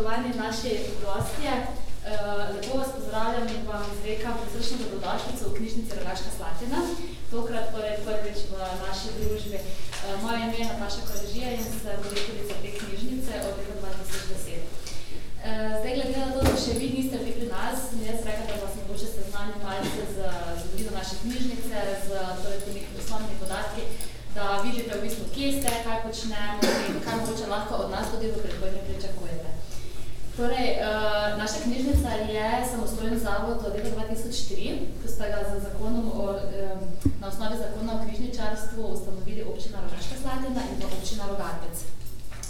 spoštovani naši gostje, uh, lepo vas pozdravljam in vam izrekam prisrčno dobrodošlico v knjižnici Rogaška Slatina. Tokrat torej prvič v naši družbi. Uh, moje ime je Nataša Korežija in sem voditeljica te knjižnice od leta 2010. Uh, zdaj, glede na to, da še vi niste bili pri nas, jaz rekla, da vas mogoče seznanjim malce z zgodovino naše knjižnice, z torej, temi osnovnimi podatki, da vidite v bistvu, kje ste, kaj počnemo in kaj mogoče lahko od nas tudi v prihodnje pričakujete. Torej, uh, naša knjižnica je samostojen zavod od leta 2003, ko sta ga za zakonom o, um, na osnovi zakona o knjižničarstvu ustanovili občina Rogaška Slatina in občina Rogatec.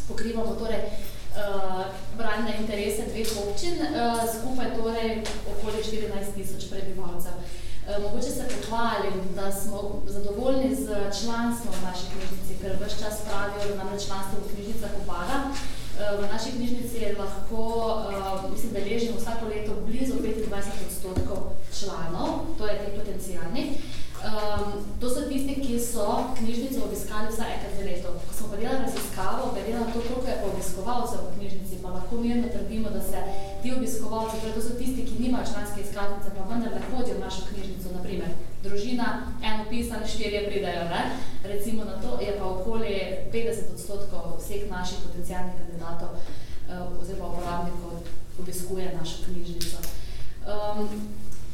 Pokrivamo torej uh, branje interese dveh občin, uh, skupaj torej okoli 14 tisoč prebivalcev. Uh, mogoče se pohvalim, da smo zadovoljni z članstvom v naši knjižnici, ker vse čas pravijo, da namreč članstvo v knjižnicah upada. V naši knjižnici lahko, uh, mislim, beležimo vsako leto blizu 25 odstotkov članov, to je teh potencijalnih. Um, to so tisti, ki so knjižnico obiskali vsaj enkrat v letu. Ko smo pa delali raziskavo, glede na to, koliko je obiskovalcev v knjižnici, pa lahko mirno trdimo, da se ti obiskovalci, torej to so tisti, ki nimajo članske izkaznice, pa vendar ne hodijo v našo knjižnico, naprimer družina, eno pisan, štirje pridajo, ne? recimo na to je pa okoli 50 odstotkov vseh naših potencijalnih kandidatov uh, oziroma uporabnikov obiskuje našo knjižnico. Um,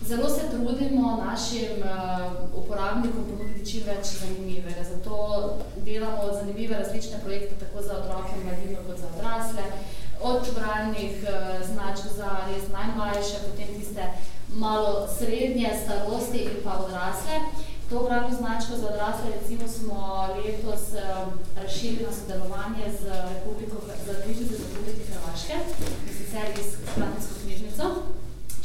Zelo se trudimo našim uh, uporabnikom ponuditi čim več zanimivega, zato delamo zanimive različne projekte tako za otroke in mladino kot za odrasle, od bralnih uh, značk za res najmlajše, potem tiste malo srednje starosti in pa odrasle. To bralno značko za odrasle recimo smo letos uh, razširili na sodelovanje z Republiko, z knjižnico z Republike Hrvaške, sicer iz Kratinsko knjižnico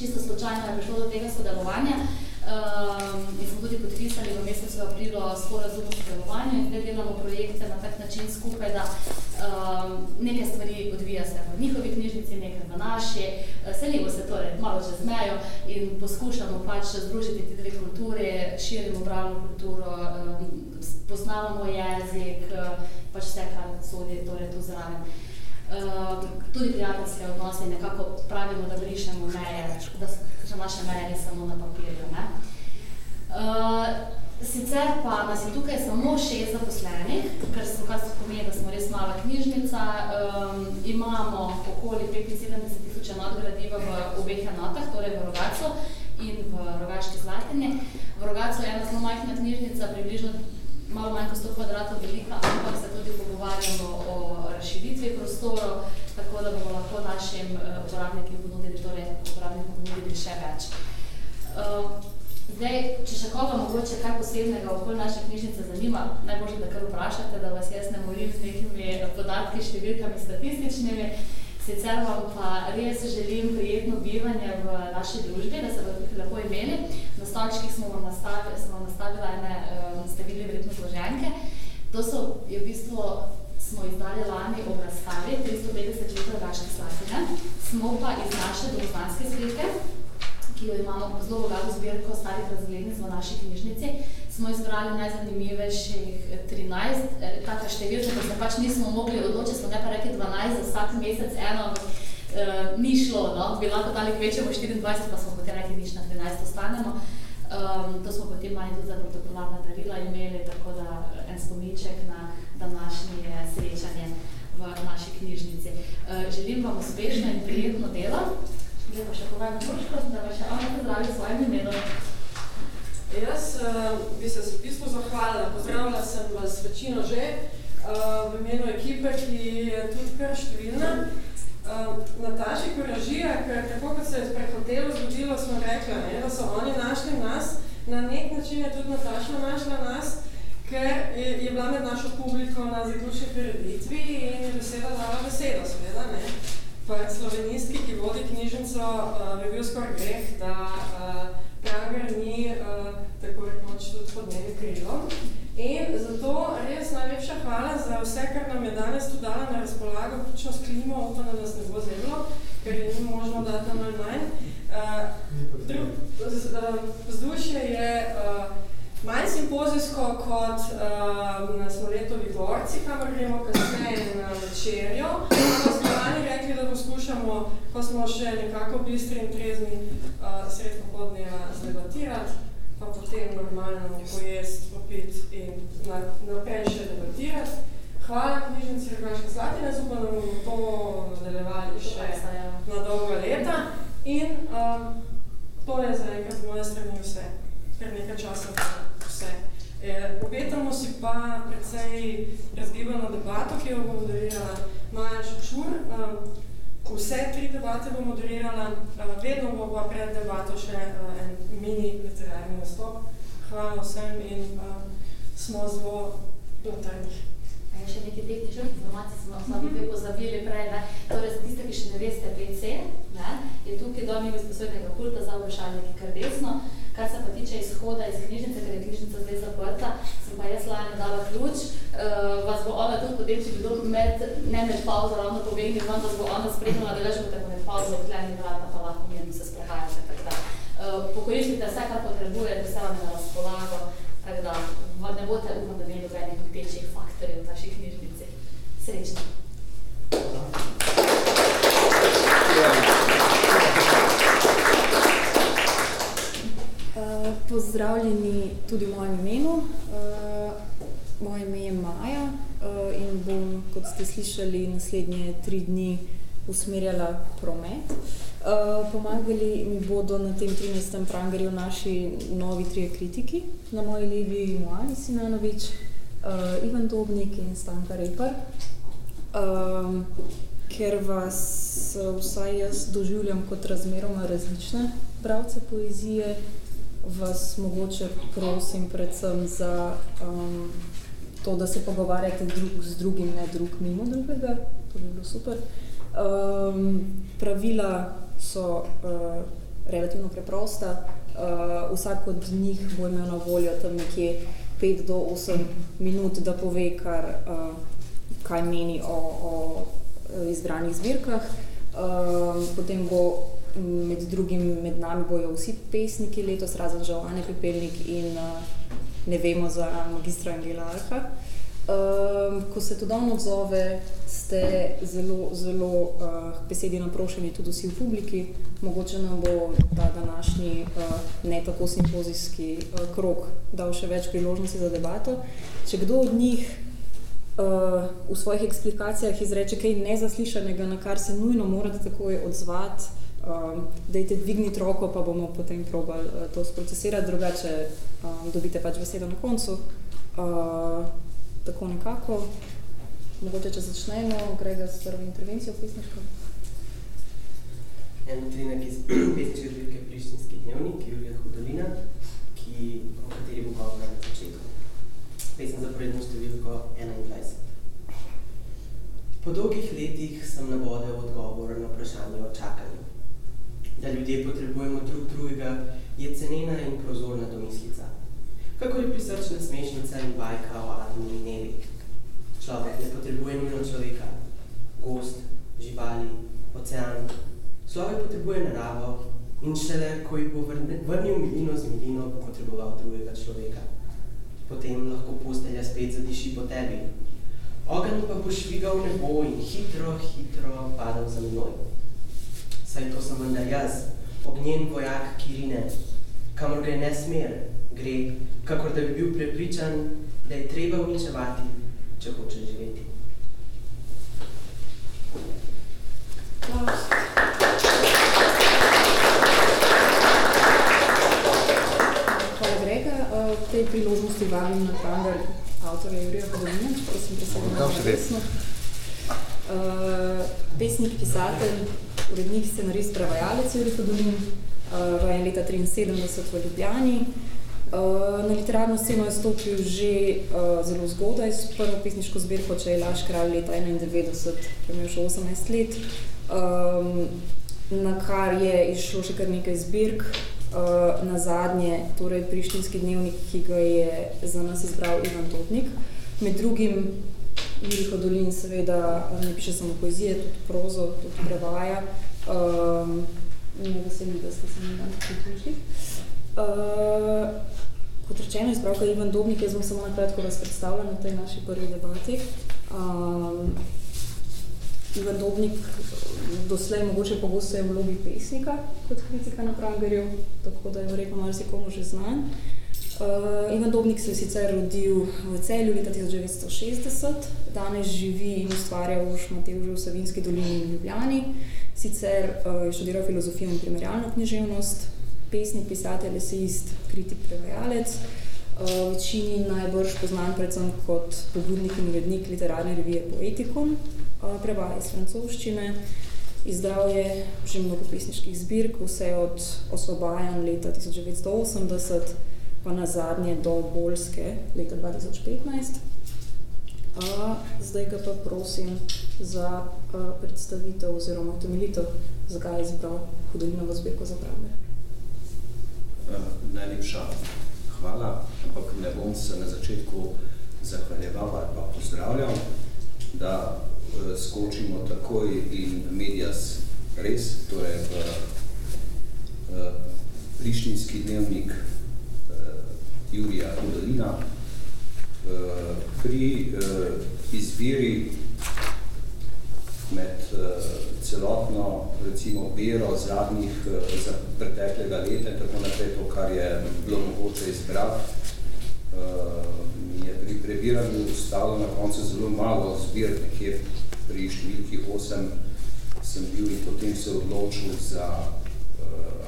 čisto slučajno je prišlo do tega sodelovanja um, in smo tudi podpisali v mesecu aprilu sporazum o sodelovanju in zdaj delamo projekte na tak način skupaj, da um, nekaj stvari odvija se v njihovi knjižnici, nekaj v naši, selimo se torej malo čez mejo in poskušamo pač združiti te dve kulturi, širimo bralno kulturo, um, poznavamo jezik, pač vse, kar sodi torej tu zraven. Uh, tudi prijateljske odnose nekako pravimo, da brišemo meje, da so naše meje ne samo na papirju. Ne? Uh, sicer pa nas je tukaj samo šest zaposlenih, kar so, kar so pomeni, da smo res mala knjižnica. Um, imamo okoli 75 tisoč enot gradiva v obeh enotah, torej v Rogacu in v Rogaški Zlatini. V Rogacu je ena zelo majhna knjižnica, približno malo manj kot 100 kvadratov velika, ampak se tudi pogovarjamo o razširitvi prostorov, tako da bomo lahko našim uh, uporabnikom ponudili, torej uporabnikom ponudili še več. Uh, zdaj, če še koga mogoče kaj posebnega okoli naše knjižnice zanima, najbolje, da kar vprašate, da vas jaz ne molim z nekimi podatki, številkami statističnimi, Sicer vam pa res želim prijetno bivanje v naši družbi, da se bodo lepo imeli. Na stolčkih smo vam nastavili, smo vam nastavila ene, um, ste videli verjetno zloženke. To so, je v bistvu, smo izdali lani ob razstavi 350 let Rogaške Slatine. Smo pa iz naše domozdanske zbirke, ki jo imamo zelo bogato zbirko starih razglednic v naši knjižnici, smo izbrali najzanimivejših 13, taka številka, ko se pač nismo mogli odločiti, smo ne pa rekli 12 za vsak mesec eno, uh, ni šlo, no? bi lahko dali kvečemo 24, pa smo potem rekli, nič na 13 ostanemo. Um, to smo potem manj tudi za protokolarna darila imeli, tako da en spominček na današnje srečanje v naši knjižnici. Uh, želim vam uspešno in prijetno delo. Zdaj pa še povem Moško, da vas še Ana pozdravi svojim imenom. Jaz uh, bi se v bistvu zahvalila. Pozdravila sem vas večino že uh, v imenu ekipe, ki je tudi kar številna. Uh, Nataši Koražija, ker tako kot se je prehotelo zgodilo, smo rekla, ne, da so oni našli nas, na nek način je tudi Nataša našla nas, ker je, je bila med našo publiko na zaključni prireditvi in je beseda dala besedo, seveda, ne. Pa slovenistki, ki vodi knjižnico, uh, bi bil skoraj greh, da uh, Prager ni uh, tako rekoč tudi pod njeni krilom. In zato res najlepša hvala za vse, kar nam je danes tu dala na razpolago, vključno s klimo, upam, da nas ne bo zemlo, ker je ni možno dati na manj manj. Vzdušje je uh, manj simpozijsko kot uh, na Smoletovi dvorci, kamor gremo kasneje na večerjo. Pa smo lani rekli, da poskušamo, ko smo še nekako bistri in trezni, uh, sred popoldneva zdebatirati, pa potem normalno pojesti, popiti in na, naprej še debatirati. Hvala knjižnici Rogaška Slatina, upam, da bomo to nadaljevali še na dolga leta. In um, to je za enkrat z moje strani vse, ker nekaj časa vse. E, obetamo si pa precej razgibano debato, ki jo bo moderirala Maja Šučur. Um, vse tri debate bo moderirala, uh, vedno bo pa pred debato še uh, en mini literarni nastop. Hvala vsem in uh, smo zelo notarnih. Še nekaj tehničnih informacij smo mm -hmm. dve pozabili prej. Ne? Torej, za tiste, ki še ne veste, PC ne? je tukaj domnjeg izposojnega pulta za vprašalniki kar desno. Kar se pa tiče izhoda iz knjižnice, ker je knjižnica zdaj zaprta, sem pa jaz lani dala ključ, uh, vas bo ona tudi potem, če bi dobro med, ne med pauzo ravno pobegnil, vam vas bo ona spremljala, da ležite med pauzo, odkleni vrata, pa lahko mirno se sprehajate. Tako da, uh, pokoristite vse, kar potrebujete, vse vam je na razpolago, tako da ne bote upam, da imeli nobenih gnetečih faktorjev v vaši knjižnici. Srečno! Uh, pozdravljeni tudi v mojem imenu. Uh, moje ime je Maja uh, in bom, kot ste slišali, naslednje tri dni usmerjala promet. Uh, pomagali mi bodo na tem 13. prangerju naši novi trije kritiki. Na moji levi Moani Sinanovič, Ivan Dobnik in Stanka Repar. Um, ker vas vsaj jaz doživljam kot razmeroma različne bravce poezije, vas mogoče prosim predvsem za um, to, da se pogovarjate drug z drugim, ne drug mimo drugega. To bi bilo super. Um, pravila so uh, relativno preprosta. Uh, vsak od njih bo imel na voljo tam nekje 5 do 8 minut, da pove, kar, uh, kaj meni o, o izbranih zbirkah. Uh, potem bo med drugim med nami bojo vsi pesniki letos, razen žal Ane Pepelnik in uh, ne vemo za magistra Angela Arha. Um, ko se to davno odzove, ste zelo, zelo uh, besedi naprošeni tudi vsi v publiki. Mogoče nam bo ta današnji uh, ne tako simpozijski uh, krok dal še več priložnosti za debato. Če kdo od njih uh, v svojih eksplikacijah izreče kaj nezaslišanega, na kar se nujno morate takoj odzvati, um, dajte dvigniti roko, pa bomo potem probali uh, to sprocesirati, drugače um, dobite pač besedo na koncu. Uh, tako nekako. Mogoče, če začnemo, Grega, s prvo intervencijo pesniško. En trinek iz pesniške zbirke Prištinski dnevnik, Julija Hudolina, ki, o kateri bo govora na začetku. Pesem za prednjo številko 21. Po dolgih letih sem navodil odgovor na vprašanje o čakanju. Da ljudje potrebujemo drug drugega, je cenena in prozorna domislica. Kako je prisrčna smešnica in bajka o Adamu in Evi. Človek ne potrebuje nujno človeka, gost, živali, ocean. Človek potrebuje naravo in šele, ko ji bo vrnil milino z milino, bo potreboval drugega človeka. Potem lahko postelja spet zadiši po tebi. Ogen pa bo švigal nebo in hitro, hitro padal za menoj. Saj to sem vendar jaz, ognjen vojak Kirine, kamor gre ne smer, gre, kakor da bi bil prepričan, da je treba uničevati, če hoče živeti. Hvala. Hvala, Grega. V tej priložnosti vabim na pranger avtorja Jurija Hodolina, če sem presedel na desno. Uh, pesnik, pisatelj, urednik, scenarist, prevajalec Jurij Hodolin, uh, rojen leta 73 v Ljubljani. Uh, na literarno sceno je stopil že uh, zelo zgodaj s prvo pesniško zbirko, če je Laš kralj leta 91, ki je imel še 18 let, um, na kar je išlo še kar nekaj zbirk. Uh, na zadnje, torej Prištinski dnevnik, ki ga je za nas izbral Ivan Totnik. Med drugim Juri Hodolin seveda ne piše samo poezije, tudi prozo, tudi prevaja. Um, ne veseli, da ste se mi danes priključili. Uh, kot rečeno, izbral ga Ivan Dobnik, jaz bom samo nakratko vas predstavila na tej naši prvi debati. Um, Ivan Dobnik doslej mogoče pogosteje v vlogi pesnika kot kritika na Prangerju, tako da je verjetno marsikomu že znan. Uh, Ivan Dobnik se je sicer rodil v Celju leta 1960, danes živi in ustvarja v Šmatevžu v Savinski dolini in Ljubljani. Sicer uh, je študiral filozofijo in primerjalno književnost, pesnik, pisatelj, esejist, kritik, prevajalec. Uh, večini najbolj poznan predvsem kot pobudnik in urednik literarne revije Poetikum, uh, prevaja iz francoščine. Izdal je že mnogo pesniških zbirk, vse od osvobajanj leta 1980 pa na zadnje do Bolske leta 2015. A, zdaj ga pa prosim za a, predstavitev oziroma utemeljitev, zakaj je izbral Hudolinovo zbirko za pravne. Najlepša hvala, ampak ne bom se na začetku zahvaljeval ali pa pozdravljal, da e, skočimo takoj in medias res, torej v e, Prištinski dnevnik Jurija Hudolina. Eh, pri eh, izbiri med eh, celotno recimo bero zadnjih za preteklega leta in tako naprej to, kar je bilo mogoče izbrati, je pri prebiranju ostalo na koncu zelo malo zbir, nekje pri številki 8 sem bil in potem se odločil za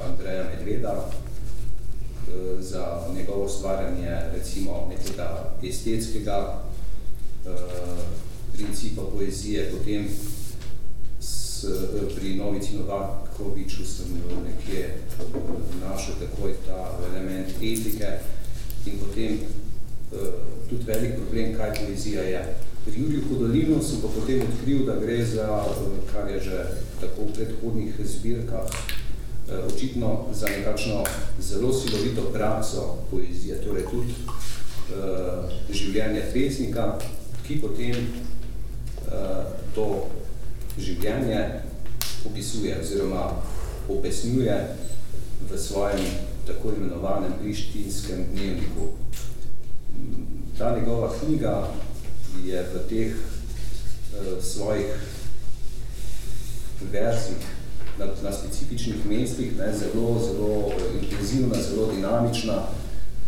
Andreja Medveda, za njegovo stvarjanje recimo nekega estetskega uh, principa poezije, potem s, uh, pri Novici Novakoviču sem nekje našel takoj ta element etike in potem tudi velik problem, kaj poezija je. Pri Juriju Hodolinu sem pa potem odkril, da gre za, kar je že tako v predhodnih zbirkah, Eh, očitno za nekakšno zelo silovito prakso poezije, torej tudi uh, življenje pesnika, ki potem uh, to življenje opisuje oziroma opesnjuje v svojem tako imenovanem prištinskem dnevniku. Ta njegova knjiga je v teh uh, svojih verzih na, na specifičnih mestih, ne, zelo, zelo intenzivna, zelo dinamična,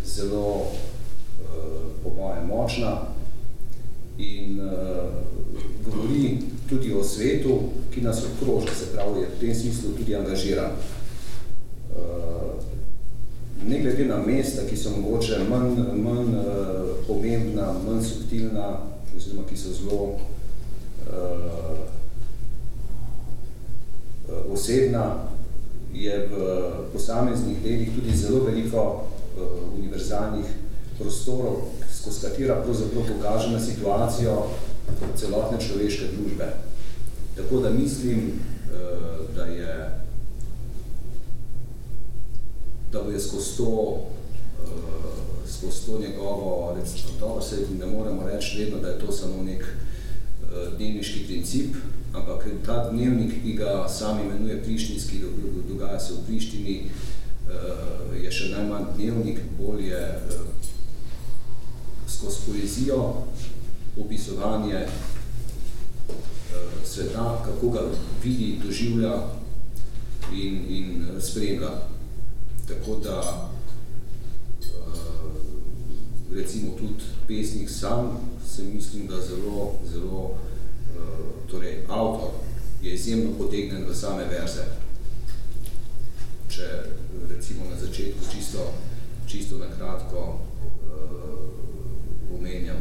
zelo, uh, po mojem, močna in uh, govori tudi o svetu, ki nas okroža, se pravi, je v tem smislu tudi angažiran. Uh, ne glede na mesta, ki so mogoče manj, manj uh, pomembna, manj subtilna, oziroma ki so zelo Eh, osebna, je v posameznih delih tudi zelo veliko uh, univerzalnih prostorov, skozi katera pravzaprav pokaže na situacijo celotne človeške družbe. Tako da mislim, uh, da je da bo je skozi to, skozi to njegovo, recimo, dobro se ne moremo reči vedno, da je to samo nek dnevniški princip, ampak ta dnevnik, ki ga sam imenuje Prištinski, dogaja se v Prištini, eh, je še najmanj dnevnik, bolj je eh, skozi poezijo, opisovanje eh, sveta, kako ga vidi, doživlja in, in spremlja. Tako da recimo tudi pesnik sam se mislim, da zelo, zelo torej avtor je izjemno potegnen v same verze. Če recimo na začetku čisto, čisto na kratko uh, omenjam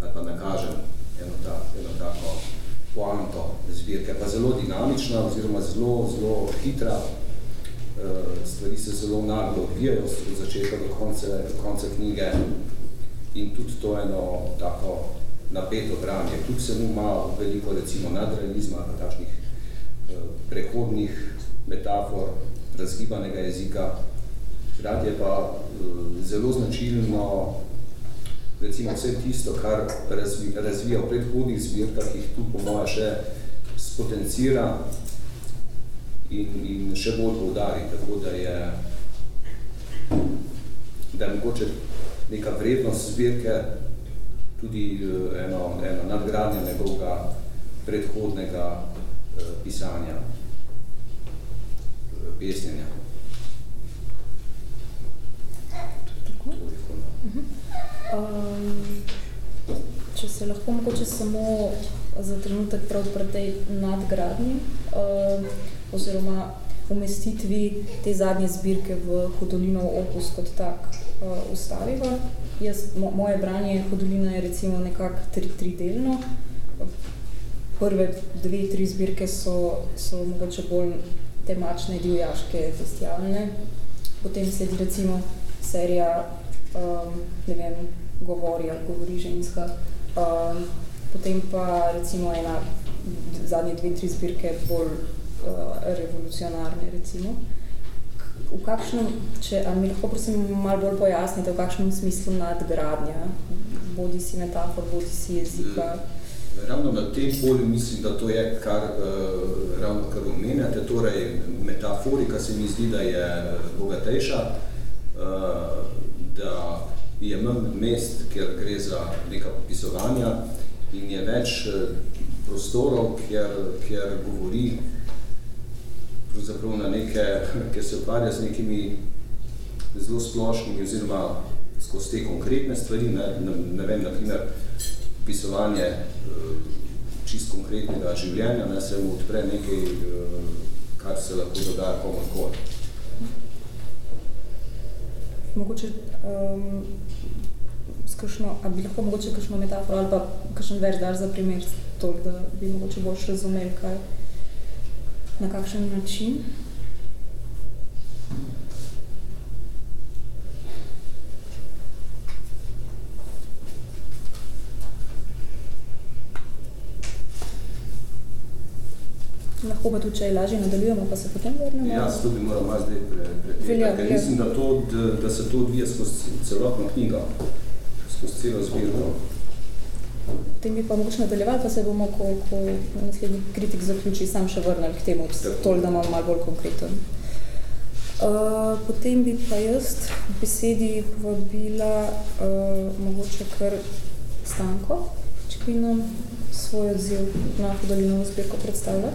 ali pa nakažem eno, ta, eno tako poanto zbirke, pa zelo dinamična oziroma zelo, zelo hitra, uh, stvari se zelo naglo odvijajo od začetka do konca, do konca knjige in tudi to eno tako napeto branje. Tudi se mu ima veliko recimo nadrealizma, takšnih eh, prehodnih metafor, razgibanega jezika. Rad je pa eh, zelo značilno recimo vse tisto, kar razvi, razvija v predhodnih zbirkah, jih tu po moja še spotencira in, in še bolj poudari, tako da je da je mogoče neka vrednost zbirke tudi eh, eno, eno nadgradnje njegovega predhodnega pisanja, pesnjenja. Um, če se lahko mogoče samo za trenutek prav pri tej nadgradnji um, oziroma umestitvi te zadnje zbirke v Hodolinov opus kot tak uh, ustaviva. Jaz, mo, moje branje Hodolina je recimo nekako tri, tridelno. Prve dve, tri zbirke so, so mogoče bolj temačne, divjaške, festivalne. Potem sledi recimo serija um, ne vem, govori ali govori ženska. Um, potem pa recimo ena, zadnje dve, tri zbirke bolj revolucionarne recimo. V kakšnem, če, mi lahko prosim malo bolj pojasnite, v kakšnem smislu nadgradnja, bodi si metafor, bodi si jezika? Ravno na tem polju mislim, da to je, kar uh, ravno kar omenjate, torej metaforika se mi zdi, da je bogatejša, uh, da je manj mest, ker gre za neka popisovanja in je več eh, prostorov, kjer, kjer govori pravzaprav na neke, ker se ukvarja z nekimi zelo splošnimi oziroma skozi te konkretne stvari, ne, ne, ne vem, na primer, pisovanje eh, čist konkretnega življenja, ne, se mu odpre nekaj, eh, kar se lahko dogaja komorkoli. Mogoče um, kakšno, a bi lahko mogoče kakšno metaforo ali pa kakšen več daš za primer, toliko, da bi mogoče bolj razumeli, kaj, na kakšen način? Lahko pa tudi, če je lažje, nadaljujemo, pa se potem vrnemo. Ja, to bi moral malo zdaj pre, pre, pre, Mislim, da, to, da, da se to odvija skozi celotno knjigo skozi celo zbirko. Potem bi pa mogoče nadaljevali, pa se bomo, ko, ko naslednji kritik zaključi, sam še vrnili k temu, tol, da imamo malo bolj konkreten. Uh, potem bi pa jaz v besedi povabila uh, mogoče kar Stanko, če bi nam svoj odziv na Hodolinovo zbirko predstavlja.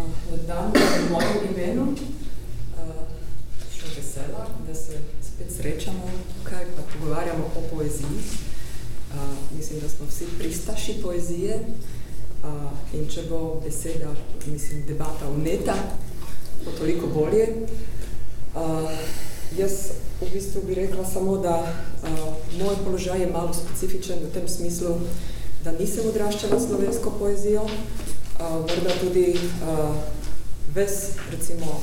Uh, dan v mojem imenu vesela, da se spet srečamo tukaj, pa pogovarjamo o poeziji. Uh, mislim, da smo vsi pristaši poezije uh, in če bo beseda, mislim, debata vneta, bo toliko bolje. Uh, jaz v bistvu bi rekla samo, da uh, moj položaj je malo specifičen v tem smislu, da nisem odraščala slovensko poezijo, uh, morda tudi uh, ves, recimo,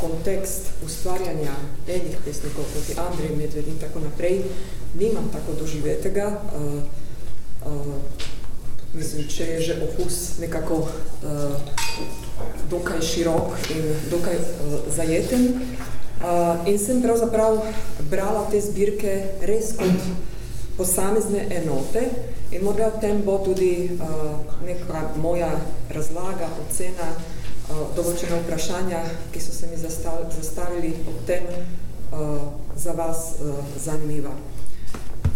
kontekst ustvarjanja enih pesnikov, kot je Andrej Medved in tako naprej, nimam tako doživetega. Mislim, če je že okus nekako dokaj širok in dokaj zajeten. In sem pravzaprav brala te zbirke res kot posamezne enote in morda v tem bo tudi neka moja razlaga, ocena, določene vprašanja, ki so se mi zastavili ob tem, za vas zanimiva.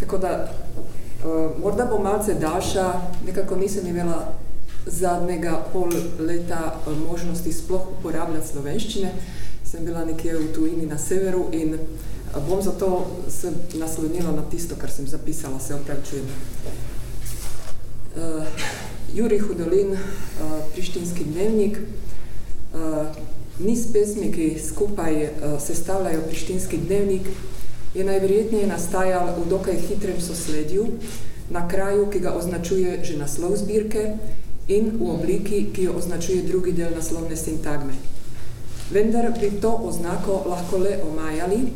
Tako da, morda bo malce daljša, nekako nisem imela zadnjega pol leta možnosti sploh uporabljati slovenščine, sem bila nekje v tujini na severu in bom zato se naslonila na tisto, kar sem zapisala, se opravčujem. Uh, Juri Hudolin, uh, Prištinski dnevnik, niz pesmi, ki skupaj uh, sestavljajo Prištinski dnevnik, je najverjetneje nastajal v dokaj hitrem sosledju, na kraju, ki ga označuje že naslov zbirke in v obliki, ki jo označuje drugi del naslovne sintagme. Vendar bi to oznako lahko le omajali,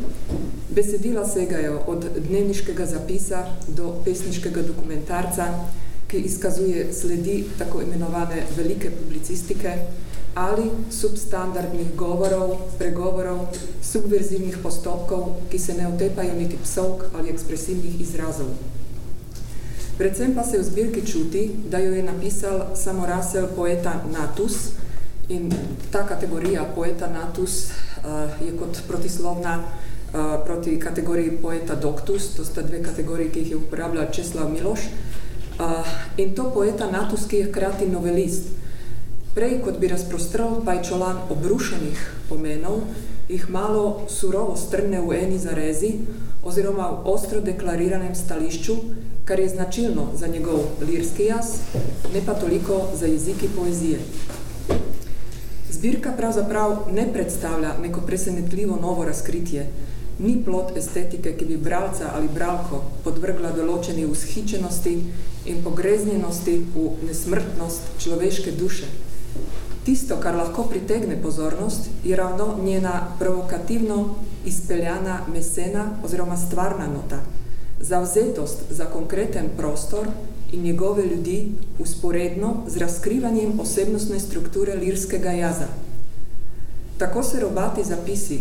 besedila segajo od dnevniškega zapisa do pesniškega dokumentarca, ki izkazuje sledi tako imenovane velike publicistike, ali substandardnih govorov, pregovorov, subverzivnih postopkov, ki se ne otepajo niti psovk ali ekspresivnih izrazov. Predvsem pa se v zbirki čuti, da jo je napisal samorasel poeta Natus in ta kategorija poeta Natus uh, je kot protislovna proti kategoriji poeta Doctus, to sta dve kategoriji, ki jih je uporabljal Česlav Miloš. In to poeta Natus, ki je hkrati novelist. Prej, kot bi razprostral pajčolan obrušenih pomenov, jih malo surovo strne v eni zarezi oziroma v ostro deklariranem stališču, kar je značilno za njegov lirski jaz, ne pa toliko za jeziki poezije. Zbirka pravzaprav ne predstavlja neko presenetljivo novo razkritje, ni plot estetike, ki bi bralca ali bralko podvrgla določeni vzhičenosti in pogreznjenosti v nesmrtnost človeške duše. Tisto, kar lahko pritegne pozornost, je ravno njena provokativno izpeljana mesena oziroma stvarna nota, zavzetost za konkreten prostor in njegove ljudi usporedno z razkrivanjem osebnostne strukture lirskega jaza. Tako se robati zapisi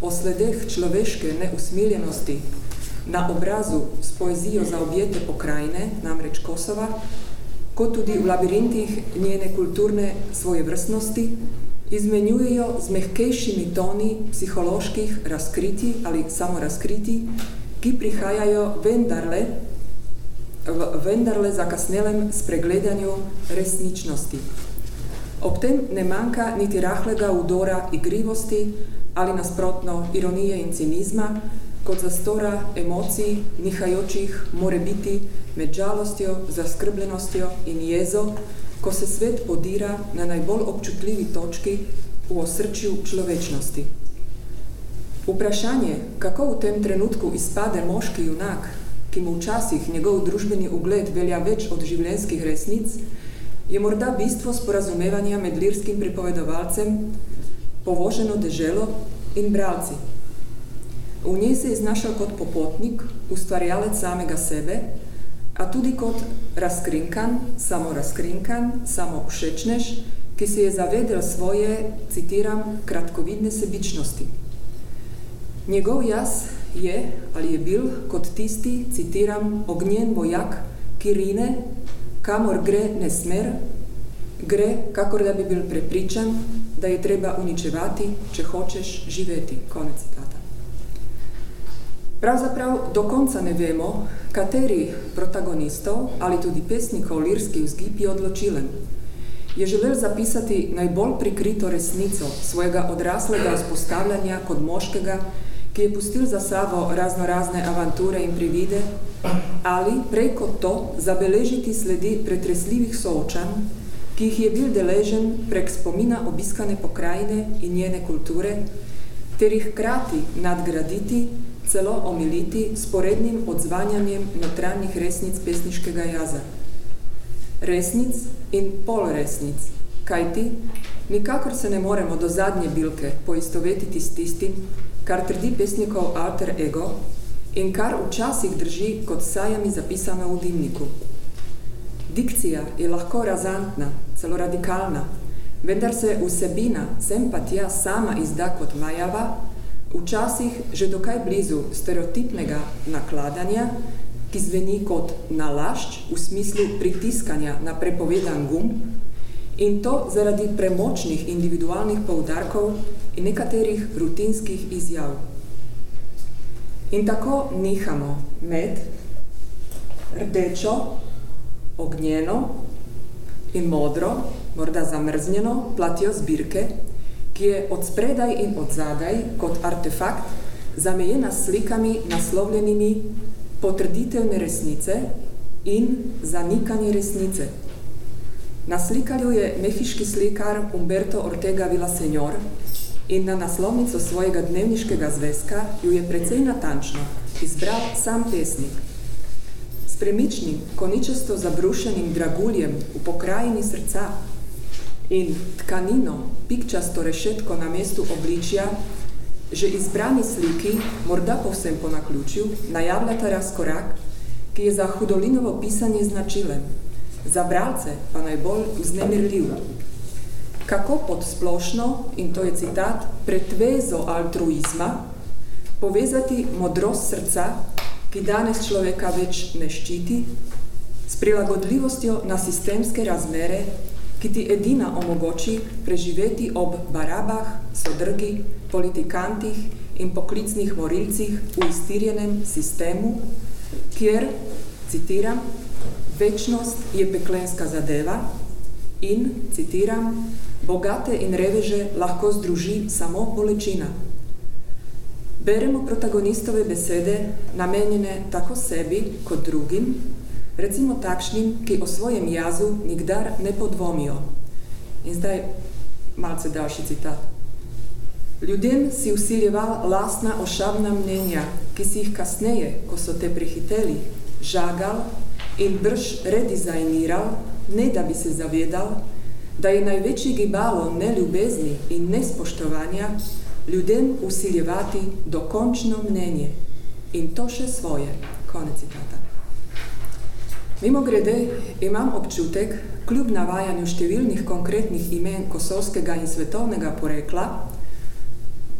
o sledeh človeške neusmiljenosti na obrazu s poezijo za objete pokrajine, namreč Kosova, kot tudi v labirintih njene kulturne svoje vrstnosti, izmenjujejo z mehkejšimi toni psiholoških razkriti ali samo razkriti, ki prihajajo vendarle, v vendarle zakasnelem spregledanju resničnosti. Ob tem ne manjka niti rahlega udora igrivosti ali nasprotno ironije in cinizma, kot zastora emocij, nihajočih more biti med žalostjo, zaskrbljenostjo in jezo, ko se svet podira na najbolj občutljivi točki v osrčju človečnosti. Vprašanje, kako v tem trenutku izpade moški junak, ki mu včasih njegov družbeni ugled velja več od življenjskih resnic, je morda bistvo sporazumevanja med lirskim pripovedovalcem, povoženo deželo in bralci. V njej se je znašal kot popotnik, ustvarjalec samega sebe, a tudi kot razkrinkan, samo razkrinkan, samo všečnež, ki se je zavedel svoje, citiram, kratkovidne sebičnosti. Njegov jaz je ali je bil kot tisti, citiram, ognjen vojak, ki rine, kamor gre nesmer, gre, kakor da bi bil prepričan, da je treba uničevati, če hočeš živeti. Konec citata. Pravzaprav do konca ne vemo, kateri protagonistov ali tudi pesnikov lirski vzgib je odločilen. Je želel zapisati najbolj prikrito resnico svojega odraslega vzpostavljanja kot moškega, ki je pustil za sabo razno razne avanture in privide, ali prej kot to zabeležiti sledi pretresljivih soočanj, ki jih je bil deležen prek spomina obiskane pokrajine in njene kulture, ter jih krati nadgraditi, celo omiliti s porednim odzvanjanjem notranjih resnic pesniškega jaza. Resnic in polresnic, kajti nikakor se ne moremo do zadnje bilke poistovetiti s tistim, kar trdi pesnikov alter ego in kar včasih drži kot sajami zapisano v dimniku. Dikcija je lahko razantna, celo radikalna, vendar se vsebina sem pa tja sama izda kot majava, včasih že dokaj blizu stereotipnega nakladanja, ki zveni kot nalašč v smislu pritiskanja na prepovedan gum, in to zaradi premočnih individualnih poudarkov in nekaterih rutinskih izjav. In tako nihamo med rdečo, ognjeno in modro, morda zamrznjeno platjo zbirke, ki je od spredaj in od zadaj kot artefakt zamejena slikami naslovljenimi potrditevne resnice in zanikanje resnice. Na slikarju je mehiški slikar Umberto Ortega Villaseñor, in na naslovnico svojega dnevniškega zvezka ju je precej natančno izbral sam pesnik. S premičnim, koničesto zabrušenim draguljem v pokrajini srca in tkanino, pikčasto rešetko na mestu obličja, že izbrani sliki, morda povsem po naključju, najavljata razkorak, ki je za hudolinovo pisanje značilen, za bralce pa najbolj vznemirljiv. Kako pod splošno, in to je citat, pretvezo altruizma, povezati modrost srca, ki danes človeka več ne ščiti, s prilagodljivostjo na sistemske razmere, ki ti edina omogoči preživeti ob barabah, sodrgi, politikantih in poklicnih morilcih v iztirjenem sistemu, kjer, citiram, večnost je peklenska zadeva in, citiram, bogate in reveže lahko združi samo bolečina. Beremo protagonistove besede, namenjene tako sebi kot drugim, recimo takšnim, ki o svojem jazu nikdar ne podvomijo. In zdaj malce daljši citat. Ljudem si usiljeval lastna ošabna mnenja, ki si jih kasneje, ko so te prehiteli, žagal in brž redizajniral, ne da bi se zavedal, da je največji gibalo neljubezni in nespoštovanja ljudem usiljevati dokončno mnenje in to še svoje. Konec citata. Mimo grede imam občutek, kljub navajanju številnih konkretnih imen kosovskega in svetovnega porekla,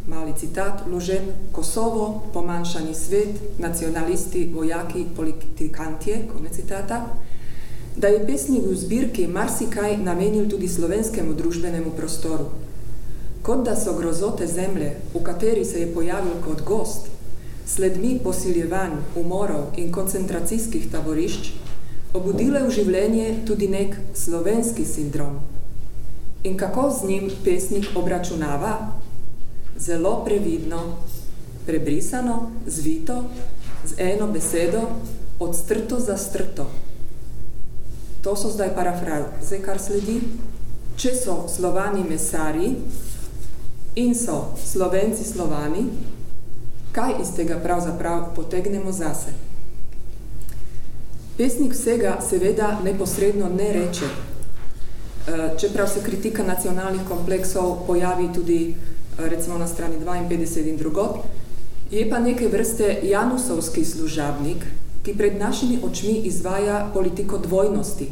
mali citat, ložen Kosovo, pomanjšani svet, nacionalisti, vojaki, politikantje, konec citata, da je pesnik v zbirki marsikaj namenil tudi slovenskemu družbenemu prostoru. Kot da so grozote zemlje, v kateri se je pojavil kot gost, sledmi posiljevanj, umorov in koncentracijskih taborišč, obudile v življenje tudi nek slovenski sindrom. In kako z njim pesnik obračunava? Zelo previdno, prebrisano, zvito, z eno besedo, odstrto za strto. To so zdaj parafraze, kar sledi. Če so slovani mesari in so slovenci slovani, kaj iz tega pravzaprav potegnemo zase? Pesnik vsega seveda neposredno ne reče, čeprav se kritika nacionalnih kompleksov pojavi tudi recimo na strani 52 in drugot, je pa neke vrste janusovski služabnik, ki pred našimi očmi izvaja politiko dvojnosti.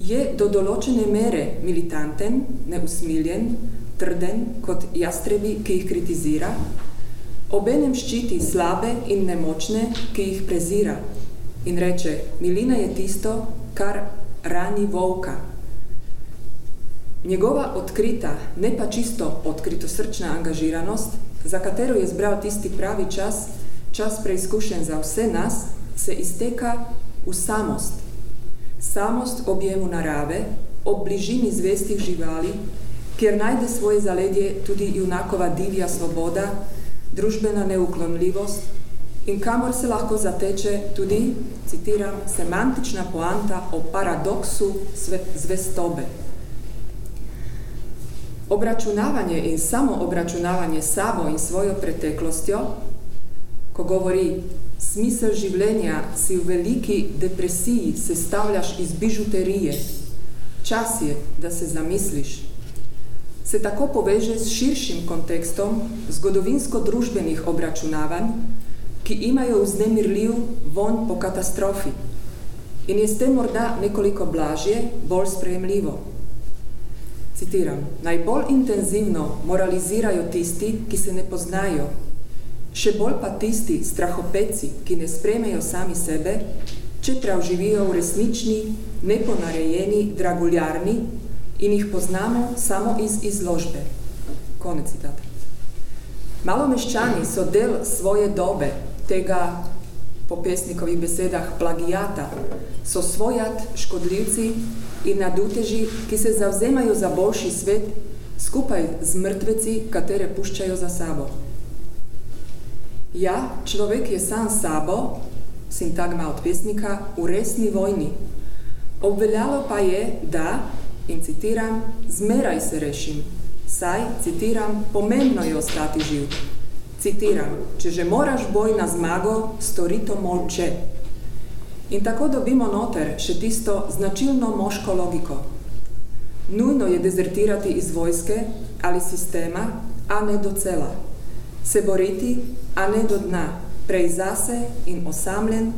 Je do določene mere militanten, neusmiljen, trden kot jastrebi, ki jih kritizira, obenem ščiti slabe in nemočne, ki jih prezira in reče, milina je tisto, kar rani volka. Njegova odkrita, ne pa čisto odkritosrčna angažiranost, za katero je zbral tisti pravi čas, čas preizkušen za vse nas, se izteka v samost. Samost objemu narave, ob bližini zvestih živali, kjer najde svoje zaledje tudi junakova divja svoboda, družbena neuklonljivost in kamor se lahko zateče tudi, citiram, semantična poanta o paradoksu zvestobe. Obračunavanje in samo obračunavanje sabo in svojo preteklostjo, ko govori Smisel življenja si v veliki depresiji sestavljaš iz bižuterije. Čas je, da se zamisliš. Se tako poveže s širšim kontekstom zgodovinsko-družbenih obračunavanj, ki imajo vznemirljiv von po katastrofi in je s tem morda nekoliko blažje, bolj sprejemljivo. Citiram, najbolj intenzivno moralizirajo tisti, ki se ne poznajo, Še bolj pa tisti strahopeci, ki ne spremejo sami sebe, čeprav živijo v resnični, neponarejeni, draguljarni in jih poznamo samo iz izložbe. Konec citata. Malomeščani so del svoje dobe, tega po pesnikovih besedah plagijata, so svojat, škodljivci in naduteži, ki se zavzemajo za boljši svet, skupaj z mrtveci, katere puščajo za sabo. Ja, človek je sam sabo, sintagma od pesnika, v resni vojni. Obveljalo pa je, da, in citiram, zmeraj se rešim, saj, citiram, pomembno je ostati živ. Citiram, če že moraš boj na zmago, stori to molče. In tako dobimo noter še tisto značilno moško logiko. Nujno je dezertirati iz vojske ali sistema, a ne docela. Se boriti, a ne do dna, prej zase in osamljen,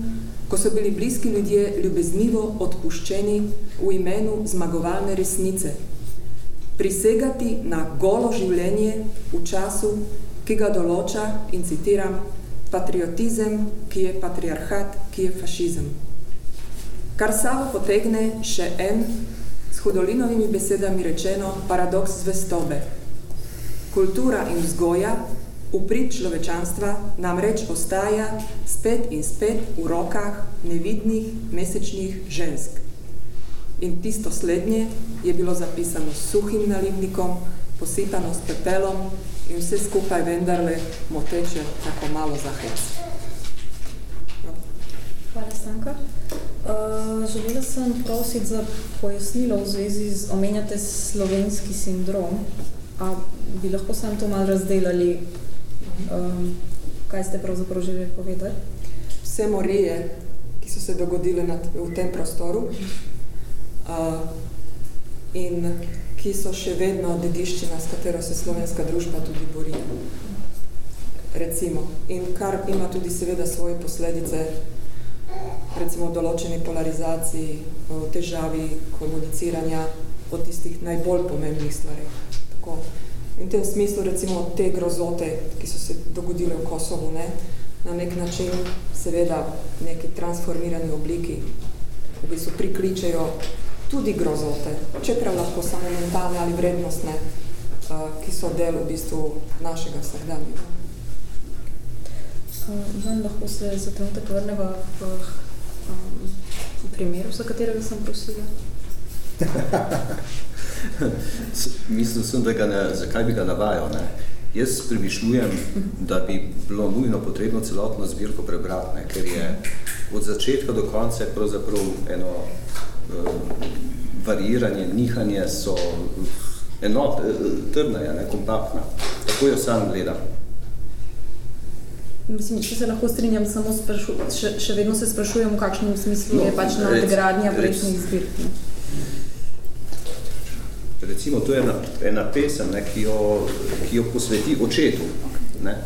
ko so bili bliski ljudje ljubeznivo odpuščeni v imenu zmagovalne resnice. Prisegati na golo življenje v času, ki ga določa, in citiram, patriotizem, ki je patriarhat, ki je fašizem. Kar samo potegne še en, s hudolinovimi besedami rečeno, paradoks zvestobe. Kultura in vzgoja Uprit človečanstva namreč ostaja spet in spet v rokah nevidnih mesečnih žensk. In tisto slednje je bilo zapisano s suhim nalivnikom, posipano s pepelom in vse skupaj vendarle moteče tako malo za hec. Hvala, Stanka. Uh, želela sem prositi za pojasnilo v zvezi z omenjate slovenski sindrom. A bi lahko sam to malo razdelali, um, kaj ste pravzaprav želeli povedati? Vse morije, ki so se dogodile na, v tem prostoru uh, in ki so še vedno dediščina, s katero se slovenska družba tudi bori. Recimo. In kar ima tudi seveda svoje posledice, recimo v določeni polarizaciji, v težavi komuniciranja o tistih najbolj pomembnih stvarih. Tako. In v tem smislu recimo te grozote, ki so se dogodile v Kosovu, ne, na nek način seveda neki transformirani obliki v bistvu prikličejo tudi grozote, čeprav lahko samo mentalne ali vrednostne, uh, ki so del v bistvu našega vsakdanja. Ivan, lahko se za trenutek vrneva v, um, v primeru, za katerega sem prosila. Mislil sem, da ga ne, zakaj bi ga navajal. Ne? Jaz premišljujem, da bi bilo nujno potrebno celotno zbirko prebrati, ne? ker je od začetka do konca pravzaprav eno uh, variranje, nihanje so enot, trdna je, ne, kompaktna. Tako jo sam gledam. Mislim, če se lahko strinjam, samo sprašu, še, še vedno se sprašujem, v kakšnem smislu no, je pač nadgradnja prejšnjih zbirk. Ne? Recimo, to je ena, ena pesem, ne, ki, jo, ki jo posveti očetu, ne,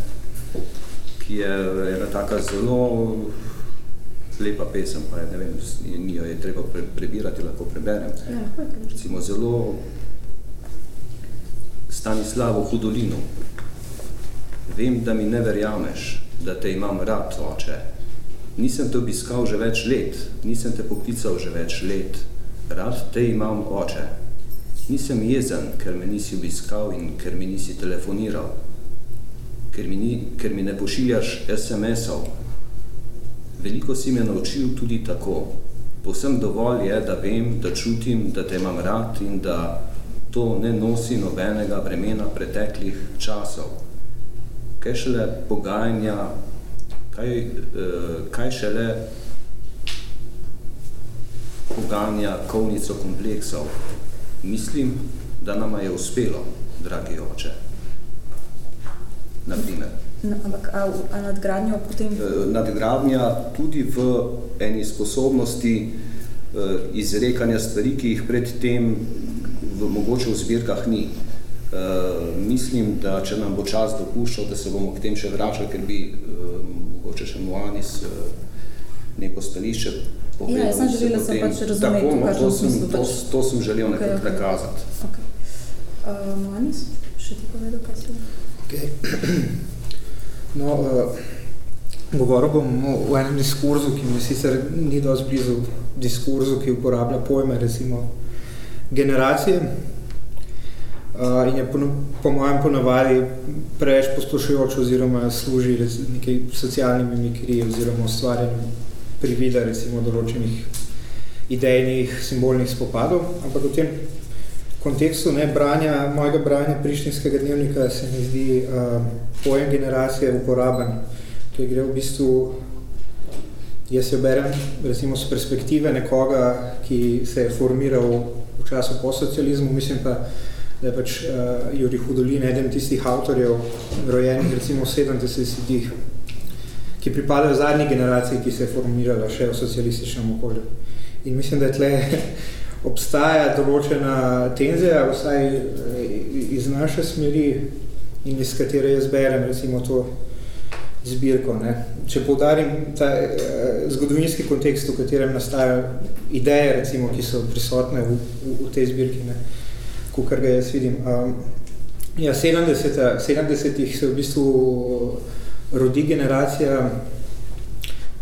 ki je ena taka zelo lepa pesem, pa je, ne vem, ni jo je treba pre, prebirati, lahko preberem. Ja, recimo, zelo Stanislavo Hudolinu. Vem, da mi ne verjameš, da te imam rad, oče. Nisem te obiskal že več let, nisem te poklical že več let. Rad te imam, oče. Nisem jezen, ker me nisi obiskal in ker mi nisi telefoniral, ker mi, ni, ker mi ne pošiljaš SMS-ov. Veliko si me naučil tudi tako. Povsem dovolj je, da vem, da čutim, da te imam rad in da to ne nosi nobenega bremena preteklih časov. Kaj šele pogajanja, kaj, eh, kaj šele pogajanja kovnico kompleksov, Mislim, da nama je uspelo, dragi oče. Naprimer. No, ampak, a, a nadgradnja potem? E, nadgradnja tudi v eni sposobnosti e, izrekanja stvari, ki jih pred tem v, mogoče v zbirkah ni. E, mislim, da če nam bo čas dopuščal, da se bomo k tem še vračali, ker bi mogoče še Moanis neko stališče Ja, jaz sem želela sem pač razumeti, tako, no, to, sem, smislu, to, pač... to sem želel nekako okay, okay. nakazati. Okay. Uh, Moanis, še ti povedal, kaj si? Okay. No, uh, govoril bom v enem diskurzu, ki mi sicer ni dosti blizu diskurzu, ki uporablja pojme, recimo, generacije uh, in je po, po mojem ponavadi preveč poslušajoč oziroma služi nekaj socialni mimikriji oziroma ustvarjanju privida recimo določenih idejnih, simbolnih spopadov, ampak v tem kontekstu ne, branja, mojega branja prištinskega dnevnika se mi zdi uh, pojem generacije uporaben, ki gre v bistvu, jaz jo berem recimo z perspektive nekoga, ki se je formiral v času posocializmu, mislim pa, da je pač uh, Juri Hudolin eden tistih avtorjev, rojenih recimo v 70-ih, ki pripadajo zadnji generaciji, ki se je formirala še v socialističnem okolju. In mislim, da tle obstaja določena tenzija, vsaj eh, iz naše smeri in iz katere jaz berem recimo to zbirko. Ne. Če poudarim ta eh, zgodovinski kontekst, v katerem nastajajo ideje, recimo, ki so prisotne v, v, v tej zbirki, ne, kukar ga jaz vidim. Um, ja, 70-ih 70 se v bistvu rodi generacija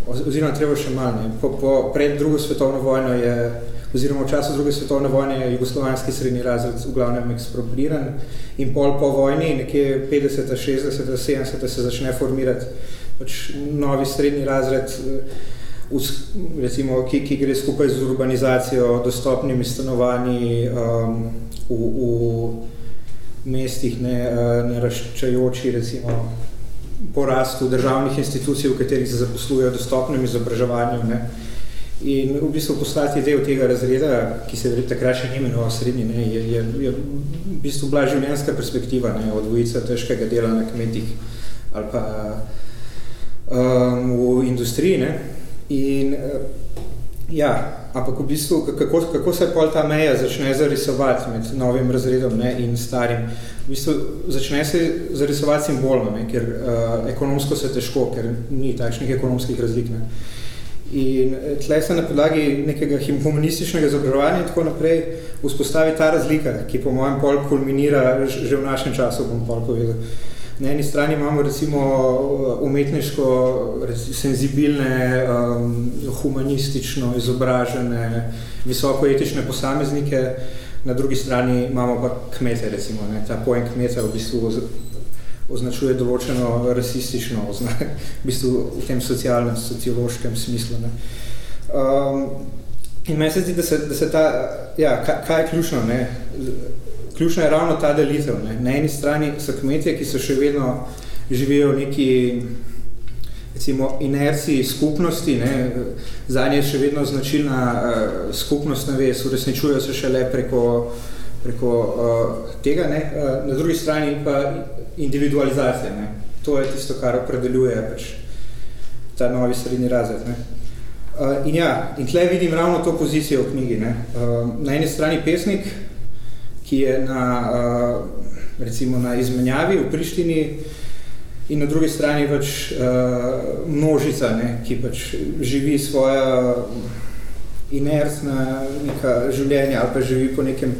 oziroma treba še malo. Ne. Po, po, pred drugo svetovno vojno je, oziroma v času druge svetovne vojne je jugoslovanski srednji razred v glavnem ekspropriran in pol po vojni, nekje 50, 60, 70 se začne formirati pač novi srednji razred, recimo, ki, ki gre skupaj z urbanizacijo, dostopnimi stanovanji um, v, v mestih, ne, naraščajoči recimo porastu državnih institucij, v katerih se zaposlujejo dostopnem izobraževanju. Ne. In v bistvu postati del tega razreda, ki se verjetno takrat še imenoval srednji, ne, je, je, je v bistvu bila življenjska perspektiva, ne, od dvojica težkega dela na kmetih ali pa um, v industriji. Ne. In uh, ja, ampak v bistvu, kako, kako se pol ta meja začne zarisovati med novim razredom ne, in starim? V bistvu začne se zarisovati simbolno, ne, ker uh, ekonomsko se težko, ker ni takšnih ekonomskih razlik. Ne. In eh, tle se na podlagi nekega humanističnega izobraževanja in tako naprej vzpostavi ta razlika, ki po mojem pol kulminira že v našem času, bom pol povedal. Na eni strani imamo recimo umetniško senzibilne, um, humanistično izobražene, visokoetične posameznike, na drugi strani imamo pa kmete, recimo. Ne. Ta pojem kmeta v bistvu označuje določeno rasistično v bistvu v tem socialnem, sociološkem smislu. Ne. Um, in meni se zdi, da se, da se ta, ja, kaj, kaj je ključno, ne? Ključno je ravno ta delitev. Ne. Na eni strani so kmetje, ki so še vedno živijo v neki recimo, inerciji skupnosti, ne. za nje je še vedno značilna uh, skupnostna vez, uresničujejo se šele preko preko uh, tega, ne. Uh, na drugi strani pa individualizacija. Ne. To je tisto, kar opredeljuje pač ta novi srednji razred. Ne. Uh, in ja, in tle vidim ravno to pozicijo v knjigi. Ne. Uh, na eni strani pesnik, ki je na, recimo na izmenjavi v Prištini, in na drugi strani pač množica, ne, ki pač živi svoja inertna neka življenja ali pa živi po nekem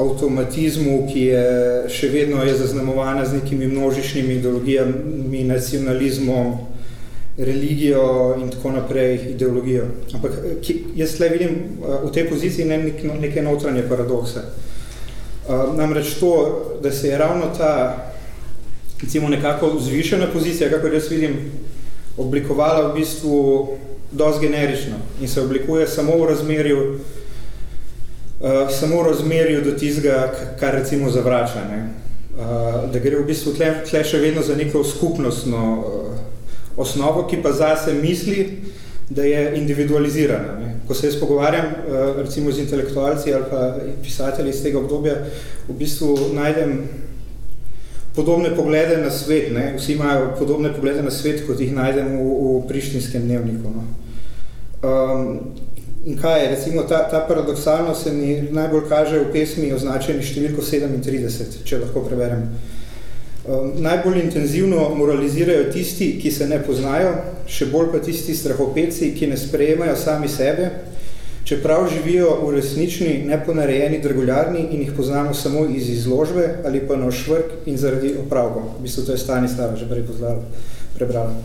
avtomatizmu, ki je še vedno je zaznamovana z nekimi množičnimi ideologijami, nacionalizmom, religijo in tako naprej, ideologijo. Ampak jaz tle vidim v tej poziciji ne, nek, neke notranje paradokse. Uh, namreč to, da se je ravno ta recimo nekako zvišena pozicija, kako jaz vidim, oblikovala v bistvu dosti generično in se oblikuje samo v razmerju uh, samo razmerju do tizga, kar recimo zavrača. Ne? Uh, da gre v bistvu tle, tle še vedno za neko skupnostno uh, osnovo, ki pa zase misli, da je individualizirana. Ne? Ko se jaz pogovarjam uh, recimo z intelektualci ali pa pisatelji iz tega obdobja, v bistvu najdem podobne poglede na svet. Ne? Vsi imajo podobne poglede na svet, kot jih najdem v, v prištinskem dnevniku. No? Um, In kaj je, recimo, ta, ta paradoksalno se mi najbolj kaže v pesmi označeni številko 37, če lahko preberem. Um, najbolj intenzivno moralizirajo tisti, ki se ne poznajo, še bolj pa tisti strahopeci, ki ne sprejemajo sami sebe, čeprav živijo v resnični, neponarejeni draguljarni in jih poznamo samo iz izložbe ali pa na švrk in zaradi opravkov. V bistvu to je stani stava, že prej prebrala.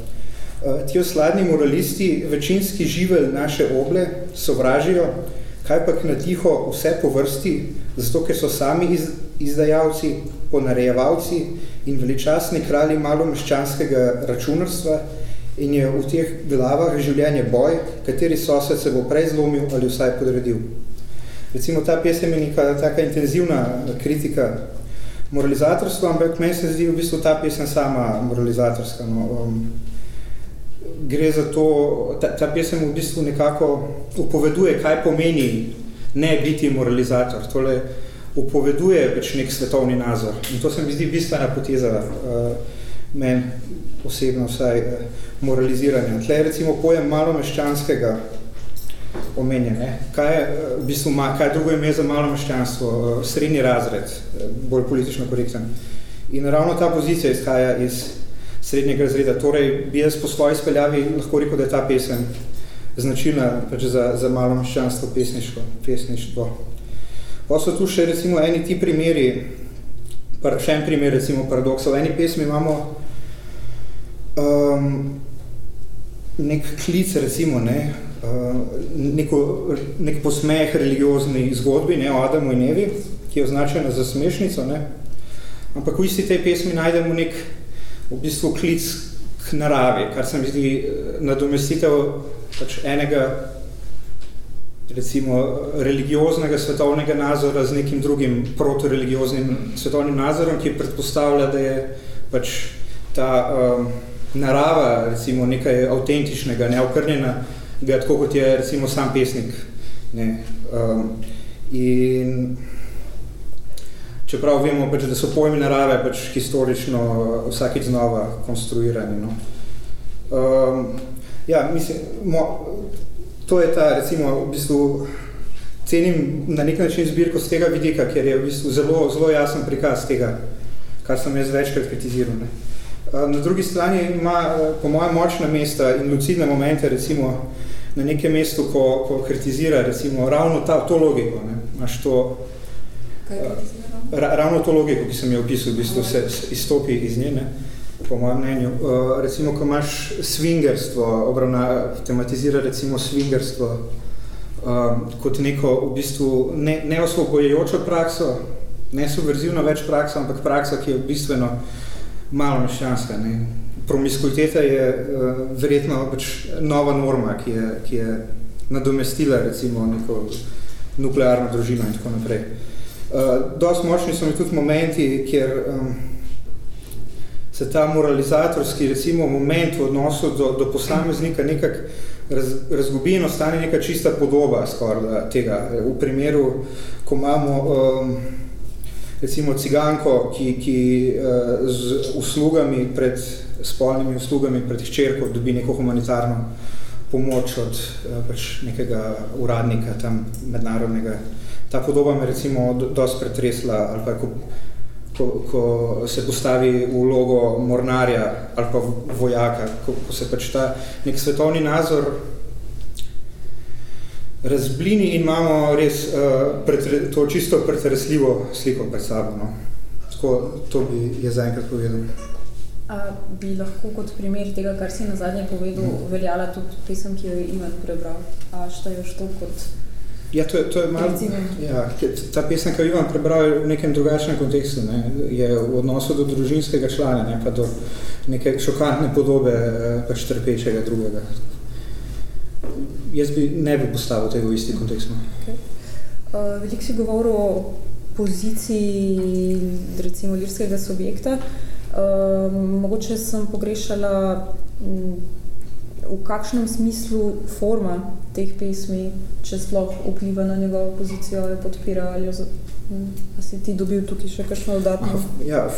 Eh, ti osladni moralisti večinski živelj naše oble sovražijo, kaj pa na tiho vse po vrsti, zato ker so sami iz, izdajalci, ponarejevalci in veličasni kralji malomeščanskega računarstva in je v teh glavah življenje boj, kateri sosed se bo prej zlomil ali vsaj podredil. Recimo ta pesem je neka taka intenzivna kritika moralizatorstva, ampak meni se zdi v bistvu ta pesem sama moralizatorska. No. Um, gre za to, ta, ta pesem v bistvu nekako upoveduje, kaj pomeni ne biti moralizator. Tole upoveduje več nek svetovni nazor. In to se mi zdi bistvena poteza uh, men osebno vsaj uh, moraliziranja. Tle je recimo pojem malo meščanskega omenja. Ne? Kaj je uh, v bistvu ma, kaj drugo ime za malo meščanstvo? Uh, srednji razred, uh, bolj politično korekten. In ravno ta pozicija izhaja iz srednjega razreda. Torej, bi jaz po svoji speljavi lahko rekel, da je ta pesem značilna pač za, za malo meščanstvo pesniško, pesništvo. Pa so tu še recimo eni ti primeri, par, še en primer recimo paradoksa. V eni pesmi imamo um, nek klic, recimo, ne, uh, neko, nek posmeh religiozni zgodbi ne, o Adamu in Evi, ki je označena za smešnico, ne, ampak v isti tej pesmi najdemo nek v bistvu klic k naravi, kar se mi zdi nadomestitev pač enega recimo religioznega svetovnega nazora z nekim drugim protoreligioznim svetovnim nazorom, ki predpostavlja, da je pač ta um, narava, recimo nekaj avtentičnega, neokrnjena, ga tako kot je recimo sam pesnik. Ne. Um, in čeprav vemo, pač, da so pojmi narave pač historično vsakeč znova konstruirani. No. Um, ja, mislim, mo, to je ta, recimo, v bistvu, cenim na nek način zbirko z tega vidika, ker je v bistvu zelo, zelo jasen prikaz tega, kar sem jaz večkrat kritiziral. Ne. Na drugi strani ima po mojem močna mesta in lucidne momente, recimo na nekem mestu, ko, ko kritizira recimo ravno ta, to logiko. Ne. Imaš to, ra, ravno to logiko, ki sem jo opisal, v bistvu se, se izstopi iz nje, ne, po mojem mnenju. Uh, recimo, ko imaš swingerstvo, obravna, tematizira recimo swingerstvo um, kot neko v bistvu ne, neosvobojajočo prakso, ne subverzivno več prakso, ampak prakso, ki je bistveno malo meščanska. Ne. Promiskuiteta je uh, verjetno pač nova norma, ki je, ki je nadomestila recimo neko nuklearno družino in tako naprej. Uh, dost močni so mi tudi momenti, kjer um, se ta moralizatorski recimo moment v odnosu do, do posameznika nekak raz, razgubi in ostane neka čista podoba skoraj tega. V primeru, ko imamo um, recimo ciganko, ki, ki uh, z uslugami pred spolnimi uslugami pred hčerko dobi neko humanitarno pomoč od uh, pač nekega uradnika tam mednarodnega. Ta podoba me recimo dosti pretresla, ali pa ko, ko, se postavi v vlogo mornarja ali pa vojaka, ko, ko se pač ta nek svetovni nazor razblini in imamo res uh, pretre, to čisto pretresljivo sliko pred sabo. No. Tako, to bi je zaenkrat povedal. A bi lahko kot primer tega, kar si na zadnje povedal, mm. veljala tudi pesem, ki jo je Ivan prebral? A štajoš to kot Ja, to je, to je malo, ja, ta pesem, ki jo Ivan prebral, je v nekem drugačnem kontekstu. Ne, je v odnosu do družinskega člana, ne, pa do neke šokantne podobe eh, pač trpečega drugega jaz bi ne bi postavil tega v isti kontekst. No. Okay. Uh, veliko si govoril o poziciji recimo lirskega subjekta. Uh, mogoče sem pogrešala m, v kakšnem smislu forma teh pesmi, če sploh vpliva na njegovo pozicijo, jo podpira ali jo A si ti dobil tukaj še kakšno dodatno? Ja,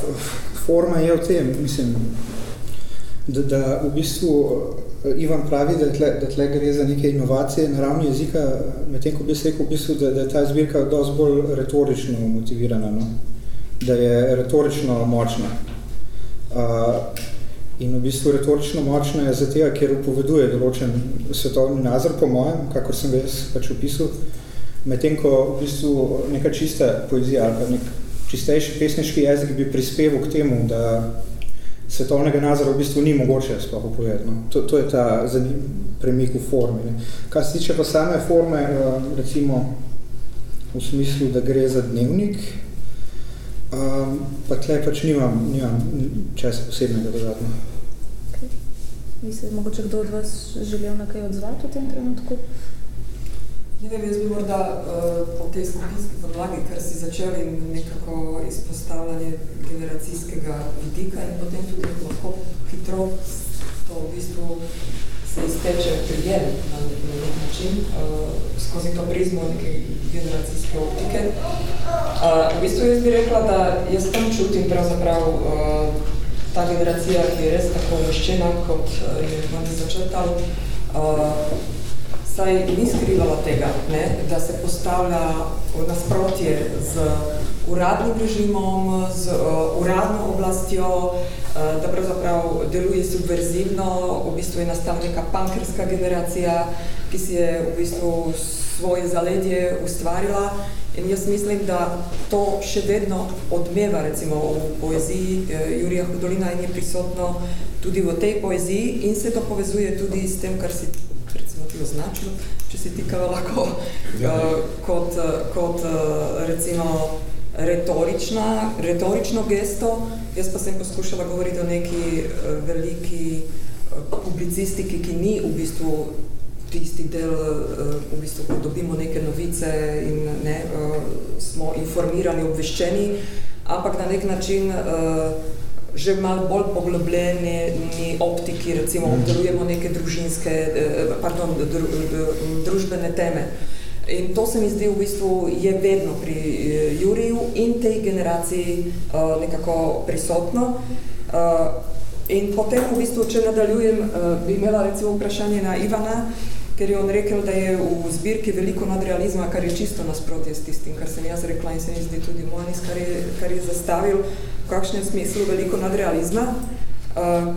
forma je v tem, mislim, da, da v bistvu Ivan pravi, da tle, da tle gre za neke inovacije na ravni jezika, medtem ko bi se rekel, v bistvu, da, da je ta zbirka dosti bolj retorično motivirana, no? da je retorično močna. Uh, in v bistvu retorično močna je zato, ker upoveduje določen svetovni nazor, po mojem, kakor sem jaz pač opisal, medtem ko v bistvu neka čista poezija ali pa nek čistejši pesniški jezik bi prispeval k temu, da svetovnega nazora v bistvu ni mogoče sploh upovedati. No. To, to je ta zanim, premik v formi. Ne. Kar se tiče pa same forme, eh, recimo v smislu, da gre za dnevnik, um, pa tle pač nimam, nimam česa posebnega dodatno. Vi se mogoče kdo od vas želel na kaj odzvati v tem trenutku? Ne vem, jaz bi morda uh, po tej skupinski podlagi, ker si začeli nekako izpostavljanje generacijskega vidika in potem tudi lahko hitro to v bistvu se izteče prijem na nek način uh, skozi to prizmo neke generacijske optike. Uh, v bistvu jaz bi rekla, da jaz tam čutim pravzaprav uh, ta generacija, ki je res tako umeščena, kot uh, je vam začrtal, uh, saj ni skrivala tega, ne, da se postavlja v nasprotje z uradnim režimom, z uh, uradno oblastjo, uh, da pravzaprav deluje subverzivno, v bistvu je nastala neka pankerska generacija, ki si je v bistvu svoje zaledje ustvarila. In jaz mislim, da to še vedno odmeva recimo v poeziji uh, Jurija Hudolina in je prisotno tudi v tej poeziji in se to povezuje tudi s tem, kar si recimo ti označil, če si ti lahko, uh, kot, kot uh, recimo retorična, retorično gesto. Jaz pa sem poskušala govoriti o neki uh, veliki uh, publicistiki, ki ni v bistvu tisti del, uh, v bistvu, ko dobimo neke novice in ne, smo informirani, obveščeni, ampak na nek način že malo bolj poglobljeni optiki, recimo obdelujemo neke družinske, eh, pardon, dru, družbene teme. In to se mi zdi v bistvu je vedno pri eh, Juriju in tej generaciji uh, nekako prisotno. Uh, in potem v bistvu, če nadaljujem, uh, bi imela recimo vprašanje na Ivana, ker je on rekel, da je v zbirki veliko nadrealizma, kar je čisto nasprotje s tistim, kar sem jaz rekla in se mi zdi tudi Monis, kar je, kar je zastavil v kakšnem smislu veliko nadrealizma, uh,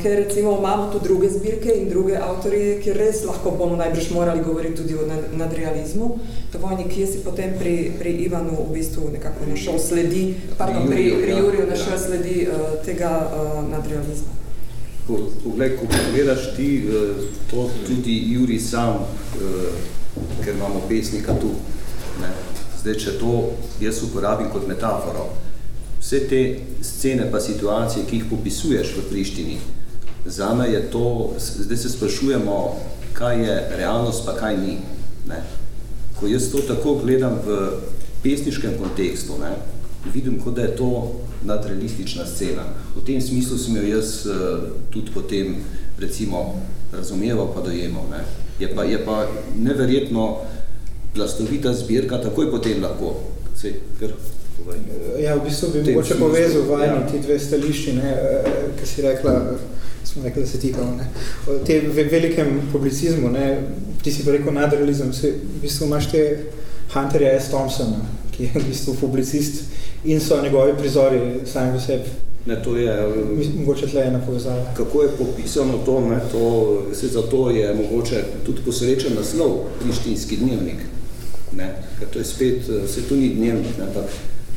ker recimo imamo tu druge zbirke in druge avtorje, ki res lahko bomo najbrž morali govoriti tudi o nadrealizmu. To vojni, kje si potem pri, pri Ivanu v bistvu nekako našel sledi, pardon, pri, pri Juriju ja. našel sledi uh, tega uh, nadrealizma. Poglej, ko gledaš ti, to tudi Juri sam, ker imamo pesnika tu. Ne. Zdaj, če to jaz uporabim kot metaforo, vse te scene pa situacije, ki jih popisuješ v Prištini, zame je to, zdaj se sprašujemo, kaj je realnost, pa kaj ni. Ne. Ko jaz to tako gledam v pesniškem kontekstu, ne, vidim, kot da je to nadrealistična scena. V tem smislu sem jo jaz uh, tudi potem recimo razumeval pa dojemal. Ne. Je, pa, je pa neverjetno plastovita zbirka, takoj potem lahko. Se, ker, ja, v bistvu bi mogoče povezal vajni ja. ti dve stališči, ne, eh, ki si rekla, smo rekli, da se tikamo, ne. O te velikem publicizmu, ne, ti si pa rekel nadrealizem, se, v bistvu imaš te Hunterja S. Thompsona, ki je v bistvu publicist in so njegovi prizori sami v sebi. Ne, to je, mogoče tle ena povezava. Kako je popisano to, ne, to, se zato je mogoče tudi posrečen naslov, prištinski dnevnik. Ne, ker to je spet, se to ni dnevnik, ne, tak,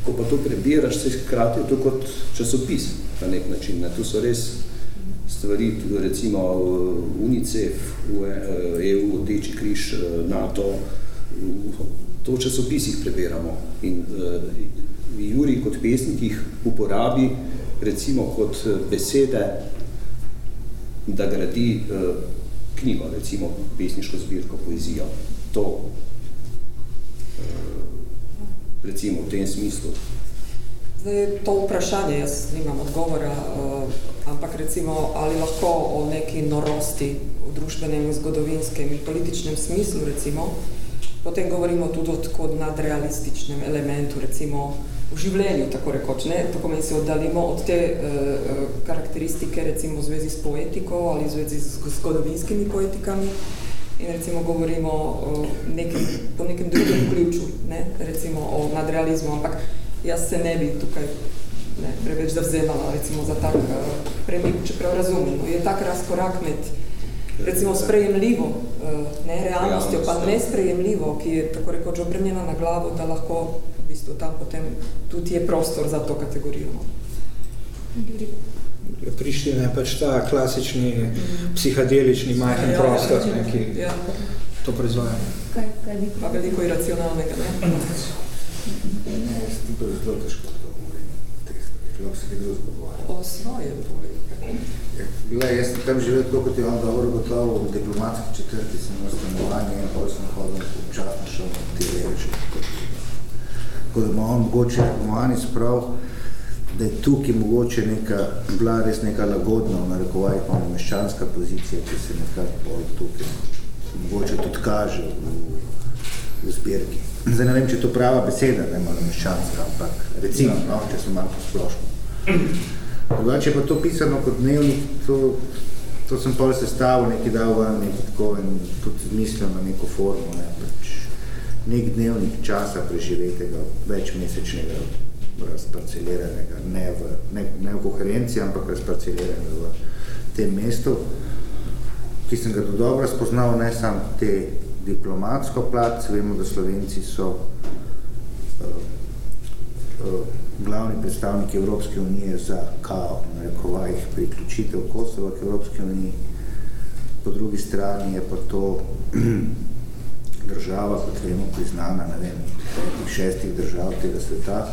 ko pa to prebiraš, se hkrati to kot časopis na nek način. Ne, tu so res stvari, tudi recimo UNICEF, EU, Deči križ, NATO, to v časopisih prebiramo. In uh, Juri kot pesnik jih uporabi recimo kot eh, besede, da gradi uh, knjigo, recimo pesniško zbirko, poezijo. To uh, recimo v tem smislu. Zdaj, to vprašanje, jaz nimam odgovora, uh, ampak recimo, ali lahko o neki norosti v družbenem, zgodovinskem in političnem smislu, recimo, Potem govorimo tudi o nadrealističnem elementu, recimo v življenju, tako rekoč, ne? tako meni se oddalimo od te uh, karakteristike, recimo v zvezi s poetiko ali v zvezi z zgodovinskimi poetikami in recimo govorimo o nekem, po nekem drugem ključu, ne? recimo o nadrealizmu, ampak jaz se ne bi tukaj ne, preveč zavzemala recimo za tak uh, premik, čeprav razumemo. Je tak razkorak med recimo sprejemljivo eh, ne, realnostjo, pa nesprejemljivo, ki je tako rekoč obrnjena na glavo, da lahko v bistvu tam potem tudi je prostor za to kategorijo. Prišli ne pač ta klasični mm. psihadelični majhen ja, prostor, ja, ne, ki ja. to proizvaja. Kaj, kaj pa veliko iracionalnega, ne? Ne, to je zelo težko to govoriti. Lahko se kaj drugega govoriti. O svoje povedi. Bila, jaz sem tam živel tako, kot je on dobro gotovo, v diplomatski četrti sem na stanovanje in potem sem hodil občasno šel na te reči. Tako da ima on mogoče Moani sprav, da je tukaj mogoče neka, bila res neka lagodna, v narekovaj, pa meščanska pozicija, ki se nekako bolj tukaj mogoče tudi kaže v, v zbirki. Zdaj ne vem, če je to prava beseda, ne malo meščanska, ampak recimo, no, če sem malo splošno. Drugače pa to pisano kot dnevnik, to to sem pol sestavil, nekaj dal ven, nekaj tako in tudi zmislil na neko formo, ne, pač nek dnevnik časa preživetega, večmesečnega, razparceliranega, ne v, ne, ne v koherenci, ampak razparceliranega v tem mestu, ki sem ga do dobro spoznal, ne sam te diplomatsko plat, vemo, da Slovenci so uh, uh, glavni predstavniki Evropske unije za kao, na rekovajih, priključitev Kosova k Evropske uniji. Po drugi strani je pa to država, kot vemo, priznana, ne vem, šestih držav tega sveta,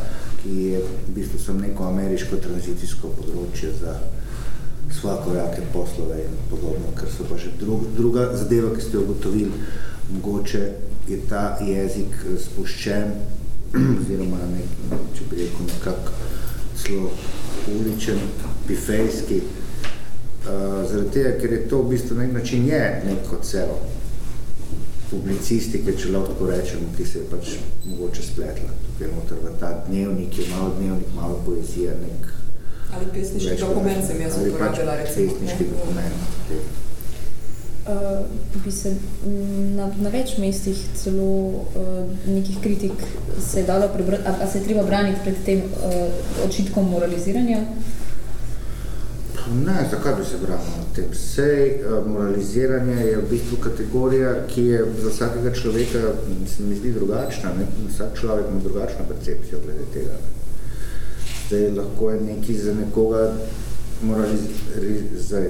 ki je v bistvu sem neko ameriško tranzicijsko področje za svakojake poslove in podobno, ker so pa še drug, druga zadeva, ki ste ugotovili, mogoče je ta jezik spuščen oziroma nek, če bi rekel nekak celo uličen, bifejski, uh, zaradi tega, ker je to v bistvu nek način je neko celo publicistike, če lahko tako rečemo, ki se je pač mogoče spletla. Tukaj noter v ta dnevnik je malo dnevnik, malo poezija, nek Ali pesniški dokument sem jaz uporabila, pač recimo. pesniški ne? dokument. Uh, bi se m, na, na več mestih celo uh, nekih kritik se je dalo prebrati, a, a se je treba braniti pred tem uh, očitkom moraliziranja? Ne, zakaj bi se branil na tem? Sej, uh, moraliziranje je v bistvu kategorija, ki je za vsakega človeka, se mi zdi, drugačna. Ne? Vsak človek ima drugačno percepcijo glede tega. Zdaj, lahko je neki za nekoga moraliz za,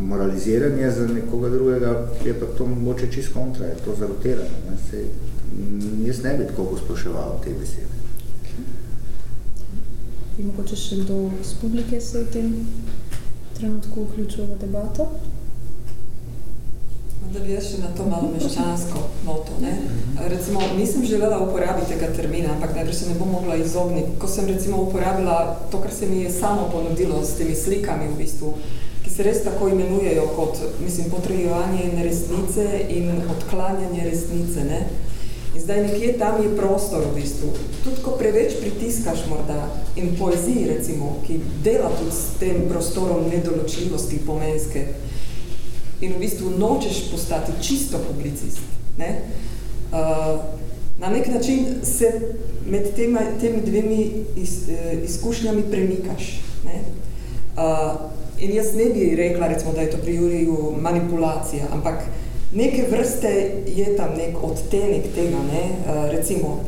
moraliziranje za nekoga drugega, je pa to mogoče čist kontra, je to zarotirano. Ne? Sej, jaz ne bi tako posploševal te besede. Bi mogoče še kdo iz publike se v tem trenutku vključil v debato? Da bi jaz še na to malo meščansko noto. Ne? Recimo, nisem želela uporabiti tega termina, ampak najbrž se ne bom mogla izogniti. Ko sem recimo uporabila to, kar se mi je samo ponudilo s temi slikami v bistvu, ki se res tako imenujejo kot, mislim, potrejevanje resnice in odklanjanje resnice. Ne? In zdaj nekje tam je prostor v bistvu. Tudi ko preveč pritiskaš morda in poeziji recimo, ki dela tudi s tem prostorom nedoločljivosti pomenske, in v bistvu nočeš postati čisto publicist. Ne? Uh, na nek način se med tema, temi dvemi iz, uh, izkušnjami premikaš. Ne? Uh, in jaz ne bi rekla, recimo, da je to pri Juriju manipulacija, ampak neke vrste je tam nek odtenek tega. Ne? Uh, recimo,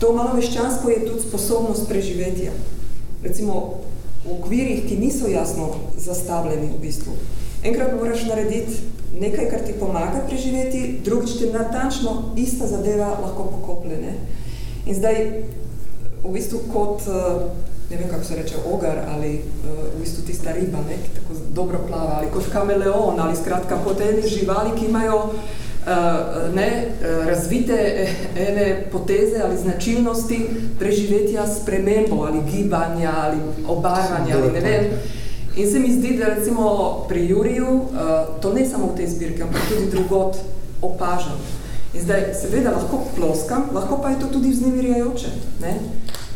to malo meščansko je tudi sposobnost preživetja. Recimo, v okvirih, ki niso jasno zastavljeni v bistvu. Enkrat moraš narediti nekaj, kar ti pomaga preživeti, drugič ti natančno ista zadeva lahko pokoplje. Ne? In zdaj, v bistvu kot, ne vem, kako se reče, ogar ali v bistvu tista riba, ne, ki tako dobro plava, ali kot kameleon, ali skratka kot ene živali, ki imajo ne, razvite ene poteze ali značilnosti preživetja spremembo ali gibanja ali obarvanja ali ne vem. In se mi zdi, da recimo pri Juriju, uh, to ne samo v tej zbirki, ampak tudi drugot opažam. In zdaj, seveda lahko ploskam, lahko pa je to tudi vznemirjajoče, ne?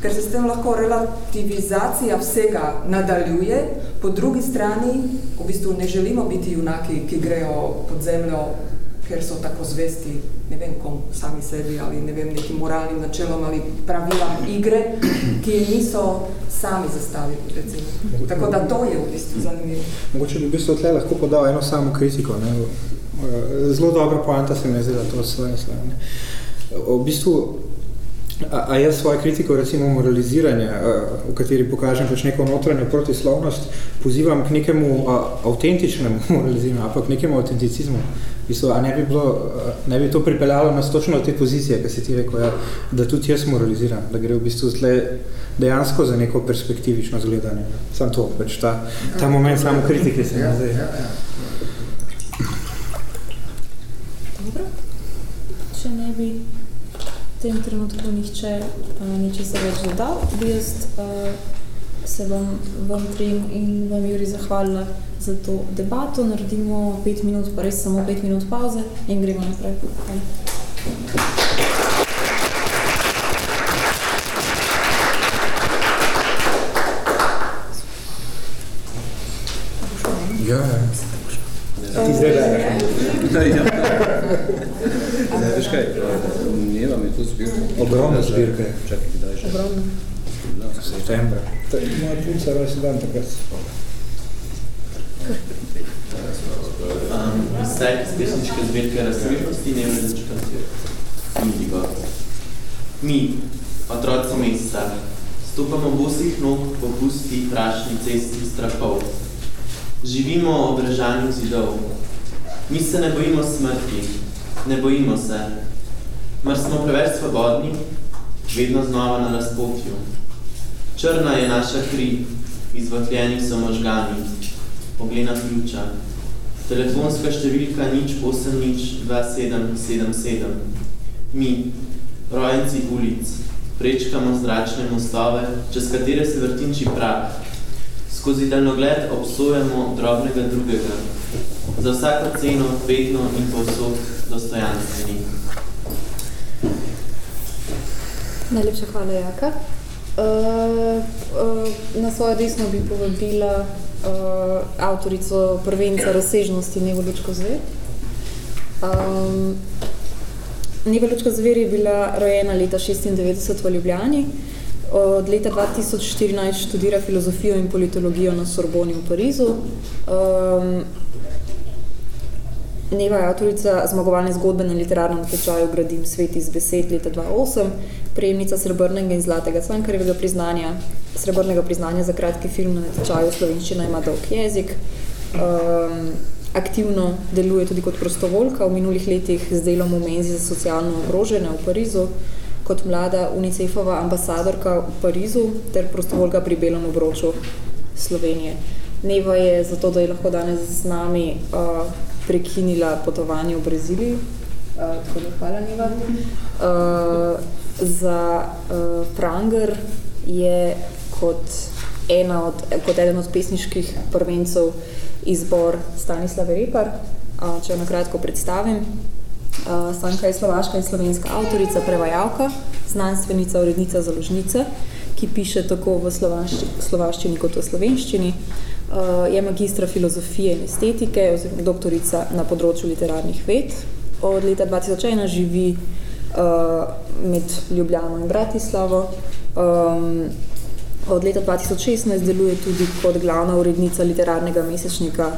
Ker se s tem lahko relativizacija vsega nadaljuje, po drugi strani v bistvu ne želimo biti junaki, ki grejo pod zemljo, ker so tako zvesti, ne vem kom, sami sebi ali ne vem, nekim moralnim načelom ali pravilam igre, ki niso sami zastavili, recimo. Tako da to je v bistvu zanimivo. Mogoče bi v bistvu tle lahko podal eno samo kritiko. Ne? Zelo dobra poanta se mi je zdela to svoje slavne. V bistvu, a, a jaz svojo kritiko, recimo moraliziranja, v kateri pokažem pač neko notranjo protislovnost, pozivam k nekemu avtentičnemu moraliziranju, ali pa k nekemu autenticizmu. V bistvu, a ne bi, bilo, ne bi to pripeljalo nas točno v te pozicije, ki si ti rekel, ja, da tudi jaz moraliziram, da gre v bistvu tle dejansko za neko perspektivično zgledanje. Sam to, pač ta, ta moment samo kritike se mi zdaj. Ja, ja. Dobro. Če ne bi tem trenutku nihče uh, ničesar več dodal, bi jaz uh, se vam, vam trem in vam Juri zahvalila za to debato. Naredimo pet minut, pa res samo pet minut pauze in gremo naprej. Hvala. Ja, ja. Ti zdaj bereš. Kaj, njeva mi to zbirko. Ogromno zbirke. Čakaj, kdaj že? Ogromno. Septembra. To je moja punca rojstni dan takrat. Um, Stek iz pesniške zbirke razsežnosti ne vem, začkati. Indigo. Mi, otroci mesta, stopamo bosih nog po pusti prašni cesti strahov. Živimo ob režanju zidov. Mi se ne bojimo smrti, ne bojimo se. Mar smo preveč svobodni, vedno znova na razpotju. Črna je naša kri, izvotljeni so možgani, pogleda ključa. Telefonska številka nič 8 nič 2777. Mi, rojenci ulic, prečkamo zračne mostove, čez katere se vrtinči prah. Skozi daljnogled obsojamo drobnega drugega. Za vsako ceno vedno in povsod dostojanstveni. Najlepša hvala, Jaka. Uh, uh, na svojo desno bi povabila uh, avtorico prvenca razsežnosti Nevo Lučko Zver. Um, Neva Lučka Zver je bila rojena leta 96 v Ljubljani. Od leta 2014 študira filozofijo in politologijo na Sorboni v Parizu. Um, Neva je avtorica zmagovalne zgodbe na literarnem tečaju Gradim svet iz besed leta 2008, prejemnica srebrnega in zlatega Cankarjevega priznanja, srebrnega priznanja za kratki film na tečaju Slovenščina ima dolg jezik. Um, aktivno deluje tudi kot prostovoljka v minulih letih z delom v menzi za socialno ogrožene v Parizu, kot mlada UNICEF-ova ambasadorka v Parizu ter prostovoljka pri Belem obroču Slovenije. Neva je zato, da je lahko danes z nami uh, prekinila potovanje v Braziliji. Uh, tako da hvala, Neva. Uh, za uh, Pranger je kot, ena od, kot eden od pesniških prvencev izbor Stanislave Repar, uh, če jo nakratko predstavim. Uh, Stanka je slovaška in slovenska avtorica, prevajalka, znanstvenica, urednica, založnica, ki piše tako v slovaščini kot v slovenščini. Uh, je magistra filozofije in estetike oziroma doktorica na področju literarnih ved. Od leta 2001 živi uh, med Ljubljano in Bratislavo. Um, od leta 2016 deluje tudi kot glavna urednica literarnega mesečnika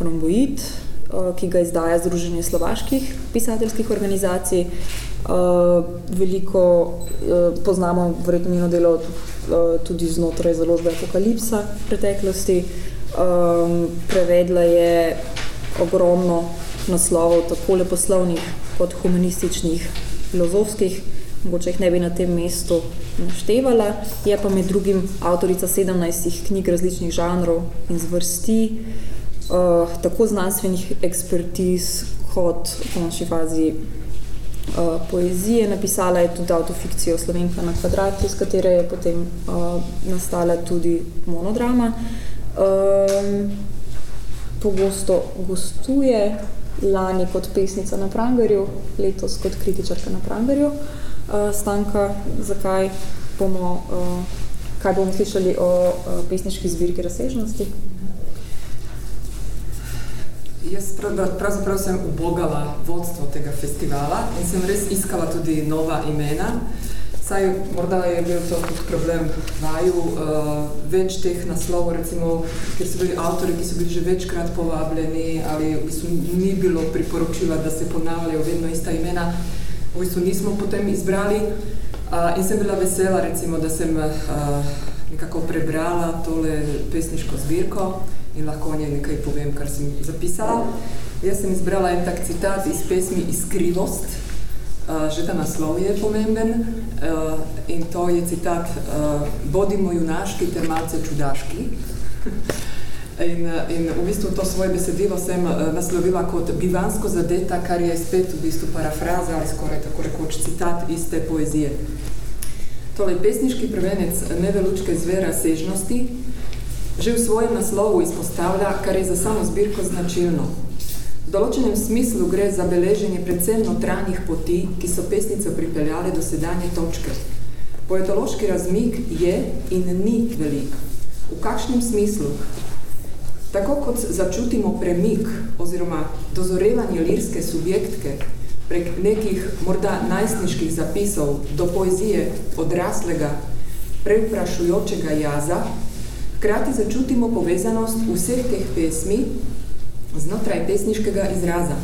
Romboid, uh, ki ga izdaja Združenje slovaških pisateljskih organizacij. Uh, veliko uh, poznamo njeno delo uh, tudi znotraj založbe Apokalipsa v preteklosti. Um, prevedla je ogromno naslovov, tako leposlovnih kot humanističnih, filozofskih, mogoče jih ne bi na tem mestu naštevala. Je pa med drugim avtorica 17 knjig različnih žanrov in zvrsti, uh, tako znanstvenih ekspertiz kot v končni fazi uh, poezije. Napisala je tudi autofikcijo Slovenka na kvadratu, iz katere je potem uh, nastala tudi monodrama. Um, pogosto gostuje, lani kot pesnica na Prangerju, letos kot kritičarka na Prangerju. Uh, Stanka, zakaj bomo, uh, kaj bomo slišali o uh, pesniški zbirki razsežnosti? Jaz pravzaprav sem ubogala vodstvo tega festivala in sem res iskala tudi nova imena. Saj morda je bil to tudi problem vaju, uh, več teh naslovov, recimo, ker so bili avtori, ki so bili že večkrat povabljeni ali v bistvu ni bilo priporočila, da se ponavljajo vedno ista imena, v bistvu nismo potem izbrali. Uh, in sem bila vesela, recimo, da sem uh, nekako prebrala tole pesniško zbirko in lahko o njej nekaj povem, kar sem zapisala. Jaz sem izbrala en tak citat iz pesmi Iskrivost, že ta naslov je pomemben uh, in to je citat uh, Bodimo junaški ter malce čudaški. in, in v bistvu to svoje besedilo sem naslovila kot bivansko zadeta, kar je spet v bistvu parafraza ali skoraj tako rekoč citat iz te poezije. Tole pesniški prvenec Neve Lučke zvera sežnosti že v svojem naslovu izpostavlja, kar je za samo zbirko značilno, določenem smislu gre za beleženje predvsem notranjih poti, ki so pesnico pripeljale do sedanje točke. Poetološki razmik je in ni velik. V kakšnem smislu? Tako kot začutimo premik oziroma dozorevanje lirske subjektke prek nekih morda najstniških zapisov do poezije odraslega, prevprašujočega jaza, krati začutimo povezanost vseh teh pesmi znotraj pesniškega izraza.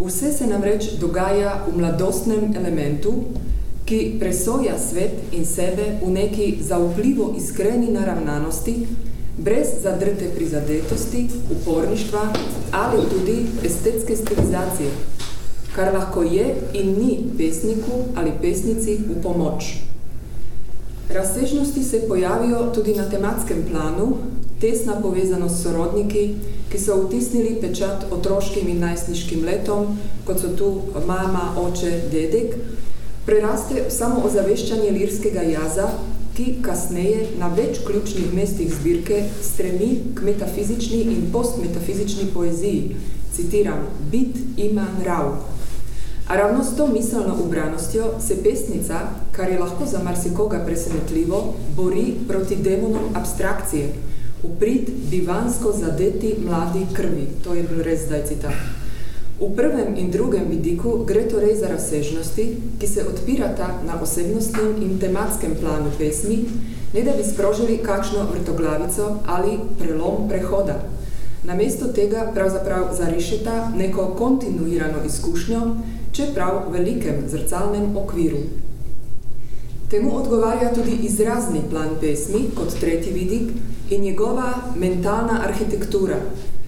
Vse se namreč dogaja v mladostnem elementu, ki presoja svet in sebe v neki zaupljivo iskreni naravnanosti, brez zadrte prizadetosti, uporništva ali tudi estetske stilizacije, kar lahko je in ni pesniku ali pesnici v pomoč. Razsežnosti se pojavijo tudi na tematskem planu, tesna povezanost s sorodniki, ki so vtisnili pečat otroškim in najstniškim letom, kot so tu mama, oče, dedek, preraste samo ozaveščanje lirskega jaza, ki kasneje na več ključnih mestih zbirke stremi k metafizični in postmetafizični poeziji. Citiram, bit ima nrav. A ravno s to miselno ubranostjo se pesnica, kar je lahko za marsikoga presenetljivo, bori proti demonom abstrakcije, uprit bivansko zadeti mladi krvi. To je bil res zdaj citat. V prvem in drugem vidiku gre torej za razsežnosti, ki se odpirata na osebnostnem in tematskem planu pesmi, ne da bi sprožili kakšno vrtoglavico ali prelom prehoda. Namesto tega pravzaprav zarišeta neko kontinuirano izkušnjo, čeprav v velikem zrcalnem okviru. Temu odgovarja tudi izrazni plan pesmi kot tretji vidik in njegova mentalna arhitektura,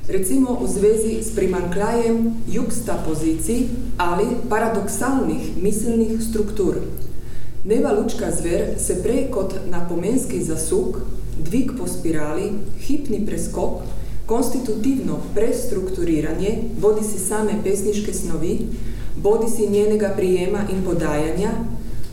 recimo v zvezi s primankljajem jugsta pozicij ali paradoksalnih miselnih struktur. Neva lučka zver se prej kot napomenski zasuk, dvig po spirali, hipni preskok, konstitutivno prestrukturiranje, bodi si same pesniške snovi, bodi si njenega prijema in podajanja,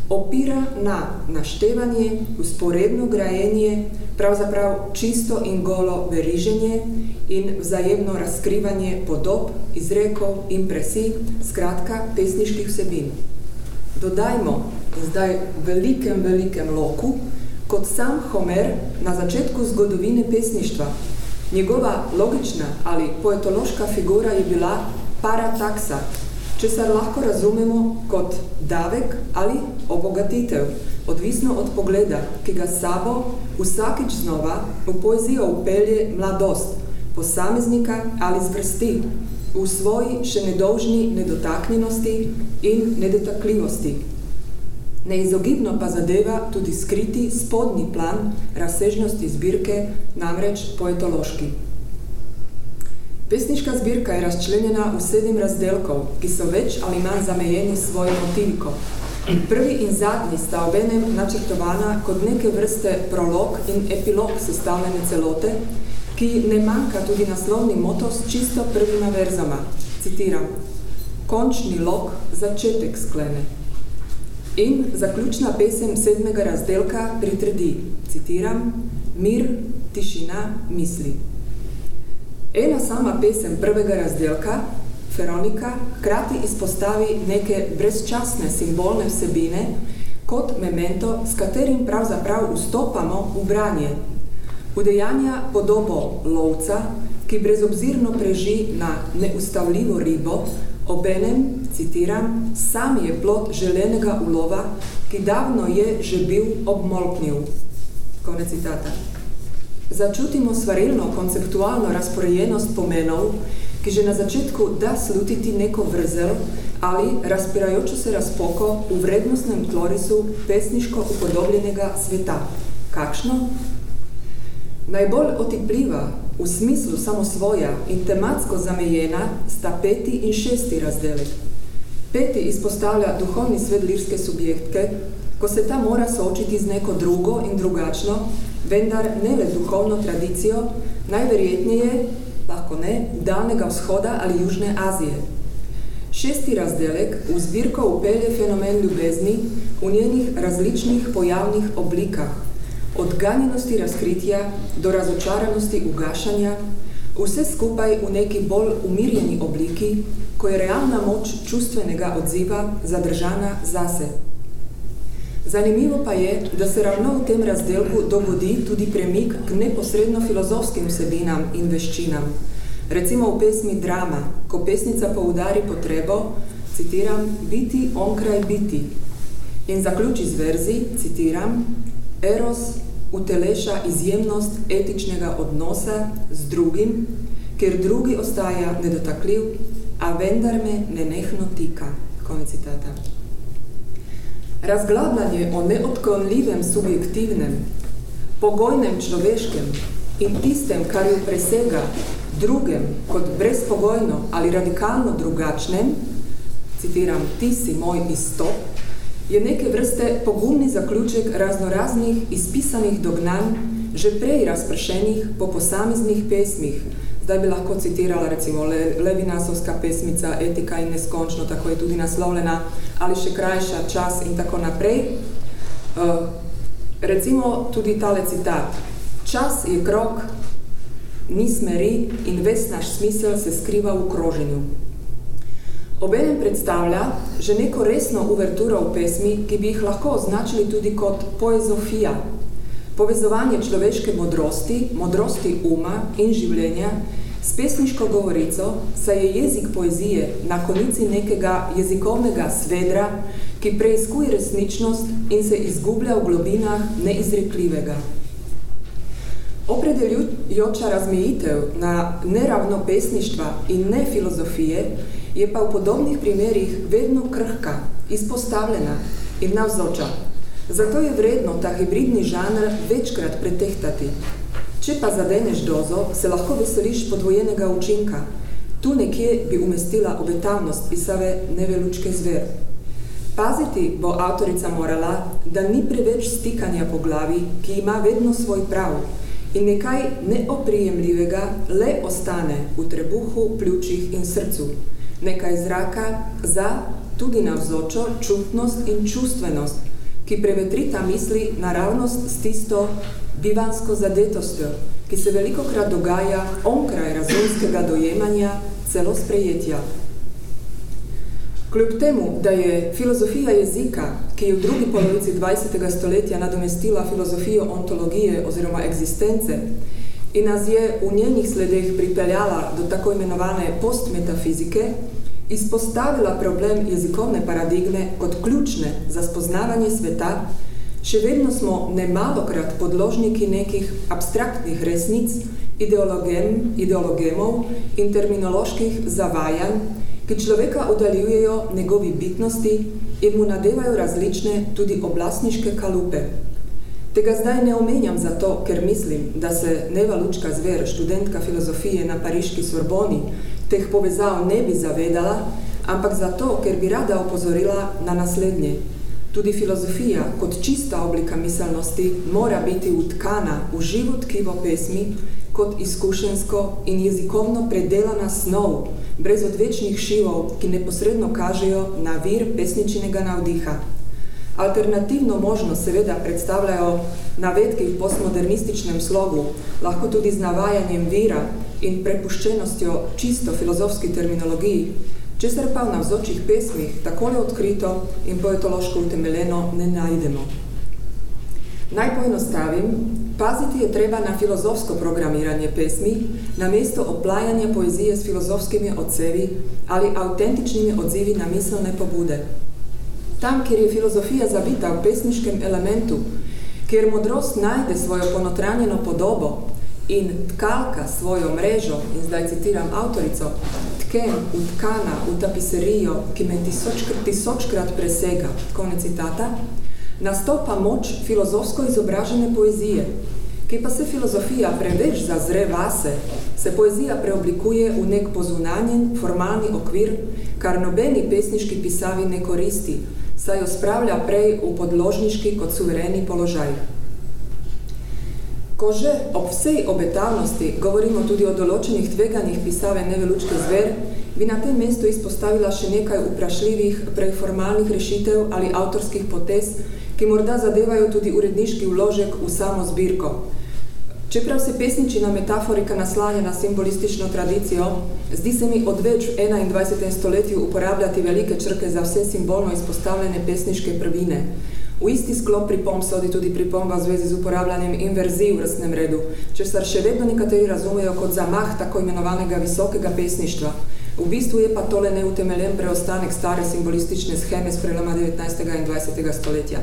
opira na naštevanje, usporedno grajenje, pravzaprav čisto in golo veriženje in vzajemno razkrivanje podob, izrekov, impresij, skratka pesniških vsebin. Dodajmo zdaj velikem, velikem loku, kot sam Homer na začetku zgodovine pesništva. Njegova logična ali poetološka figura je bila parataksa, česar lahko razumemo kot davek ali obogatitev, odvisno od pogleda, ki ga sabo vsakič znova v poezijo upelje mladost, posameznika ali zvrsti, v svoji še nedolžni nedotaknjenosti in nedotakljivosti. Neizogibno pa zadeva tudi skriti spodnji plan razsežnosti zbirke, namreč poetološki. Pesniška zbirka je razčlenjena v sedem razdelkov, ki so več ali manj zamejeni svojo motiviko. Prvi in zadnji sta obenem načrtovana kot neke vrste prolog in epilog sestavljene celote, ki ne manjka tudi naslovni moto s čisto prvima verzama. Citiram, končni lok začetek sklene. In zaključna pesem sedmega razdelka pritredi, citiram, mir, tišina, misli. Ena sama pesem prvega razdelka, Veronika, krati izpostavi neke brezčasne simbolne vsebine kot memento, s katerim pravzaprav vstopamo v branje. Udejanja podobo lovca, ki brezobzirno preži na neustavljivo ribo, obenem, citiram, sam je plot želenega ulova, ki davno je že bil obmolknil. Konec citata začutimo svarilno konceptualno razporejenost pomenov, ki že na začetku da slutiti neko vrzel ali razpirajočo se razpoko v vrednostnem tlorisu pesniško upodobljenega sveta. Kakšno? Najbolj otipljiva, v smislu samosvoja in tematsko zamejena, sta peti in šesti razdelek. Peti izpostavlja duhovni svet lirske subjektke, ko se ta mora soočiti z neko drugo in drugačno, vendar ne le duhovno tradicijo, najverjetneje, lahko ne, daljnega vzhoda ali južne Azije. Šesti razdelek v zbirko upelje fenomen ljubezni v njenih različnih pojavnih oblikah, od ganjenosti razkritja do razočaranosti ugašanja, vse skupaj v neki bolj umirjeni obliki, ko je realna moč čustvenega odziva zadržana zase. Zanimivo pa je, da se ravno v tem razdelku dogodi tudi premik k neposredno filozofskim vsebinam in veščinam. Recimo v pesmi Drama, ko pesnica poudari potrebo, citiram, biti onkraj biti. In zaključi z verzi, citiram, Eros uteleša izjemnost etičnega odnosa z drugim, ker drugi ostaja nedotakljiv, a vendar me nenehno tika. Konec citata. Razglabljanje o neodklonljivem subjektivnem, pogojnem človeškem in tistem, kar jo presega drugem kot brezpogojno ali radikalno drugačnem, citiram, ti si moj izstop, je neke vrste pogumni zaključek raznoraznih izpisanih dognanj, že prej razpršenih po posameznih pesmih. Zdaj bi lahko citirala recimo Le, Levinasovska pesmica Etika in neskončno, tako je tudi naslovljena, ali še krajša čas in tako naprej. Uh, recimo tudi tale citat. Čas je krok, ni smeri in ves naš smisel se skriva v kroženju. Obenem predstavlja že neko resno uverturo v pesmi, ki bi jih lahko označili tudi kot poezofija. Povezovanje človeške modrosti, modrosti uma in življenja s pesniško govorico, saj je jezik poezije na konici nekega jezikovnega svedra, ki preizkuje resničnost in se izgublja v globinah neizrekljivega. Opredeljujoča razmejitev na neravno pesništva in ne filozofije je pa v podobnih primerih vedno krhka, izpostavljena in navzoča. Zato je vredno ta hibridni žanr večkrat pretehtati. Če pa zadeneš dozo, se lahko veseliš podvojenega učinka. Tu nekje bi umestila obetavnost pisave nevelučke zver. Paziti bo avtorica morala, da ni preveč stikanja po glavi, ki ima vedno svoj prav, in nekaj neoprijemljivega le ostane v trebuhu, pljučih in srcu nekaj zraka za tudi navzočo čutnost in čustvenost, ki prevetrita misli naravnost s tisto bivansko zadetostjo, ki se veliko krat dogaja onkraj razumskega dojemanja, celo sprejetja. Kljub temu, da je filozofija jezika, ki je v drugi polovici 20. stoletja nadomestila filozofijo ontologije oziroma eksistence in nas je v njenih sledeh pripeljala do tako imenovane postmetafizike, izpostavila problem jezikovne paradigme kot ključne za spoznavanje sveta, še vedno smo nemalokrat podložniki nekih abstraktnih resnic, ideologem, ideologemov in terminoloških zavajanj, ki človeka oddaljujejo njegovi bitnosti in mu nadevajo različne tudi oblastniške kalupe. Tega zdaj ne omenjam zato, ker mislim, da se Neva Lučka Zver, študentka filozofije na Pariški Sorboni, teh povezav ne bi zavedala, ampak zato, ker bi rada opozorila na naslednje. Tudi filozofija kot čista oblika miselnosti mora biti utkana v živo tkivo pesmi kot izkušensko in jezikovno predelana snov, brez odvečnih šivov, ki neposredno kažejo na vir pesničinega navdiha. Alternativno možnost seveda predstavljajo navedki v postmodernističnem slogu, lahko tudi z navajanjem vira in prepuščenostjo čisto filozofski terminologiji, česar pa v navzočih pesmih takole odkrito in poetološko utemeljeno ne najdemo. Naj poenostavim, paziti je treba na filozofsko programiranje pesmi, na mesto oplajanja poezije s filozofskimi odsevi ali autentičnimi odzivi na miselne pobude. Tam, kjer je filozofija zabita v pesniškem elementu, kjer modrost najde svojo ponotranjeno podobo in tkalka svojo mrežo, in zdaj citiram avtorico, tken, utkana v tapiserijo, ki me tisočkrat, tisočkrat presega, konec citata, nastopa moč filozofsko izobražene poezije, ki pa se filozofija preveč zazre vase, se poezija preoblikuje v nek pozunanjen, formalni okvir, kar nobeni pesniški pisavi ne koristi, saj jo spravlja prej v podložniški kot suvereni položaj. Ko že ob vsej obetavnosti govorimo tudi o določenih tveganjih pisave Nevelučke zver, bi na tem mestu izpostavila še nekaj vprašljivih preformalnih rešitev ali avtorskih potez, ki morda zadevajo tudi uredniški vložek v samo zbirko, Čeprav se pesničina metaforika naslanja na simbolistično tradicijo, zdi se mi odveč v 21. stoletju uporabljati velike črke za vse simbolno izpostavljene pesniške prvine. V isti sklop pripomb sodi tudi pripomba v zvezi z uporabljanjem inverzij v vrstnem redu, česar še vedno nekateri razumejo kot zamah tako imenovanega visokega pesništva. V bistvu je pa tole neutemeljen preostanek stare simbolistične scheme s preloma 19. in 20. stoletja.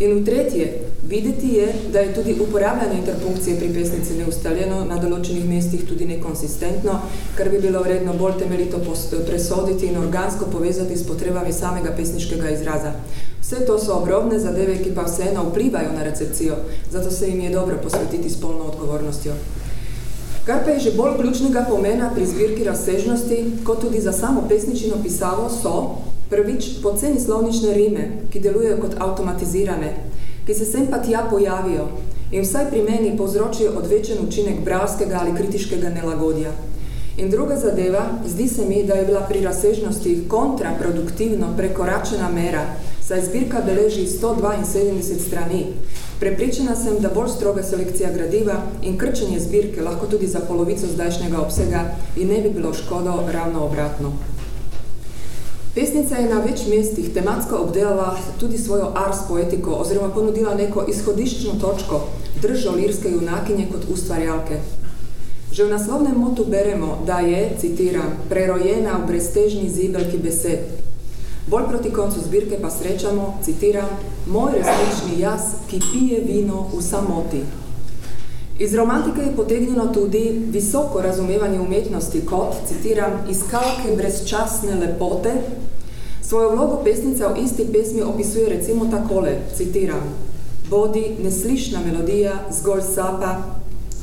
In v tretje, videti je, da je tudi uporabljanje interpunkcije pri pesnici neustaljeno, na določenih mestih tudi nekonsistentno, kar bi bilo vredno bolj temeljito presoditi in organsko povezati s potrebami samega pesniškega izraza. Vse to so obrobne zadeve, ki pa vseeno vplivajo na recepcijo, zato se jim je dobro posvetiti s polno odgovornostjo. Kar pa je že bolj ključnega pomena pri zbirki razsežnosti, kot tudi za samo pesničino pisavo, so, Prvič, poceni slovnične rime, ki delujejo kot avtomatizirane, ki se sem pa tja pojavijo in vsaj pri meni povzročijo odvečen učinek bravskega ali kritiškega nelagodja. In druga zadeva, zdi se mi, da je bila pri razsežnosti kontraproduktivno prekoračena mera, saj zbirka beleži 172 strani. Prepričana sem, da bolj stroga selekcija gradiva in krčenje zbirke lahko tudi za polovico zdajšnjega obsega in ne bi bilo škodo ravno obratno. Pesnica je na več mestih tematsko obdelala tudi svojo ars poetiko oziroma ponudila neko izhodiščno točko držo lirske junakinje kot ustvarjalke. Že v naslovnem motu beremo, da je, citiram, prerojena v breztežni zibelki besed. Bolj proti koncu zbirke pa srečamo, citiram, moj resnični jaz, ki pije vino v samoti. Iz romantike je potegnjeno tudi visoko razumevanje umetnosti kot, citiram, iskalke brezčasne lepote. Svojo vlogo pesnica v isti pesmi opisuje recimo takole, citiram, bodi neslišna melodija zgolj sapa,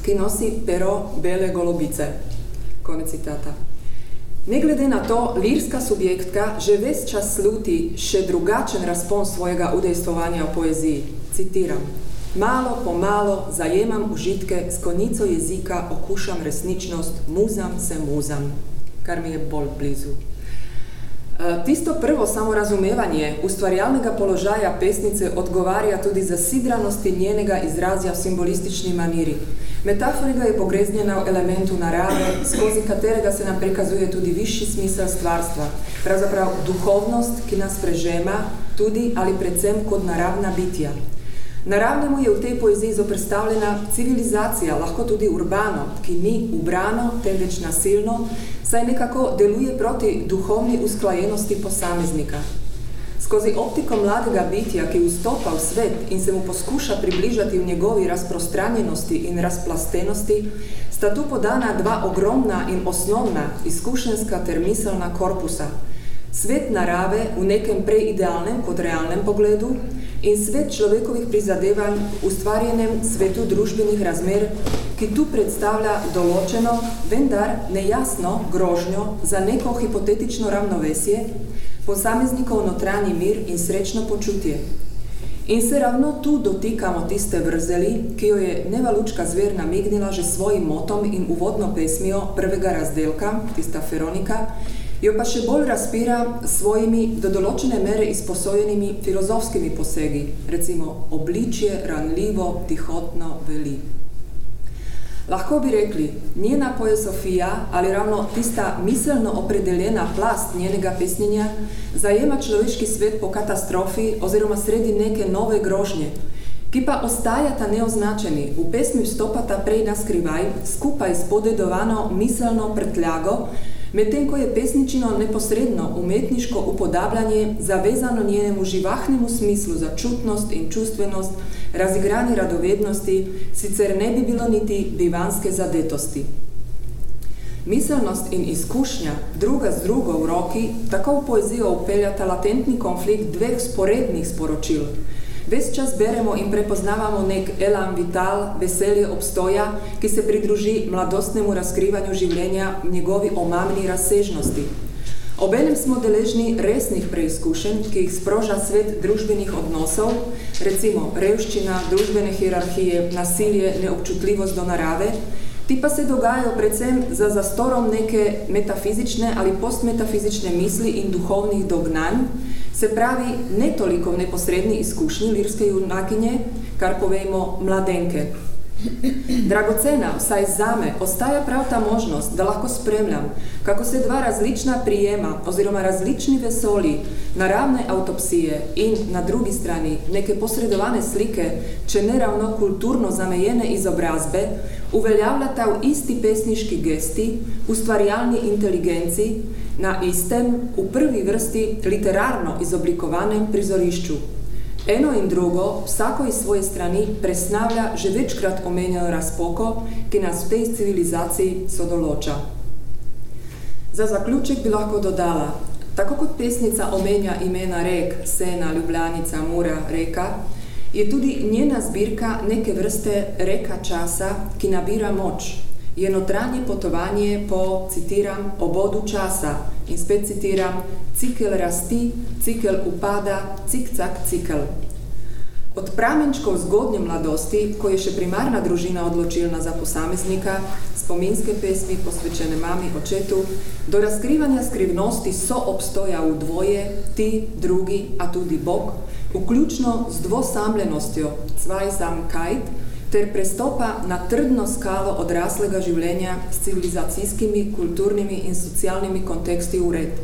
ki nosi pero bele golobice. Konec citata. Ne glede na to, lirska subjektka že ves čas sluti še drugačen razpon svojega udejstvovanja v poeziji. Citiram, Malo po malo zajemam užitke, s konico jezika okušam resničnost, muzam se muzam, kar mi je bolj blizu. E, tisto prvo samorazumevanje ustvarjalnega položaja pesnice odgovarja tudi za sidranosti njenega izrazja v simbolistični maniri. Metaforiga je pogreznjena v elementu narave, skozi katerega se nam prikazuje tudi višji smisel stvarstva, pravzaprav duhovnost, ki nas prežema tudi ali predvsem kot naravna bitja. Naravnemu je v tej poeziji zoprstavljena civilizacija, lahko tudi urbano, ki ni ubrano, temveč nasilno, saj nekako deluje proti duhovni usklajenosti posameznika. Skozi optiko mladega bitja, ki vstopa v svet in se mu poskuša približati v njegovi razprostranjenosti in razplastenosti, sta tu podana dva ogromna in osnovna izkušenska ter miselna korpusa. Svet narave v nekem preidealnem kot realnem pogledu in svet človekovih prizadevanj v ustvarjenem svetu družbenih razmer, ki tu predstavlja določeno, vendar nejasno grožnjo za neko hipotetično ravnovesje, posameznikov notranji mir in srečno počutje. In se ravno tu dotikamo tiste vrzeli, ki jo je nevalučka zver namignila že svojim motom in uvodno pesmijo prvega razdelka, tista Feronika, jo pa še bolj razpira svojimi do določene mere izposojenimi filozofskimi posegi, recimo obličje, ranljivo, tihotno, veli. Lahko bi rekli, njena poesofija ali ravno tista miselno opredeljena plast njenega pesnjenja zajema človeški svet po katastrofi oziroma sredi neke nove grožnje, ki pa ostajata neoznačeni, v pesmi vstopata prej na skrivaj, skupaj s podedovano miselno prtljago, medtem ko je pesničino neposredno umetniško upodabljanje zavezano njenemu živahnemu smislu za čutnost in čustvenost, razigrani radovednosti, sicer ne bi bilo niti bivanske zadetosti. Miselnost in izkušnja, druga z drugo v roki, tako v poezijo upeljata latentni konflikt dveh sporednih sporočil – Ves čas beremo in prepoznavamo nek elan vital, veselje obstoja, ki se pridruži mladostnemu razkrivanju življenja v njegovi omamni razsežnosti. Obenem smo deležni resnih preizkušenj, ki jih sproža svet družbenih odnosov, recimo revščina, družbene hierarhije, nasilje, neobčutljivost do narave, ti pa se dogajajo predvsem za zastorom neke metafizične ali postmetafizične misli in duhovnih dognanj, Se pravi, ne toliko v neposredni izkušnji lirske junakinje, kar povejmo mladenke. Dragocena, vsaj zame, ostaja prav ta možnost, da lahko spremljam, kako se dva različna prijema oziroma različni vesoli, naravne autopsije in na drugi strani neke posredovane slike, če ne ravno kulturno zamejene izobrazbe, uveljavljata v isti pesniški gesti, ustvarjalni inteligenci, na istem, v prvi vrsti literarno izoblikovanem prizorišču. Eno in drugo, vsako iz svoje strani, presnavlja že večkrat omenjeno razpoko, ki nas v tej civilizaciji sodoloča. Za zaključek bi lahko dodala, tako kot pesnica omenja imena rek, Sena, Ljubljanica, Mura, Reka, je tudi njena zbirka neke vrste reka časa, ki nabira moč. Je notranje potovanje po, citiram, obodu časa in spet citiram, cikel rasti, cikel upada, cik-cak cikel. Od pramenčkov zgodnje mladosti, ko je še primarna družina odločilna za posameznika, spominske pesmi posvečene mami očetu, do razkrivanja skrivnosti so obstoja v dvoje, ti, drugi, a tudi Bog, vključno z dvosamljenostjo, cvaj sam kajt, ter prestopa na trdno skalo odraslega življenja s civilizacijskimi, kulturnimi in socialnimi konteksti ured.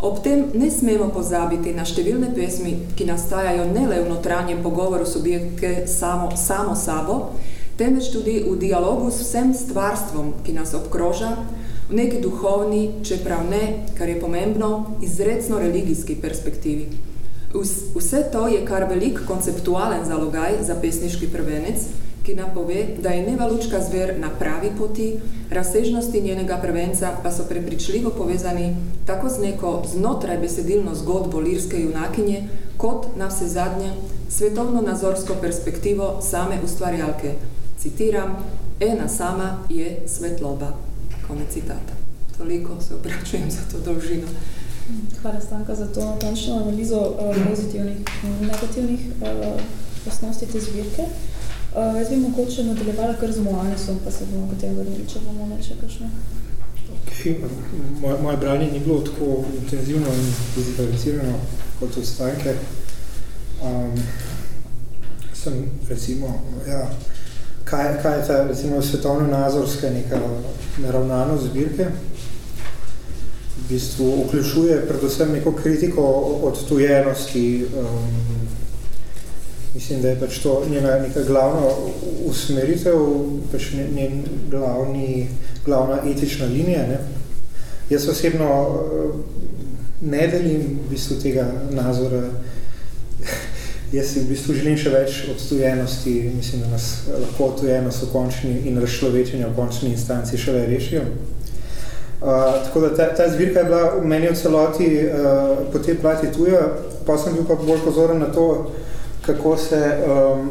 Ob tem ne smemo pozabiti na številne pesmi, ki nastajajo ne le v notranjem pogovoru subjekte samo, samo sabo, temveč tudi v dialogu s vsem stvarstvom, ki nas obkroža, v neki duhovni, čeprav ne, kar je pomembno, izredno religijski perspektivi. Vse to je kar velik konceptualen zalogaj za pesniški prvenec, ki nam pove, da je Neva Lučka zver na pravi poti, razsežnosti njenega prvenca pa so prepričljivo povezani tako z neko znotraj besedilno zgodbo lirske junakinje, kot na vse zadnje svetovno-nazorsko perspektivo same ustvarjalke. Citiram, ena sama je svetloba. Konec citata. Toliko se obračujem za to dolžino. Hvala Stanka za to natančno analizo uh, pozitivnih in negativnih uh, osnosti te zbirke. Uh, jaz bi mogoče nadaljevala kar z Moanesom, pa se bomo potem vrnili, če bomo neče kakšne. Okay. Moje, moje branje ni bilo tako intenzivno in fizikalnicirano kot ostanke. Um, sem recimo, ja, kaj, kaj je ta recimo svetovno-nazorska neka naravnanost zbirke? V bistvu vključuje predvsem neko kritiko odtujenosti, um, mislim, da je pač to njena neka glavna usmeritev, pač njen glavni, glavna etična linija. Ne. Jaz osebno eh, ne delim v bistvu tega nazora. Jaz si v bistvu želim še več odtujenosti, mislim, da nas lahko odtujenost v končni in razšlovečenje v končni instanci še le rešijo. Uh, tako da ta, ta zbirka je bila v meni v celoti uh, po tej plati tuja, pa sem bil pa bolj pozoren na to, kako se, um,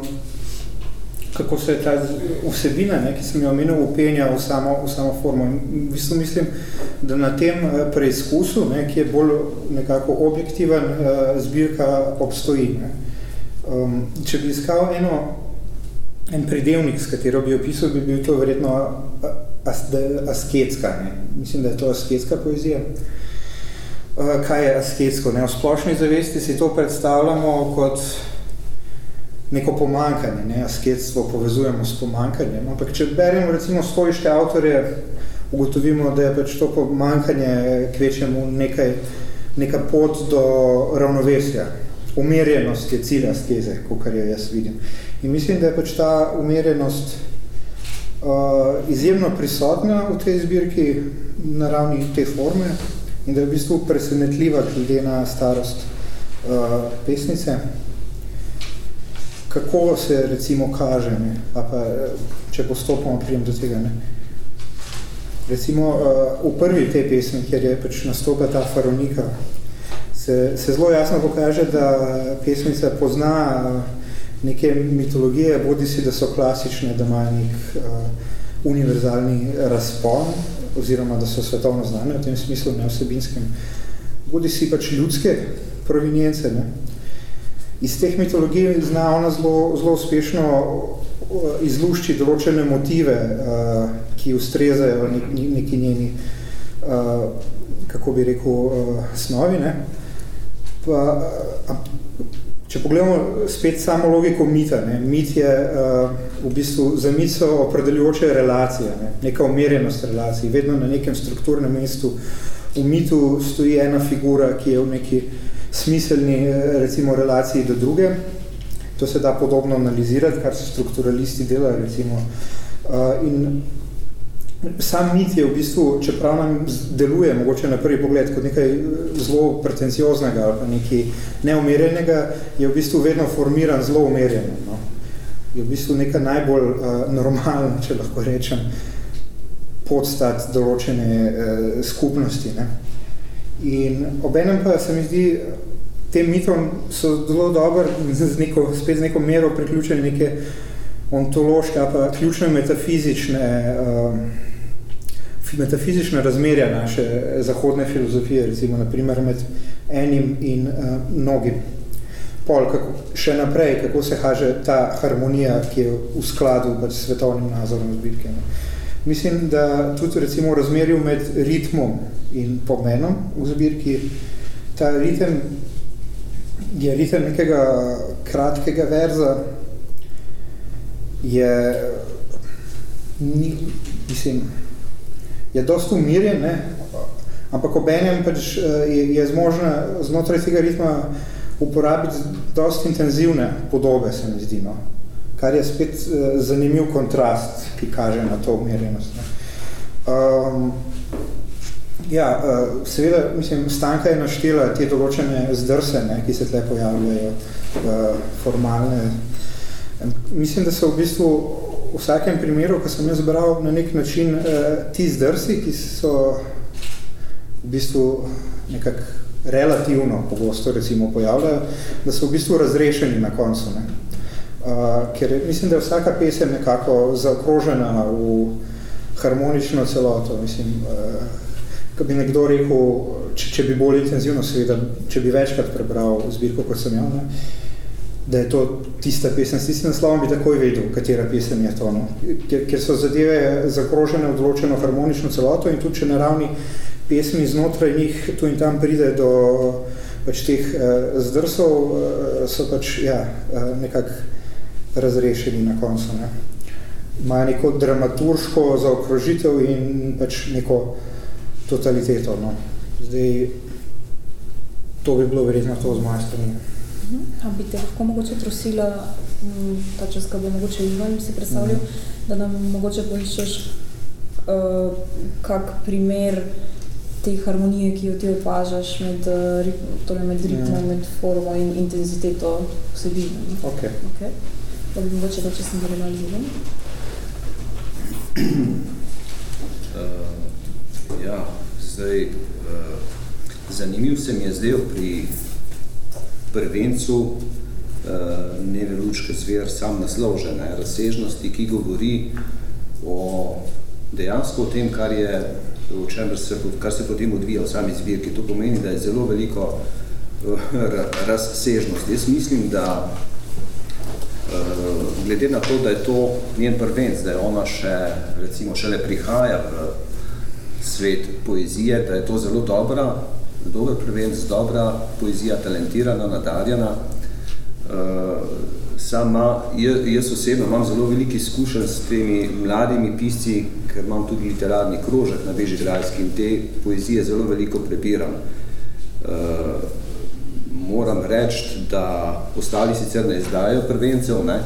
kako se ta vsebina, ne, ki sem jo omenil, upenja v samo, v samo formo. In v bistvu mislim, da na tem preizkusu, ne, ki je bolj nekako objektiven, uh, zbirka obstoji. Ne. Um, če bi iskal eno, en predelnik, s katero bi opisal, bi bil to verjetno as, da, asketska. Ne. Mislim, da je to asketska poezija. Uh, kaj je asketsko? Ne? V splošni zavesti si to predstavljamo kot neko pomankanje, ne, asketstvo povezujemo s pomankanjem. Ampak če beremo recimo stojiške avtorje, ugotovimo, da je pač to pomankanje kvečemo nekaj, neka pot do ravnovesja. Umerjenost je cilj askeze, kot jo jaz vidim. In mislim, da je pač ta umerjenost izjemno prisotna v tej zbirki na ravni te forme in da je v bistvu presenetljiva glede na starost uh, pesnice kako se recimo kaže, ne? A pa, če postopamo prijem do tega. Ne? Recimo uh, v prvi tej pesmi, kjer je pač nastopa ta faronika, se, se zelo jasno pokaže, da pesmica pozna neke mitologije, bodi si, da so klasične, da imajo nek uh, univerzalni razpon, oziroma da so svetovno znane v tem smislu, ne vsebinskem, bodi si pač ljudske provinjence, ne? iz teh mitologij zna ona zelo, zelo uspešno uh, izlušči določene motive, uh, ki ustrezajo neki njeni, uh, kako bi rekel, snovi. Ne? Pa, če pogledamo spet samo logiko mita, ne, mit je uh, v bistvu za mit so opredeljujoče relacije, ne, neka umerjenost relacij, vedno na nekem strukturnem mestu. V mitu stoji ena figura, ki je v neki smiselni recimo relaciji do druge. To se da podobno analizirati, kar so strukturalisti delajo, recimo. Uh, in sam mit je v bistvu, čeprav nam deluje mogoče na prvi pogled kot nekaj eh, zelo pretencioznega ali pa nekaj neumerjenega, je v bistvu vedno formiran zelo umerjeno. No. Je v bistvu neka najbolj uh, normalna, če lahko rečem, podstat določene uh, skupnosti. Ne. In obenem pa se mi zdi, tem mitom so zelo dober, z neko, spet z neko mero priključeni neke ontološke, pa ključne metafizične uh, metafizična razmerja naše zahodne filozofije, recimo naprimer med enim in uh, mnogim. Pol, kako, še naprej, kako se kaže ta harmonija, ki je v skladu pač s svetovnim nazorom zbirke. Ne. Mislim, da tudi recimo v razmerju med ritmom in pomenom v zbirki, ta ritem je ritem nekega kratkega verza, je, ni, mislim, je dosti umirjen, ne? ampak ob enem pač eh, je, je zmožna znotraj tega ritma uporabiti dosti intenzivne podobe, se mi zdi, no? kar je spet uh, zanimiv kontrast, ki kaže na to umirjenost. Ne? Um, ja, uh, seveda, mislim, Stanka je naštela te določene zdrse, ne, ki se tle pojavljajo, formalne. Mislim, da so v bistvu v vsakem primeru, ko sem jaz zbral na nek način eh, ti zdrsi, ki so v bistvu nekak relativno pogosto recimo pojavljajo, da so v bistvu razrešeni na koncu. Ne? Uh, ker mislim, da je vsaka pesem nekako zaokrožena v harmonično celoto. Mislim, uh, bi nekdo rekel, če, če bi bolj intenzivno, seveda, če bi večkrat prebral zbirko, kot sem jo, ne, uh, da je to tista pesem s tistim naslovom, bi takoj vedel, katera pesem je to. No. Ker, ker so zadeve zakrožene v določeno harmonično celoto in tudi če na ravni pesmi znotraj njih tu in tam pride do pač teh uh, zdrsov, uh, so pač ja, uh, nekako razrešeni na koncu. Ne. Imajo neko dramaturško zaokrožitev in pač neko totaliteto. No. Zdaj, to bi bilo verjetno to z moje strani. Mhm. A bi te lahko mogoče prosila, mm, ta čas, ko bo mogoče Ivan si predstavljal, mhm. da nam mogoče poiščeš uh, kak primer te harmonije, ki jo ti opažaš med, uh, torej med ritmom, ja. med formo in intenziteto vsebine. Ok. okay. Da bi mogoče da, če sem zaredali za uh, Ja, zdaj, uh, zanimiv se mi je zdaj pri prvencu uh, Neve Lučke zver sam naslov žene razsežnosti, ki govori o dejansko o tem, kar je o čem se, kar se potem odvija v sami zbirki. To pomeni, da je zelo veliko uh, razsežnosti. Jaz mislim, da uh, glede na to, da je to njen prvenc, da je ona še, recimo, šele prihaja v svet poezije, da je to zelo dobra dober prevenc, dobra poezija, talentirana, nadarjena. Uh, sama, jaz osebno imam zelo veliki izkušenj s temi mladimi pisci, ker imam tudi literarni krožek na Bežigrajski in te poezije zelo veliko prebiram. Uh, moram reči, da ostali sicer ne izdajajo prvencev, ne,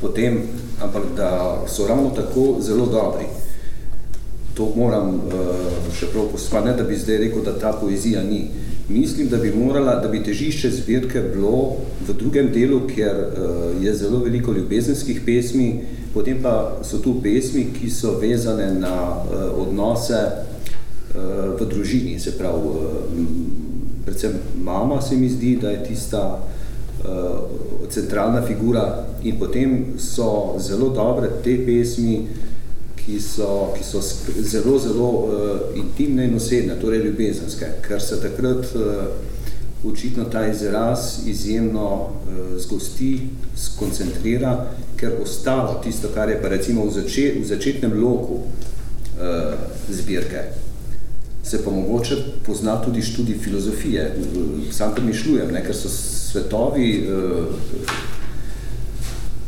potem, ampak da so ravno tako zelo dobri to moram uh, še prav pospraviti, ne da bi zdaj rekel, da ta poezija ni. Mislim, da bi morala, da bi težišče zbirke bilo v drugem delu, ker uh, je zelo veliko ljubezenskih pesmi, potem pa so tu pesmi, ki so vezane na uh, odnose uh, v družini, se pravi, uh, predvsem mama se mi zdi, da je tista uh, centralna figura. In potem so zelo dobre te pesmi, uh, ki so, ki so zelo, zelo uh, intimne in osebne, torej ljubezenske, ker se takrat uh, očitno ta izraz izjemno uh, zgosti, skoncentrira, ker ostalo tisto, kar je pa recimo v, začet, v začetnem loku uh, zbirke, se pa mogoče pozna tudi študij filozofije. Sam premišljujem, ne, ker so svetovi,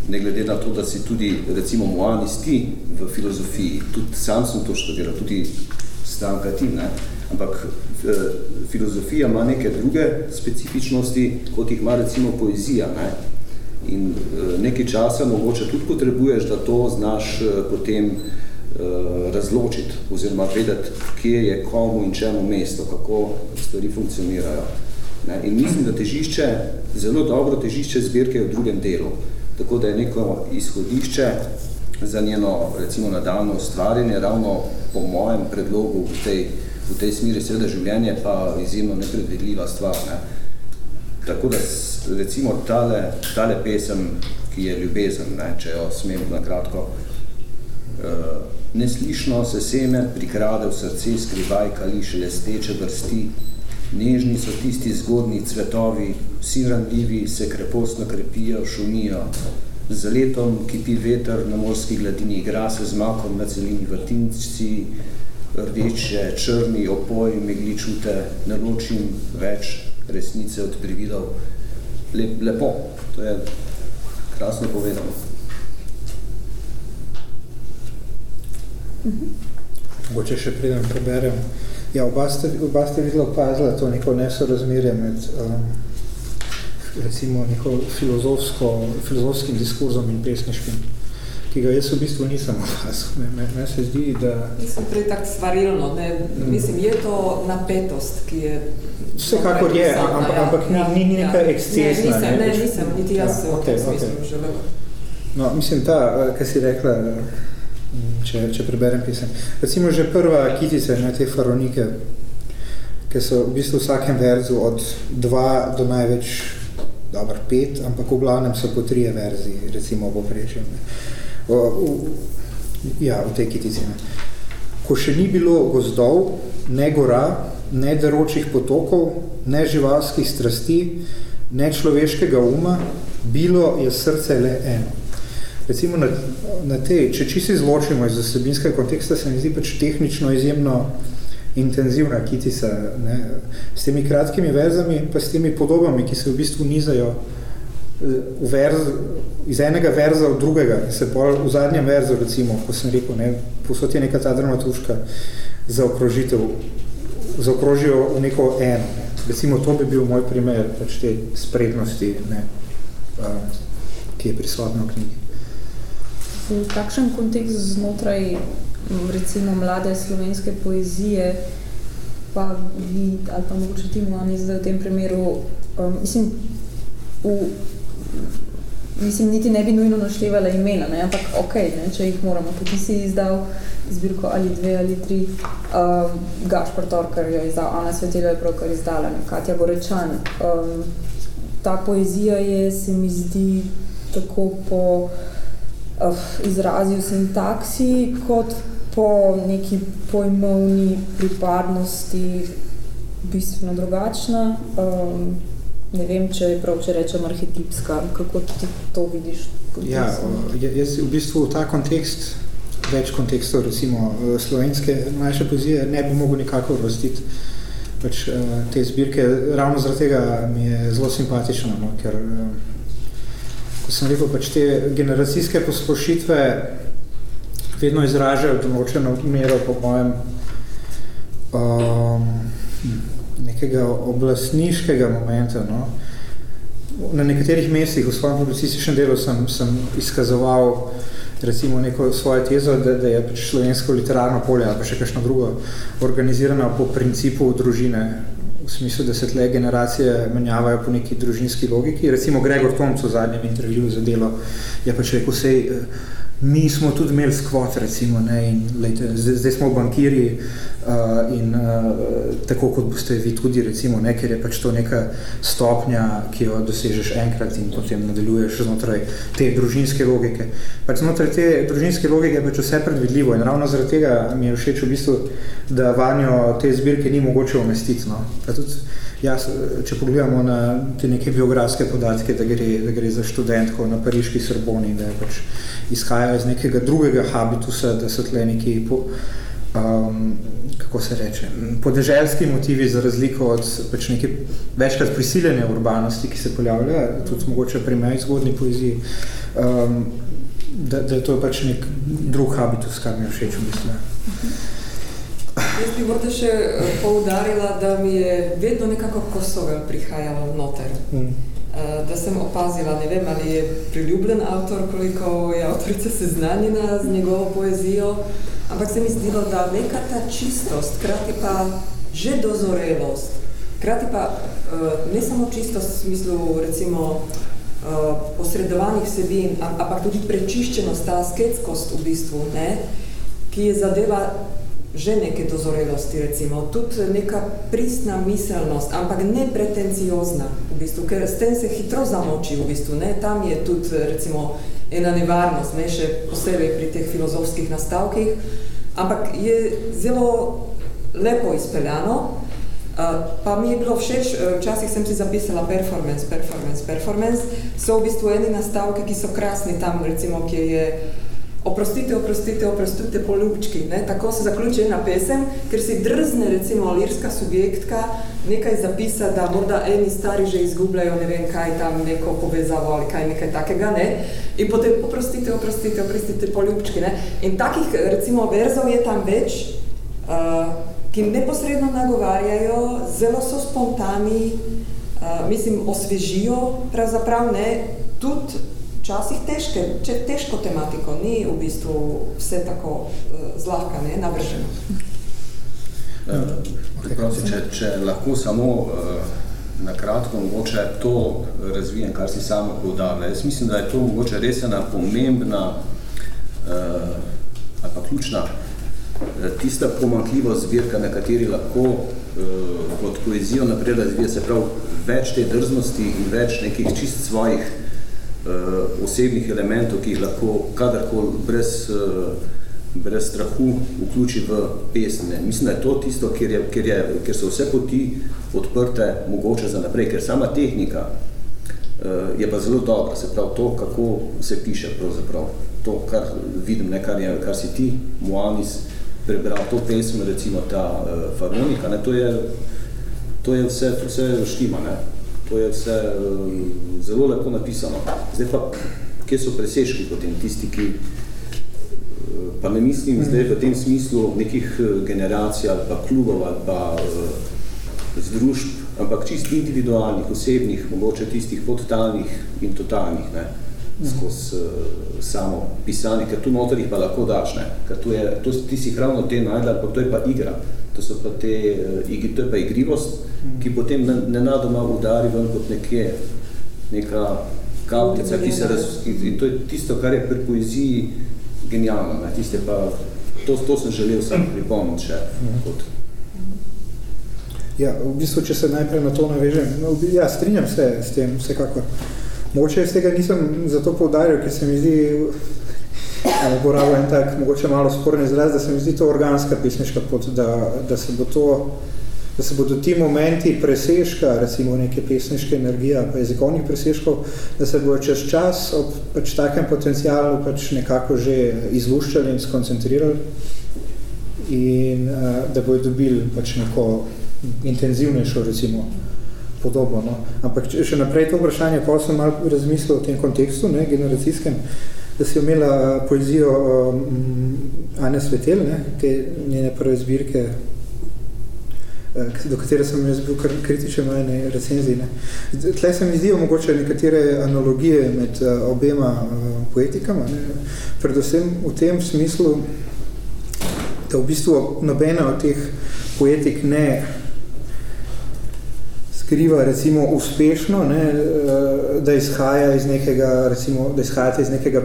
ne glede na to, da si tudi recimo moanisti v filozofiji, tudi sam sem to študiral, tudi stranka ti, ne, ampak filozofija ima neke druge specifičnosti, kot jih ima recimo poezija. Ne. In nekaj časa mogoče tudi potrebuješ, da to znaš potem razločiti oziroma vedeti, kje je komu in čemu mesto, kako stvari funkcionirajo. Ne. In mislim, da težišče, zelo dobro težišče zbirke je v drugem delu. Tako da je neko izhodišče za njeno, recimo, nadaljno ustvarjanje, ravno po mojem predlogu v tej, v tej smeri seveda življenje pa izjemno nepredvidljiva stvar. Ne. Tako da recimo tale, tale pesem, ki je ljubezen, ne, če jo smem na kratko, uh, neslišno se seme prikrade v srce skrivaj, kali šelesteče vrsti, nežni so tisti zgodni cvetovi, vsi ranljivi se krepostno krepijo, šumijo, z letom kipi veter na morski gladini, igra se z makom na celini vrtinci, rdeče, črni, opoj, megli čute, ne ločim več resnice od prividov. Lep, lepo, to je krasno povedano. Mogoče še preden preberem. Ja, oba ste, oba ste videla opazila to neko nesorazmerje med um, recimo neko filozofsko, filozofskim diskurzom in pesniškim, ki ga jaz v bistvu nisem opazil. Me, me se zdi, da... Mislim, prej tako svarilno, ne, mislim, je to napetost, ki je... Vsekakor je, ampak, ja, ampak ni, ni, ni neka ekscesna. Ne, nisem, ne, nisem, niti jaz ja, se okay, v tem okay. želela. No, mislim, ta, kar si rekla, če, če preberem pisem. Recimo že prva kitice, ne, te faronike, ki so v bistvu v vsakem verzu od dva do največ, dobro, pet, ampak v glavnem so po trije verziji, recimo v oprečju. Ja, v tej kitici. Ne. Ko še ni bilo gozdov, ne gora, ne deročih potokov, ne živalskih strasti, ne človeškega uma, bilo je srce le eno recimo na, na te, če čisto izločimo iz osebinskega konteksta, se mi zdi pač tehnično izjemno intenzivna kitisa, ne, s temi kratkimi verzami, pa s temi podobami, ki se v bistvu nizajo eh, v verz, iz enega verza od drugega, se pol v zadnjem verzu, recimo, ko sem rekel, ne, posod je neka ta dramatuška zaokrožitev, zaokrožijo v neko eno. Ne. Recimo, to bi bil moj primer pač te sprednosti, ne, uh, ki je prisotna v knjigi v kakšen kontekst znotraj recimo mlade slovenske poezije pa vi, ali pa mogoče ti Moani zdaj v tem primeru, um, mislim, v, mislim, niti ne bi nujno naštevala imena, ne? ampak ok, ne? če jih moramo, tudi si izdal zbirko ali dve ali tri, um, Gašpar Torkar je izdal, Ana Svetila je pravkar izdala, ne? Katja Gorečan. Um, ta poezija je, se mi zdi, tako po uh, izrazil sintaksi, kot po neki pojmovni pripadnosti bistveno drugačna. Um, ne vem, če je prav, če rečem arhetipska, kako ti to vidiš? Ja, jaz v bistvu v ta kontekst, več kontekstov, recimo slovenske mlajše pozije, ne bi mogel nikako vrstiti pač, te zbirke. Ravno zaradi tega mi je zelo simpatično, no, ker ko sem rekel, pač te generacijske posplošitve vedno izražajo določeno mero po mojem um, nekega oblastniškega momenta. No. Na nekaterih mestih v svojem publicističnem delu sem, sem izkazoval recimo neko svojo tezo, da, da je pač slovensko literarno polje ali pa še kakšno drugo organizirano po principu družine, v smislu, da se tle generacije menjavajo po neki družinski logiki. Recimo Gregor Tomc v zadnjem intervjuju za delo je pač rekel, sej, eh, mi smo tudi imeli skvot, recimo, ne, in lejte, zdaj, zdaj smo bankiri uh, in uh, tako kot boste vi tudi, recimo, ne, ker je pač to neka stopnja, ki jo dosežeš enkrat in potem nadaljuješ znotraj te družinske logike. Pač znotraj te družinske logike je pač vse predvidljivo in ravno zaradi tega mi je všeč v bistvu, da vanjo te zbirke ni mogoče umestiti. No. Pa tudi, Jaz, če pogledamo na te neke biografske podatke, da gre, da gre za študentko na pariški Sorboni, da je pač izhajajo iz nekega drugega habitusa, da so tle neki po, um, kako se reče, podeželski motivi za razliko od pač neke večkrat prisiljene urbanosti, ki se pojavlja, tudi mogoče pri mej zgodni poeziji, um, da, da je to pač nek drug habitus, kar mi je všeč v bistvu. Jaz bi morda še eh, poudarila, da mi je vedno nekako Kosovel prihajalo noter. Mm. Da sem opazila, ne vem, ali je priljubljen avtor, koliko je avtorica seznanjena z njegovo poezijo, ampak se mi zdelo, da neka ta čistost, krati pa že dozorelost, krati pa eh, ne samo čistost v smislu, recimo, posredovanih vsebin, ampak tudi prečiščenost, ta asketskost v bistvu, ne, ki je zadeva že neke dozorelosti, recimo, tudi neka pristna miselnost, ampak ne pretenciozna, v bistvu, ker s tem se hitro zamoči, v bistvu, ne, tam je tudi, recimo, ena nevarnost, ne, še posebej pri teh filozofskih nastavkih, ampak je zelo lepo izpeljano, uh, pa mi je bilo všeč, včasih sem si zapisala performance, performance, performance, so v bistvu eni nastavki, ki so krasni tam, recimo, ki je oprostite, oprostite, oprostite poljubčki. Ne? Tako se zaključi ena pesem, ker si drzne recimo lirska subjektka nekaj zapisa, da morda eni stari že izgubljajo ne vem kaj tam neko povezavo ali kaj nekaj takega. Ne? In potem oprostite, oprostite, oprostite poljubčki. Ne? In takih recimo verzov je tam več, uh, ki neposredno nagovarjajo, zelo so spontani, uh, mislim, osvežijo pravzaprav, ne? tudi včasih težke, če težko tematiko, ni v bistvu vse tako uh, zlahka, ne, navrženo. Uh, če, če lahko samo uh, na kratko mogoče to razvijem, kar si samo povdavlja. Jaz mislim, da je to mogoče res ena pomembna uh, ali pa ključna tista pomankljivost zbirka, na kateri lahko uh, kot poezijo naprej razvija se prav več te drznosti in več nekih čist svojih uh, osebnih elementov, ki jih lahko kadarkoli brez, uh, brez strahu vključi v pesme. Mislim, da je to tisto, kjer, je, kjer, je, kjer so vse poti odprte mogoče za naprej, ker sama tehnika uh, je pa zelo dobra, se pravi to, kako se piše pravzaprav. To, kar vidim, ne, kar, je, kar si ti, Moanis, prebral to pesme, recimo ta uh, farmonika, ne, to je to je vse, vse štima, ne to je vse uh, zelo lepo napisano. Zdaj pa, kje so preseški potem tisti, ki, uh, pa ne mislim mm. zdaj v tem smislu nekih uh, generacij ali pa klubov ali pa uh, združb, ampak čist individualnih, osebnih, mogoče tistih podtalnih in totalnih, ne, mm. skozi uh, samo pisanje, ker tu noter jih pa lahko daš, ne, ker tu je, to, ti si ravno te najdel, pa to je pa igra, to so pa te, uh, to je pa igrivost, ki potem nenadoma udari ven kot nekje neka kapljica, ki se raz... In to je tisto, kar je pri poeziji genialno. Ne? Tiste pa, to, to sem želel sam pripomniti še. Kot. Ja, v bistvu, če se najprej na to navežem, no, ja, strinjam se s tem, vsekakor. Mogoče iz tega nisem zato poudaril, ker se mi zdi, porabo en tak, mogoče malo sporni izraz, da se mi zdi to organska pesniška pot, da, da se bo to da se bodo ti momenti preseška, recimo neke pesniške energije pa jezikovnih preseškov, da se bodo čez čas ob pač takem potencialu pač nekako že izluščali in skoncentrirali in uh, da bodo dobili pač neko intenzivnejšo recimo podobo. No. Ampak če, še naprej to vprašanje, pa sem malo razmislil o tem kontekstu, ne, generacijskem, da si imela poezijo um, Ane Svetel, ne, te njene prve zbirke Eh, do katere sem jaz bil kritičen v ene recenziji. Ne. Tle se mi zdijo mogoče nekatere analogije med uh, obema poetikama, ne. predvsem v tem smislu, da v bistvu nobena od teh poetik ne skriva recimo uspešno, ne, da izhaja iz nekega, recimo, da izhajate iz nekega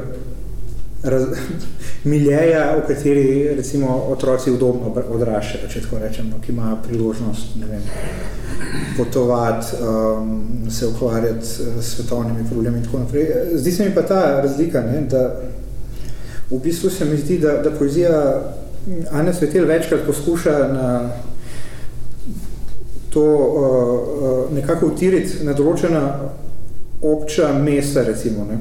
raz, miljeja, v kateri recimo otroci udobno odraščajo, če tako rečem, no, ki imajo priložnost ne vem, potovati, um, se ukvarjati uh, s svetovnimi problemi in tako naprej. Zdi se mi pa ta razlika, ne, da v bistvu se mi zdi, da, da poezija Ane Svetel večkrat poskuša na to uh, nekako utiriti na določena obča mesta, recimo. Ne.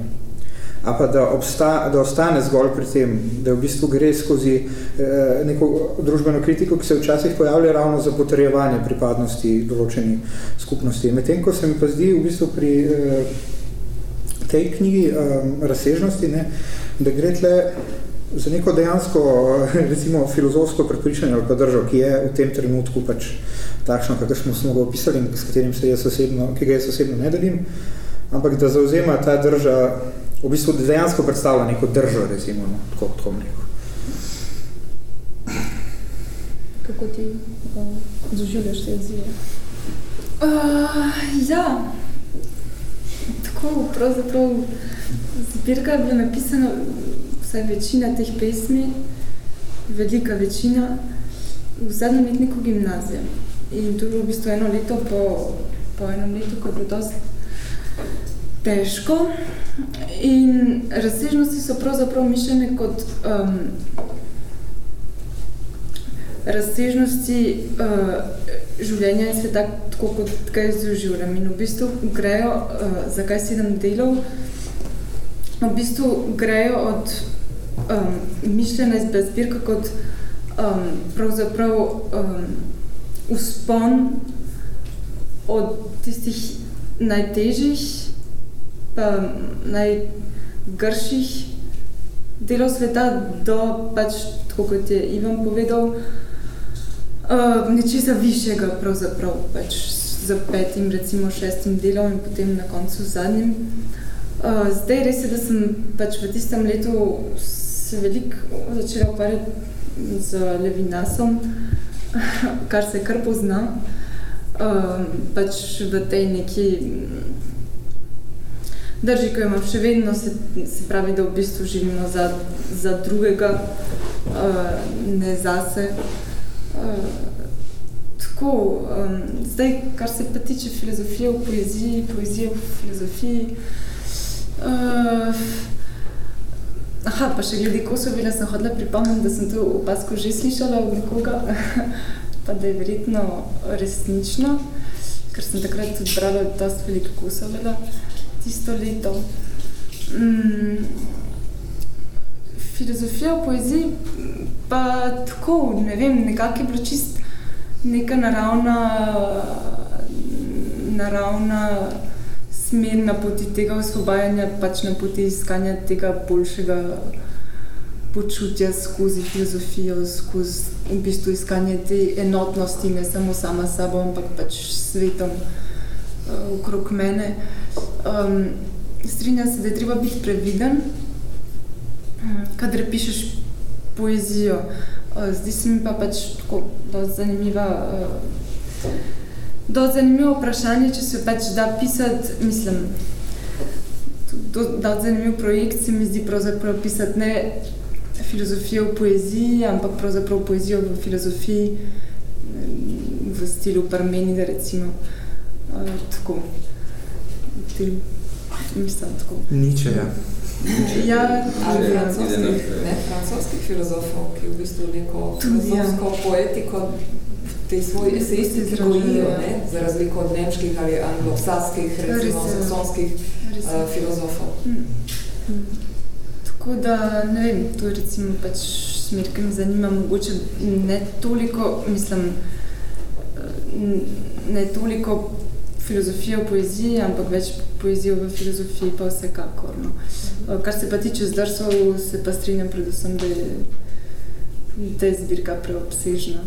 A pa da, obsta, da ostane zgolj pri tem, da v bistvu gre skozi eh, neko družbeno kritiko, ki se včasih pojavlja ravno za potrjevanje pripadnosti določeni skupnosti. Medtem, ko se mi pa zdi v bistvu pri eh, tej knjigi eh, razsežnosti, ne, da gre tle za neko dejansko, recimo, filozofsko prepričanje ali pa držo, ki je v tem trenutku pač takšno, kako smo ga opisali, s katerim se jaz osebno, ki ga jaz osebno ne delim, ampak da zauzema ta drža v bistvu dejansko predstavlja neko držo, recimo, no, tako, tako rekel. Kako ti uh, doživljaš te odzive? Uh, ja, tako, pravzaprav zbirka je bila napisana, vsaj večina teh pesmi, velika večina, v zadnjem letniku gimnazije. In to je bilo v bistvu eno leto po, po enem letu, ko je bilo dosti težko. In razsežnosti so pravzaprav mišljene kot um, razsežnosti uh, življenja in sveta, tako kot kaj doživljam. In v bistvu grejo, uh, zakaj sedem delov, v bistvu grejo od um, mišljena zbirka kot um, pravzaprav um, uspon od tistih najtežjih pa najgrših delov sveta do pač, tako kot je Ivan povedal, uh, nečesa višjega pravzaprav, pač za petim, recimo šestim delom in potem na koncu zadnjim. Uh, zdaj res je, da sem pač v tistem letu se veliko začela ukvarjati z Levinasom, kar se kar pozna. Uh, pač v tej neki drži, ko imam še vedno, se, se pravi, da v bistvu živimo za, za drugega, uh, ne zase. Uh, tako, um, zdaj, kar se pa tiče filozofije v poeziji, poezije v filozofiji, uh, aha, pa še glede Kosovila sem hodila pripomniti, da sem to v Pasku že slišala od nekoga, pa da je verjetno resnično, ker sem takrat tudi brala dosti veliko Kosovila. Uh, tisto leto. Mm, filozofija v poeziji pa tako, ne vem, nekako je bila čist neka naravna, naravna smer na poti tega osvobajanja, pač na poti iskanja tega boljšega počutja skozi filozofijo, skozi v bistvu iskanje te enotnosti, ne samo sama sabo, ampak pač svetom uh, okrog mene. Um, strinjam se, da je treba biti previden, kadar pišeš poezijo. Uh, zdi se mi pa pač tako zanimiva, uh, dosti zanimivo vprašanje, če se pač da pisati, mislim, dosti zanimiv projekt se mi zdi pravzaprav pisati ne filozofijo v poeziji, ampak pravzaprav poezijo v filozofiji, v stilu Parmenida, recimo. Uh, tako ti mislim tako. Niče, ja. Ja, ali francoskih, ne, francoskih filozofov, ki v bistvu neko filozofsko ja. poetiko te svoje esejistice gojijo, ne, za razliko od nemških ali anglosaskih, recimo saksonskih uh, filozofov. Hmm. Hmm. Tako da, ne vem, to je recimo pač smer, ki me zanima, mogoče ne toliko, mislim, eh, ne toliko filozofijo v poeziji, ampak več poezijo v filozofiji pa vsekakor. No. Mhm. Kar se pa tiče zdrsov, se pa strinjam predvsem, da je, da je zbirka preobsežna,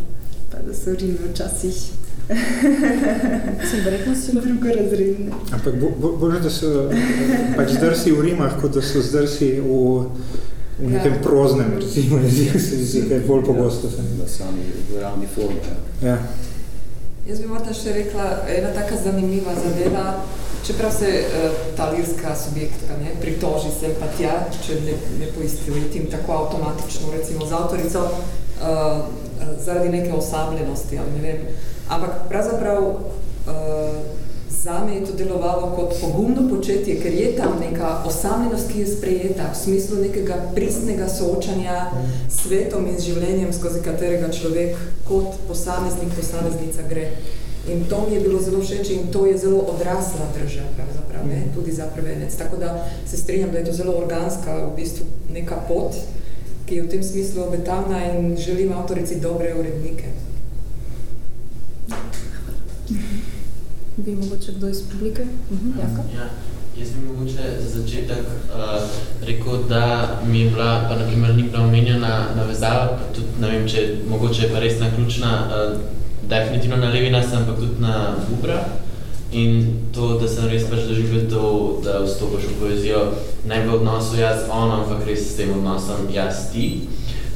pa da so Rimi včasih Sem verjetno si drugo razredne. Ampak bo, bo, bolj, da so pač zdrsi v Rimah, kot da so zdrsi v, v nekem ja. proznem, recimo, jezik, se zdi, kaj bolj pogosto. Na sami ravni formi. Ja. ja. Jaz bi morda še rekla, ena taka zanimiva zadeva, čeprav se uh, ta lirska subjektka ne, pritoži sem pa tja, če ne, ne poistovetim tako avtomatično, recimo z avtorico, uh, zaradi neke osamljenosti, ali ne vem. Ampak pravzaprav uh, Zame je to delovalo kot pogumno početje, ker je tam neka osamljenost, ki je sprejeta v smislu nekega pristnega soočanja s svetom in življenjem, skozi katerega človek kot posameznik, posameznica gre. In to mi je bilo zelo všeč in to je zelo odrasla drža, pravzaprav, ne, tudi za prvenec. Tako da se strinjam, da je to zelo organska v bistvu neka pot, ki je v tem smislu obetavna in želim avtorici dobre urednike. Bi mogoče kdo iz publike? Mhm, Jaka? Ja. Jaz bi mogoče za začetek uh, rekel, da mi je bila, pa na primer ni bila omenjena navezava, pa tudi ne vem, če mogoče je pa res naključna, uh, definitivno na Levina sem, ampak tudi na Bubra. In to, da sem res pač doživel to, da vstopaš v poezijo, ne v odnosu jaz on, ampak res s tem odnosom jaz ti.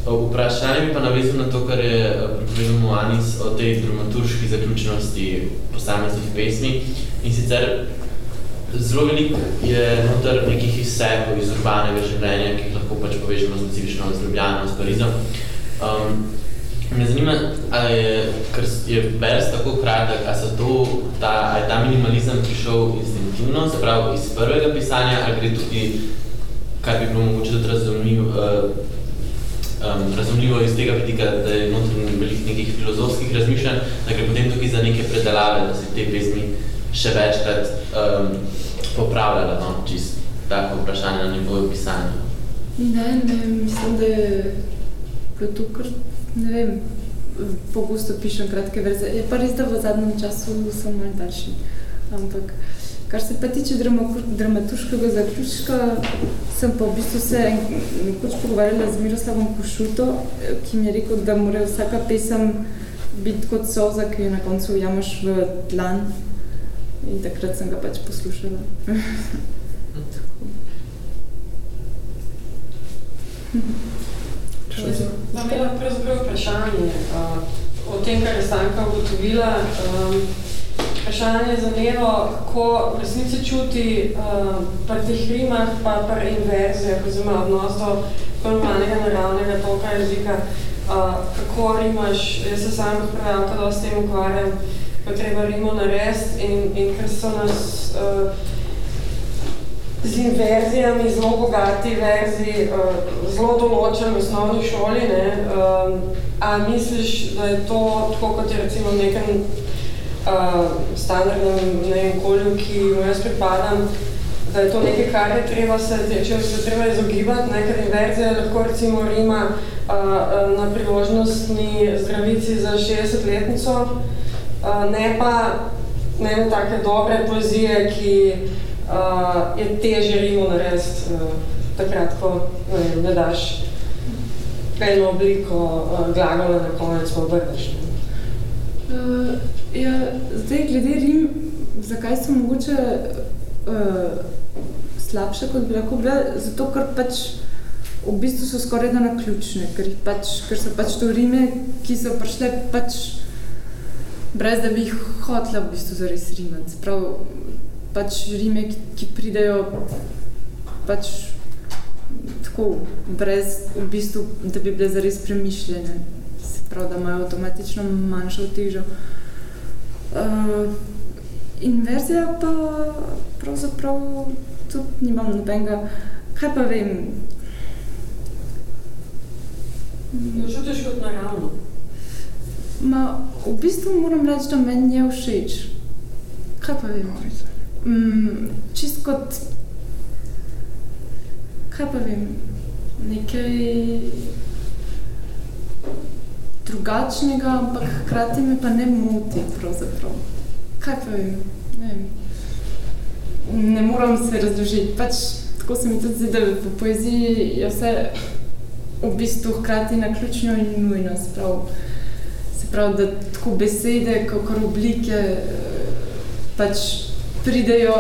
Vprašanje bi pa navezal na to, kar je povedal Moanis o tej dramaturški zaključenosti posameznih pesmi. In sicer zelo veliko je noter nekih izsekov iz urbanega življenja, ki jih lahko pač povežemo specifično z Ljubljano, s Parizom. Um, me zanima, ali je, ker je vers tako kratek, a, so to, ta, a je ta minimalizem prišel instinktivno, se pravi iz prvega pisanja, ali gre tudi, kar bi bilo mogoče tudi razumljiv, uh, um, razumljivo iz tega vidika, da je noter veliko nekih filozofskih razmišljanj, da gre potem tukaj za neke predelave, da se te pesmi še večkrat um, popravljala, no, čist tako vprašanje na nivoju pisanja. Ne, ne, mislim, da je to kar, ne vem, pogosto pišem kratke verze. Je pa res, da v zadnjem času sem malo daljši, ampak Kar se pa tiče dramaturškega zaključka, sem pa v bistvu se nekoč pogovarjala z Miroslavom Košuto, ki mi je rekel, da mora vsaka pesem biti kot soza, ki jo na koncu ujamaš v tlan. In takrat sem ga pač poslušala. Vam je pravzaprav vprašanje uh, o tem, kar je Stanka ugotovila. Um, vprašanje za Nevo, kako v resnici čuti uh, pri teh rimah, pa pri inverzijah, oziroma odnos do normalnega naravnega toka jezika, uh, kako rimaš, jaz se sam kot prevajalka dosti tem ukvarjam, ko treba rimo narediti in, in ker so nas uh, z inverzijami, zelo bogati verzi, uh, zelo določen v osnovni šoli, ne, uh, a misliš, da je to tako, kot je recimo v nekem uh, standardnem ne vem, okolju, ki mu jaz pripadam, da je to nekaj, kar je treba se, če se treba izogibati, nekaj inverzije, lahko recimo Rima uh, na priložnostni zdravici za 60-letnico, uh, ne pa ne na take dobre poezije, ki uh, je teže Rimu narediti uh, takrat, ko ne, ne daš eno obliko uh, glagola na konec, obrneš. Uh, Ja, zdaj, glede Rim, zakaj so mogoče uh, slabše, kot bi lahko bile? Zato, ker pač v bistvu so skoraj da naključne, ker, pač, ker so pač to Rime, ki so prišle pač brez da bi jih hotela v bistvu zares rimati. Prav, pač Rime, ki, ki pridejo pač tako, brez v bistvu, da bi bile zares premišljene. Se prav, da imajo avtomatično manjšo težo. Uh, inverzija pa pravzaprav tudi nimam nobenega, kaj pa vem. Jo čutiš kot naravno? Ma, v bistvu moram reči, da meni je všeč. Kaj pa vem? Mm, čist kot, kaj pa vem, nekaj drugačnega, ampak hkrati me pa ne moti pravzaprav. Kaj pa vem, ne vem. Ne moram se razložiti, pač tako se mi tudi zdi, da v poeziji je vse v bistvu hkrati naključno in nujno, se pravi, se pravi, da tako besede, kakor oblike pač pridejo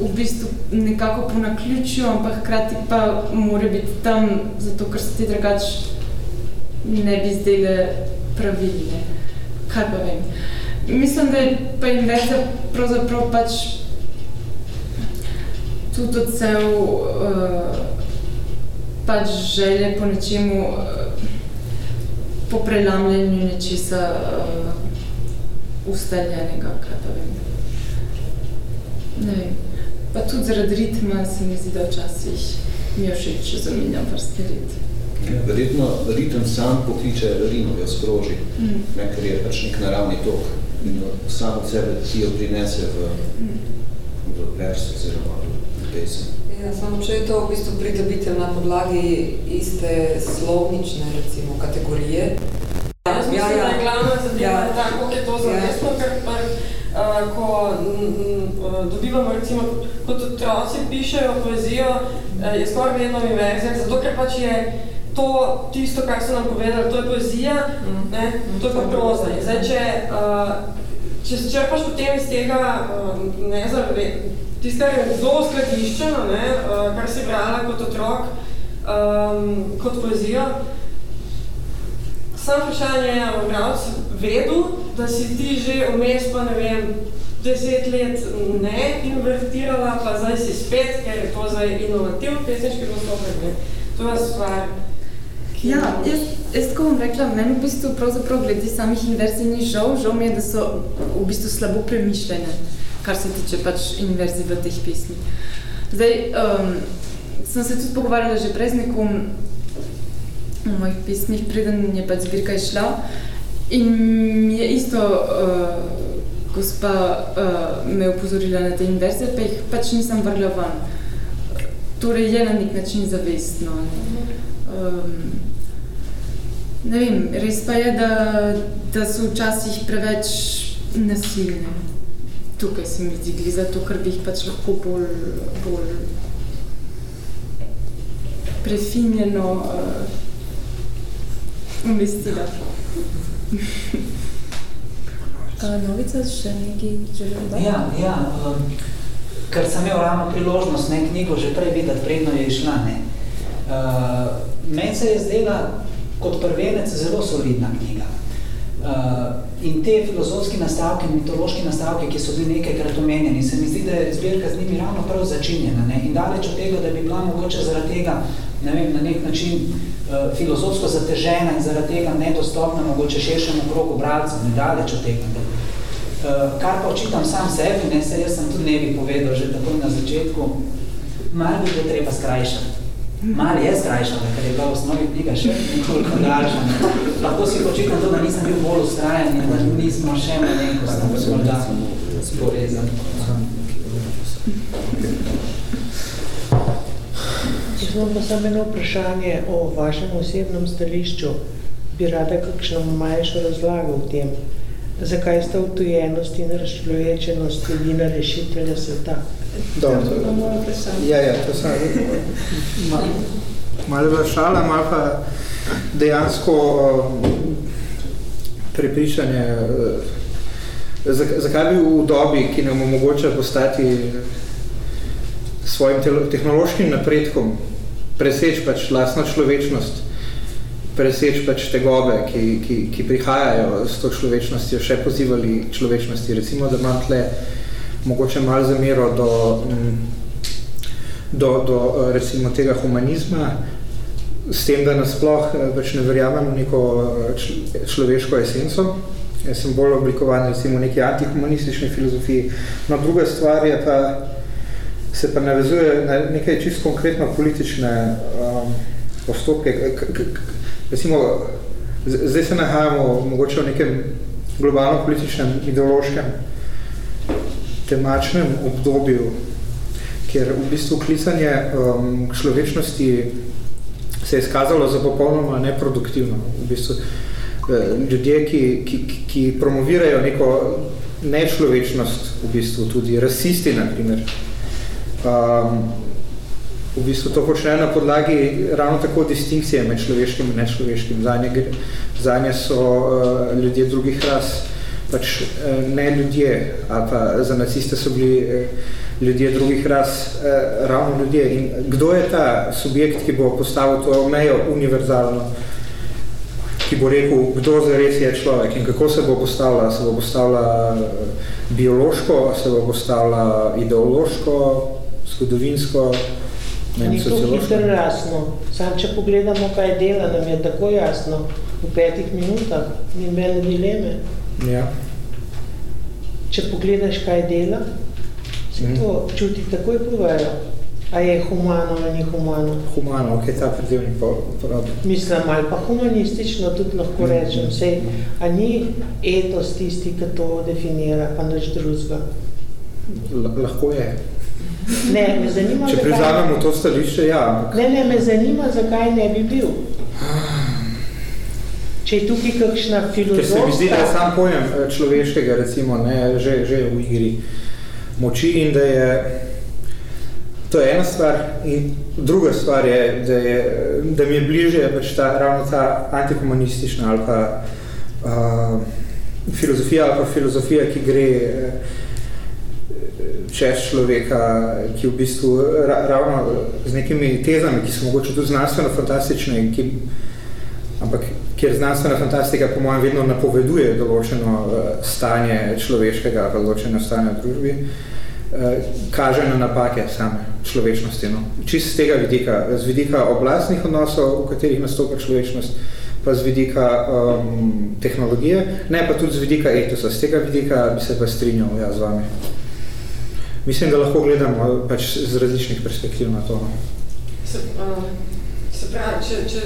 v bistvu nekako po naključju, ampak hkrati pa mora biti tam, zato ker se ti drugače ne bi zdele pravilne. Kaj pa vem. Mislim, da je pa inverzija pravzaprav pač tudi odsev uh, pač želje po nečemu, uh, po prelamljanju nečesa uh, ustaljenega, kaj pa vem. Ne vem. Pa tudi zaradi ritma se mi zdi, da včasih mi je všeč, če zamenjam vrste Verjetno ritem sam pokliče rimove skroži, mm. ne, ker je pač nek naravni tok. in sam od sebe ti jo prinese v, v vers oziroma v pesem. Ja, samo če je to v bistvu pridobitelj na podlagi iste slovnične, recimo, kategorije. Jaz mislim, Ja, ja. da je glavna zadeva Ja. tako, je to zavestno, ker pr, uh, ko m, m, uh, dobivamo recimo, kot otroci pišejo poezijo, uh, je skoraj vedno v inverzijah, zato ker pač je to tisto, kar so nam povedali, to je poezija, ne, to je pa proza. In zdaj, če, uh, če se črpaš potem iz tega, uh, ne zavre, tisto, kar je zelo skladiščeno, ne, uh, kar si brala kot otrok, um, kot poezijo, Samo vprašanje je, ali bralec vedel, da si ti že vmes pa ne vem, deset let ne invertirala, pa zdaj si spet, ker je to zdaj inovativ pesniški postopek. Ne? To je stvar, Ja, jaz, jaz tako bom rekla, meni v bistvu pravzaprav glede samih inverzij ni žal, žal mi je, da so v bistvu slabo premišljene, kar se tiče pač inverzij v teh pesmih. Zdaj, um, sem se tudi pogovarjala že prej z nekom v mojih pesmih, preden je pač zbirka išla in mi je isto uh, gospa uh, me upozorila na te inverzije, pa jih pač nisem vrgla van. Torej je na nek način zavestno. Ne? Um, ne vem, res pa je, da, da so včasih preveč nasilne. Tukaj se mi zdi, gre za to, ker bi jih pač lahko bolj, bolj prefinjeno uh, umestila. A, novica še nekaj želel dodati? Ja, ja, um, ker sem imel ravno priložnost ne, knjigo že prej videti, predno je išla. Ne. Uh, meni se je zdela kot prvenec zelo solidna knjiga. Uh, in te filozofski nastavki, mitološki nastavki, ki so bili nekajkrat omenjeni, se mi zdi, da je zbirka z njimi ravno prav začinjena. Ne. In daleč od tega, da bi bila mogoče zaradi tega ne vem, na nek način uh, filozofsko zatežena in zaradi tega nedostopna mogoče širšemu krogu bralcev, ne daleč od tega. Uh, kar pa očitam sam sebi, ne, se jaz sem tudi ne bi povedal že takoj na začetku, malo bi bilo treba skrajšati. Malo je skrajšala, ker je bila v osnovi knjiga še nekoliko daljša. Lahko si počitam to, da nisem bil bolj ustrajen in da nismo še malenkost morda sporezan. Jaz imam pa samo eno vprašanje o vašem osebnem stališču. Bi rada kakšno manjšo razlago v tem. Zakaj sta utojenost in razčlovečenost edina rešitelja sveta? Dobro, to- je moje vprašanje. Ja, ja, to sem malo mal bila šala, malo pa dejansko um, prepričanje, uh, zak, zakaj bi v dobi, ki nam omogoča postati svojim tehnološkim napredkom, preseč pač lastno človečnost, preseč pač tegobe, ki, ki, ki prihajajo s to človečnostjo, še pozivali človečnosti. Recimo, da imam tle mogoče malo zamero do, mm, do, do eh, recimo tega humanizma, s tem, da nasploh eh, pač ne verjamem v neko eh, čl- človeško esenco. Jaz sem bolj oblikovan recimo v neki antihumanistični filozofiji. No, druga stvar je pa, se pa navezuje na nekaj čisto konkretno politične um, postopke. K, k, k, recimo, zdaj se nahajamo mogoče v nekem globalno političnem, ideološkem temačnem obdobju, kjer v bistvu klicanje um, človečnosti se je izkazalo za popolnoma neproduktivno. V bistvu, eh, ljudje, ki, ki, ki promovirajo neko nečlovečnost, v bistvu tudi rasisti, na primer, um, v bistvu to počnejo na podlagi ravno tako distinkcije med človeškim in nečloveškim. Zanje, zanje so uh, ljudje drugih ras pač uh, ne ljudje, ali pa za naciste so bili uh, ljudje drugih ras uh, ravno ljudje. In kdo je ta subjekt, ki bo postavil to mejo univerzalno, ki bo rekel, kdo zares je človek in kako se bo postavila, se bo postavila eh, biološko, se bo postavila ideološko, zgodovinsko, ne vem, Ni to sociološko. jasno. Sam, če pogledamo, kaj dela, nam je tako jasno. V petih minutah ni mene dileme. Ja. Če pogledaš, kaj dela, se Mhm. to čuti takoj povejo. A je humano ali ni humano? Humano, ok, ta predivnik pa uporabljam. Mislim, ali pa humanistično tudi lahko rečem, sej, a ni etos tisti, ki to definira, pa nič drugega. Lahko je. Ne, me zanima, Če prizamemo to stališče, ja, Ne, ne, me zanima, zakaj ne bi bil. Če je tukaj kakšna ker se mi zdi, da je filozofska... sam pojem eh, človeškega, recimo, ne, že, že v igri moči in da je To je ena stvar in druga stvar je, da, je, da mi je bliže pač ta, ravno ta antihumanistična ali pa uh, filozofija ali pa filozofija, ki gre eh, čez človeka, ki v bistvu ra, ravno z nekimi tezami, ki so mogoče tudi znanstveno-fantastične, ki, ampak kjer znanstvena fantastika po mojem vedno napoveduje določeno uh, stanje človeškega ali določeno stanje v družbi, uh, kaže na napake same človečnosti. No. Čist z tega vidika, z vidika oblastnih odnosov, v katerih nastopa človečnost, pa z vidika um, tehnologije, ne pa tudi z vidika etosa. Z tega vidika bi se pa strinjal ja, z vami. Mislim, da lahko gledamo pač z različnih perspektiv na to. no. Se, uh, se pravi, če, če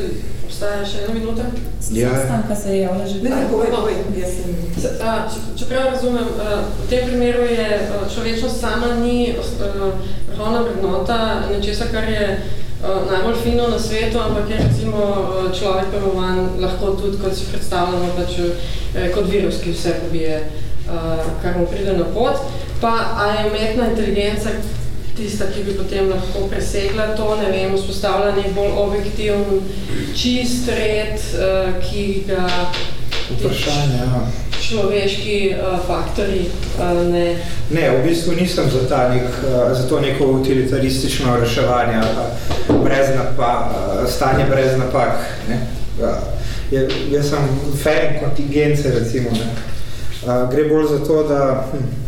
obstaja še ena minuta? Ja, ja. Stanka se je javila že Ne, ne, povej, povej, jaz sem... Se, a, če, če prav razumem, a, v tem primeru je a, človečnost sama ni a, vrhovna vrednota nečesa, kar je a, najbolj fino na svetu, ampak je recimo a, človek prvovan lahko tudi, kot si predstavljamo, pač, a, kot virus, ki vse pobije, a, kar mu pride na pot. Pa a je umetna inteligenca tista, ki bi potem lahko presegla to, ne vem, vzpostavila nek bolj objektivn, čist red, a, ki ga Vprašanje, ja. človeški uh, faktori uh, ne. Ne, v bistvu nisem za, ta nek, eh, za to neko utilitaristično reševanje ali pa brez napak, stanje brez napak. Ne. Ja, je- Jaz sem fan kontingence, recimo. Ne. A, Gre bolj za to, da, hm,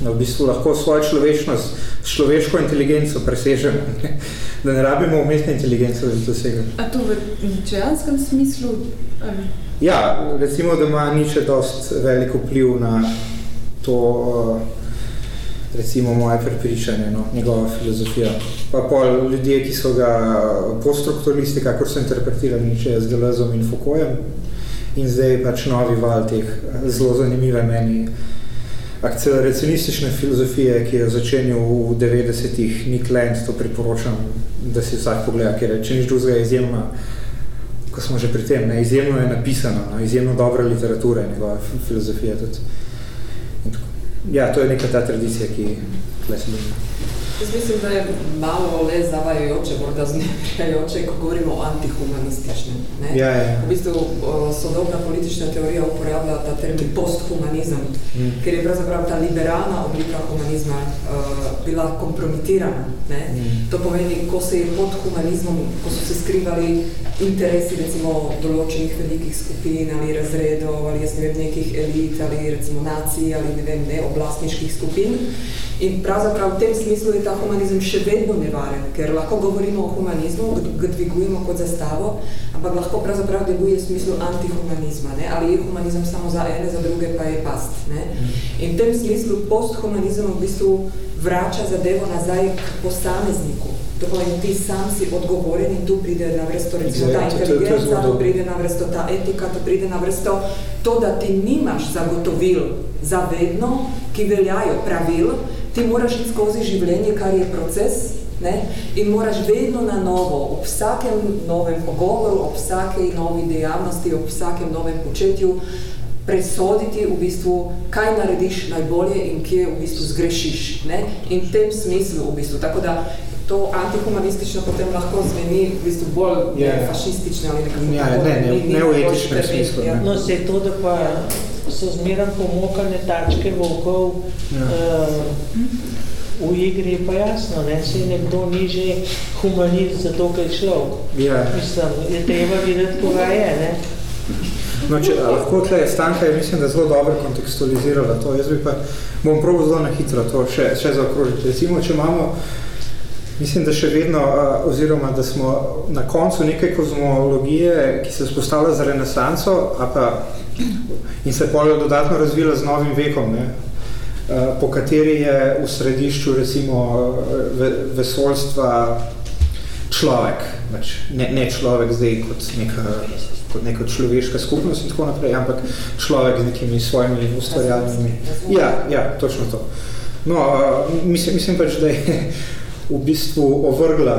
da v bistvu lahko svojo človečnost, s človeško inteligenco presežemo. Ne. Da ne rabimo umetne inteligence, da bi dosegli. A to v ničejanskem smislu? ali? Ja, recimo, da ima Nietzsche dost velik vpliv na to, eh, recimo, moje prepričanje, no, njegova filozofija. Pa pol ljudje, ki so ga poststrukturalisti, kakor so interpretirali Nietzsche z Deleuzeom in Foucaultem, in zdaj pač novi val teh eh, zelo zanimive meni akceleracionistične filozofije, ki je začenil v 90-ih Nick Land, to priporočam, da si vsak pogleda, ker je, če nič drugega je izjemna ko smo že pri tem, ne, izjemno je napisano, no, izjemno dobra literatura je njegova fi- filozofija tudi. Ja, to je neka ta tradicija, ki tle se ljubim. Jaz mislim, da je malo le zavajajoče, morda znemirjajoče, ko govorimo o antihumanističnem. Ne? Ja, ja, ja. V bistvu sodobna politična teorija uporablja ta termin posthumanizem, Mm. ker je pravzaprav ta liberalna oblika humanizma uh, bila kompromitirana. Ne? Mm. To pomeni, ko se je pod humanizmom, ko so se skrivali interesi recimo določenih velikih skupin ali razredov ali jaz ne vem, nekih elit ali recimo nacij ali ne vem, ne, oblastniških skupin. In pravzaprav v tem smislu je ta humanizem še vedno nevaren, ker lahko govorimo o humanizmu, ga- dvigujemo kot zastavo, ampak lahko pravzaprav deluje v smislu antihumanizma, ne? ali je humanizem samo za ene, za druge pa je past. Ne? In v tem smislu posthumanizem v bistvu vrača zadevo nazaj k posamezniku. To pomeni, ti sam si odgovoren in tu pride na vrsto recimo ta je zelo inteligenca, tu pride na vrsto ta etika, tu pride na vrsto to, da ti nimaš zagotovil za vedno, ki veljajo pravil, ti moraš iti skozi življenje, kar je proces, ne? in moraš vedno na novo, ob vsakem novem pogovoru, ob vsakej novi dejavnosti, ob vsakem novem početju, presoditi v bistvu, kaj narediš najbolje in kje v bistvu zgrešiš. Ne? In v tem smislu v bistvu. Tako da to antihumanistično potem lahko zveni v bistvu bolj Ja, yeah. ja. fašistično ali nekako Ja, tako, ne, ne, ni- ne v etičnem smislu, ja. No, se to, da pa so zmeraj pomokane tačke volkov Ja. uh, v igri je pa jasno, ne, se nekdo ni že humanist zato, je človek. Ja. Mislim, je treba videti, koga je, ne. No, če, lahko tle Stanka je, mislim, da zelo dobro kontekstualizirala to. Jaz bi pa, bom prav zelo na hitro to še, še zaokrožiti. Recimo, če imamo, mislim, da še vedno, oziroma, da smo na koncu neke kozmologije, ki se vzpostavlja za renesanso, pa in se pol dodatno razvila z novim vekom, ne, po kateri je v središču recimo vesoljstva človek, pač ne, ne človek zdaj kot neka, kot neka človeška skupnost in tako naprej, ampak človek z nekimi svojimi ustvarjalnimi. Ja, ja, točno to. No, mislim, mislim pač, da je v bistvu ovrgla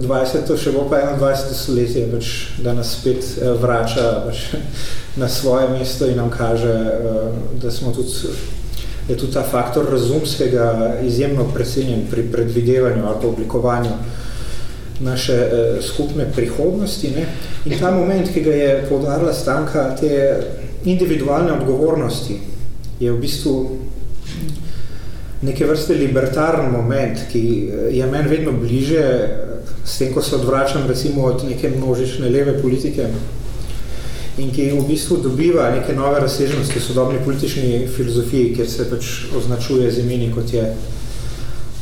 20. še bo pa 21. stoletje, pač, da nas spet vrača pač, na svoje mesto in nam kaže, da smo tudi je tudi ta faktor razumskega izjemno precenjen pri predvidevanju ali pa oblikovanju naše eh, skupne prihodnosti. Ne? In ta moment, ki ga je poudarila stanka, te individualne odgovornosti, je v bistvu neke vrste libertarni moment, ki je meni vedno bliže s tem, ko se odvračam recimo od neke množične leve politike in ki v bistvu dobiva neke nove razsežnosti v sodobni politični filozofiji, kjer se pač označuje z imeni kot je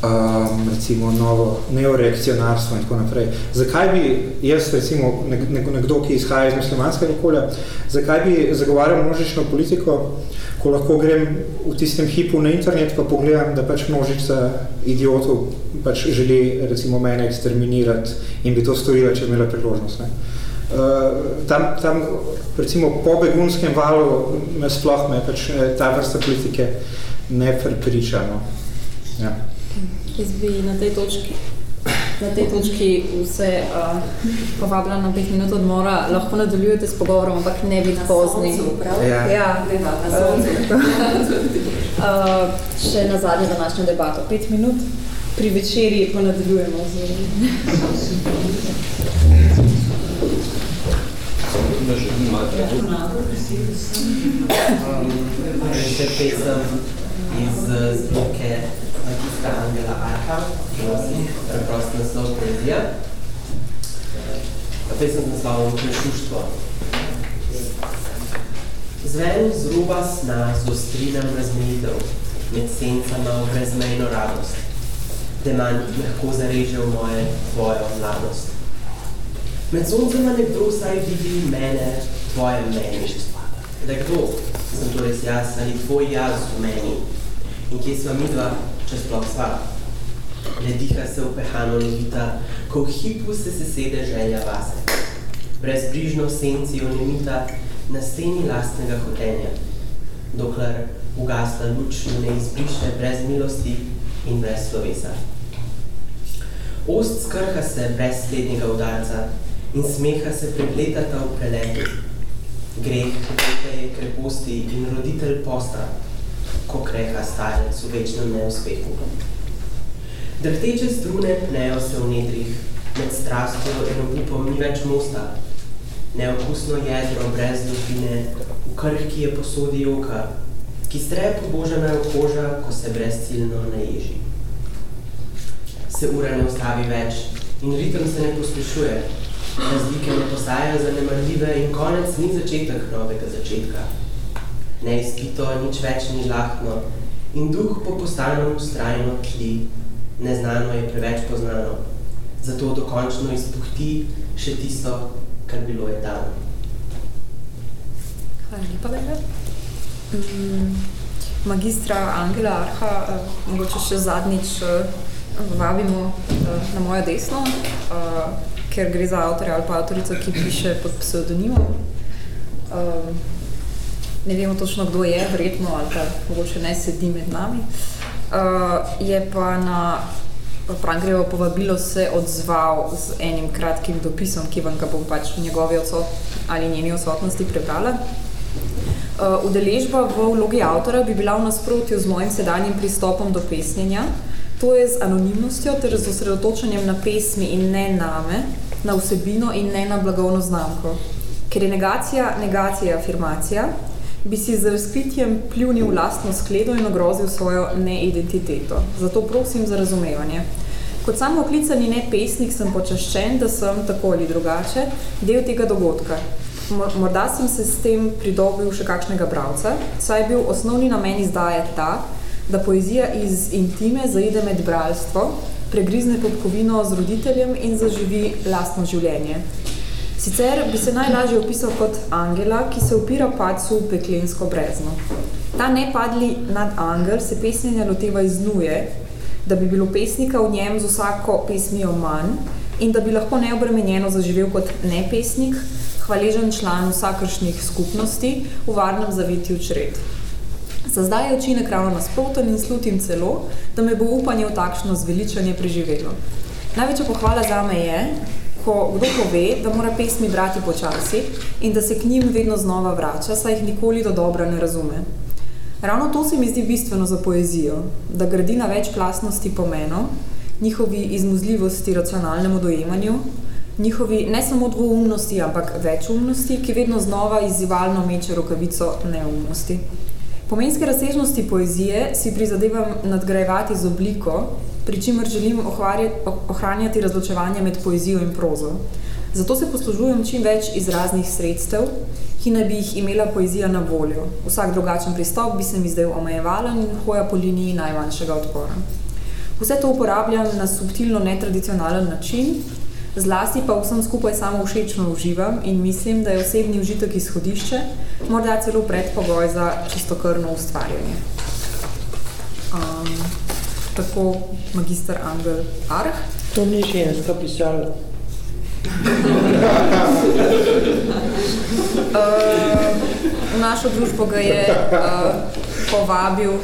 um, recimo novo neoreakcionarstvo in tako naprej. Zakaj bi jaz, recimo nekdo, ki izhaja iz muslimanskega okolja, zakaj bi zagovarjal množično politiko, ko lahko grem v tistem hipu na internet, pa pogledam, da pač množica idiotov pač želi recimo mene eksterminirati in bi to storila, če imela priložnost. Ne? Uh, tam, tam, recimo po begunskem valu me sploh me pač eh, ta vrsta politike ne prepriča. No. Ja. Jaz bi na tej točki, na tej točki vse uh, povabila na pet minut odmora. Lahko nadaljujete s pogovorom, ampak ne biti pozni. Ja. Ja. Uh, še na zadnje današnjo debato. Pet minut, pri večeri pa nadaljujemo. Še pesem iz zbirke magistra Angela ki nosi preprost naslov poezija. Pesem z naslovom Prešuštvo. Zven z ruba sna z ostrinam razmejitev, med sencama v brezmejno radost. Deman lahko zareže v moje tvojo mladost. Med soncema nekdo saj vidi mene, tvoje meni. Da kdo? Sem to res jaz ali tvoj jaz v meni? In kje sva midva, če sploh sva? Ne diha se upehano levita, ko v hipu se sesede želja vase. Brezbrižno senci onemita na steni lastnega hotenja, dokler ugasla luč ne izbriše brez milosti in brez slovesa. Ost skrha se brez slednjega udarca in smeha se prepletata v preletu. Greh je kreposti in roditelj posta, ko kreha starec v večnem neuspehu. Drhteče strune pnejo se v nedrih, med strastjo in obupom ni več mosta. Neokusno jedro brez dopine, v krhki je posodi oka, ki stre pobožena v koža, ko se brezciljno naježi. Se ura ne ustavi več in ritem se ne pospešuje, razlike ne postajajo zanemarljive in konec ni začetek novega začetka. Neizpito, nič več ni lahno in duh po postanem ustrajno tli, neznano je preveč poznano, zato dokončno izpuhti še tisto, kar bilo je dano. Hvala lepa, Bebe. Mm, magistra Angela Arha, uh, mogoče še zadnjič uh, vabimo uh, na mojo desno, uh, ker gre za avtorja ali pa avtorico, ki piše pod pseudonimom. Um, ne vemo točno, kdo je, verjetno, ali pa mogoče ne sedi med nami. Uh, je pa na Prangrevo povabilo se odzval z enim kratkim dopisom, ki vam ga bom pač v njegovi odsot ali njeni odsotnosti prebrala. Uh, udeležba v vlogi avtora bi bila v nasprotju z mojim sedanjim pristopom do pesnjenja, to je z anonimnostjo ter z osredotočanjem na pesmi in ne name, na vsebino in ne na blagovno znamko. Ker je negacija, negacija afirmacija, bi si z razkritjem pljunil vlastno skledo in ogrozil svojo neidentiteto. Zato prosim za razumevanje. Kot samo oklicani ne pesnik sem počaščen, da sem tako ali drugače del tega dogodka. Morda sem se s tem pridobil še kakšnega bravca, saj je bil osnovni namen izdaje ta, da poezija iz intime zaide med bralstvo, pregrizne popkovino z roditeljem in zaživi lastno življenje. Sicer bi se najlažje opisal kot angela, ki se upira padcu v peklensko brezno. Ta nepadli nad angel se pesnjenja loteva iznuje, da bi bilo pesnika v njem z vsako pesmijo manj in da bi lahko neobremenjeno zaživel kot nepesnik, hvaležen član vsakršnih skupnosti v varnem zavitju čred. Za zdaj je učinek ravno nasproten in slutim celo, da me bo upanje v takšno zveličanje preživelo. Največja pohvala zame je, ko kdo pove, da mora pesmi brati počasi in da se k njim vedno znova vrača, saj jih nikoli do dobra ne razume. Ravno to se mi zdi bistveno za poezijo, da gradi na večplastnosti pomenov, njihovi izmuzljivosti racionalnemu dojemanju, njihovi ne samo dvoumnosti, ampak večumnosti, ki vedno znova izzivalno meče rokavico neumnosti. Pomenske razsežnosti poezije si prizadevam nadgrajevati z obliko, pri čimer želim ohranjati razločevanje med poezijo in prozo. Zato se poslužujem čim več izraznih sredstev, ki naj bi jih imela poezija na voljo. Vsak drugačen pristop bi se mi zdaj omejevalen in hoja po liniji najmanjšega odpora. Vse to uporabljam na subtilno netradicionalen način, zlasti pa vsem skupaj samo všečno uživam in mislim, da je osebni užitek izhodišče, morda celo predpogoj za čistokrvno ustvarjanje. Um, tako magister Angel Arh. To ni ženska pisala. uh, v našo družbo ga je uh, povabil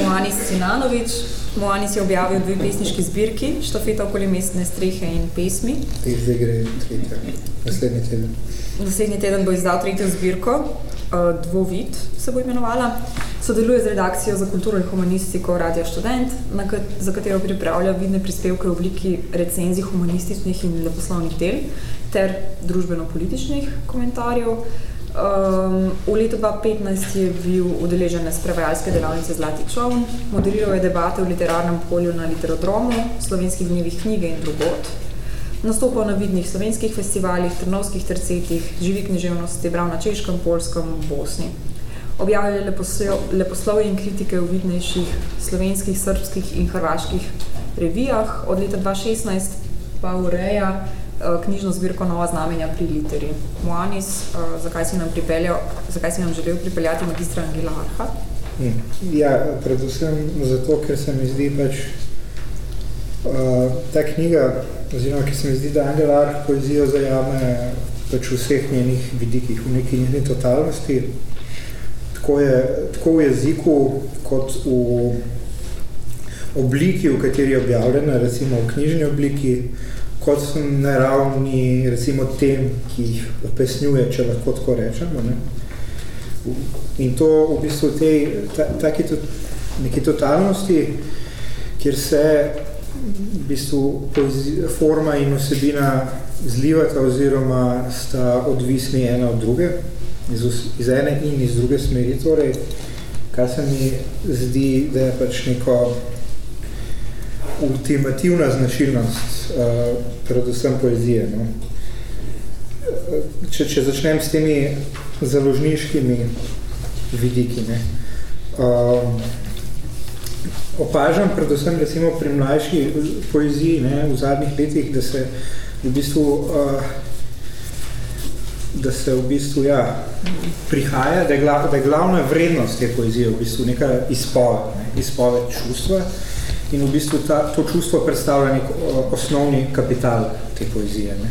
Moanis Sinanovič. Moanis je objavil dve pesniški zbirki, Štafeta okoli mestne strehe in pesmi. Teh zdaj gre tretja, naslednji teden. Naslednji teden bo izdal tretjo zbirko, uh, Dvovid se bo imenovala. Sodeluje z redakcijo za kulturo in humanistiko Radio Študent, na kat za katero pripravlja vidne prispevke v obliki recenzij humanističnih in leposlovnih del ter družbeno-političnih komentarjev. Um, v letu 2015 je bil udeležen z prevajalske delavnice Zlati čovn, moderiral je debate v literarnem polju na Literodromu, slovenskih dnevih knjige in drugot. Nastopal na vidnih slovenskih festivalih, trnovskih tercetih, živi književnosti, bral na češkem, polskem, Bosni. Objavljali leposlovje in kritike v vidnejših slovenskih, srbskih in hrvaških revijah. Od leta 2016 pa ureja knjižno zbirko Nova znamenja pri literi. Moanis, uh, zakaj si nam pripeljal, zakaj si nam želel pripeljati magistra Angela Arha? Hm. Ja, predvsem zato, ker se mi zdi pač uh, ta knjiga, oziroma ker se mi zdi, da Angela Arh poezijo zajame pač v vseh njenih vidikih, v neki njeni totalnosti, tako, je, tako v jeziku, kot v obliki, v kateri je objavljena, recimo v knjižni obliki, kot na ravni recimo tem, ki jih opesnjuje, če lahko tako rečemo. Ne? In to v bistvu tej ta, taki to, neki totalnosti, kjer se v bistvu forma in osebina zlivata oziroma sta odvisni ena od druge, iz, iz ene in iz druge smeri. Torej, kar se mi zdi, da je pač neko ultimativna značilnost, uh, predvsem poezije. No. Če, če začnem s temi založniškimi vidiki, ne. Uh, opažam predvsem recimo pri mlajši poeziji ne, v zadnjih letih, da se v bistvu uh, da se v bistvu ja, prihaja, da je, glav, da je glavna vrednost te poezije v bistvu neka izpoved, ne, izpoved čustva in v bistvu ta, to čustvo predstavlja nek osnovni kapital te poezije. Ne.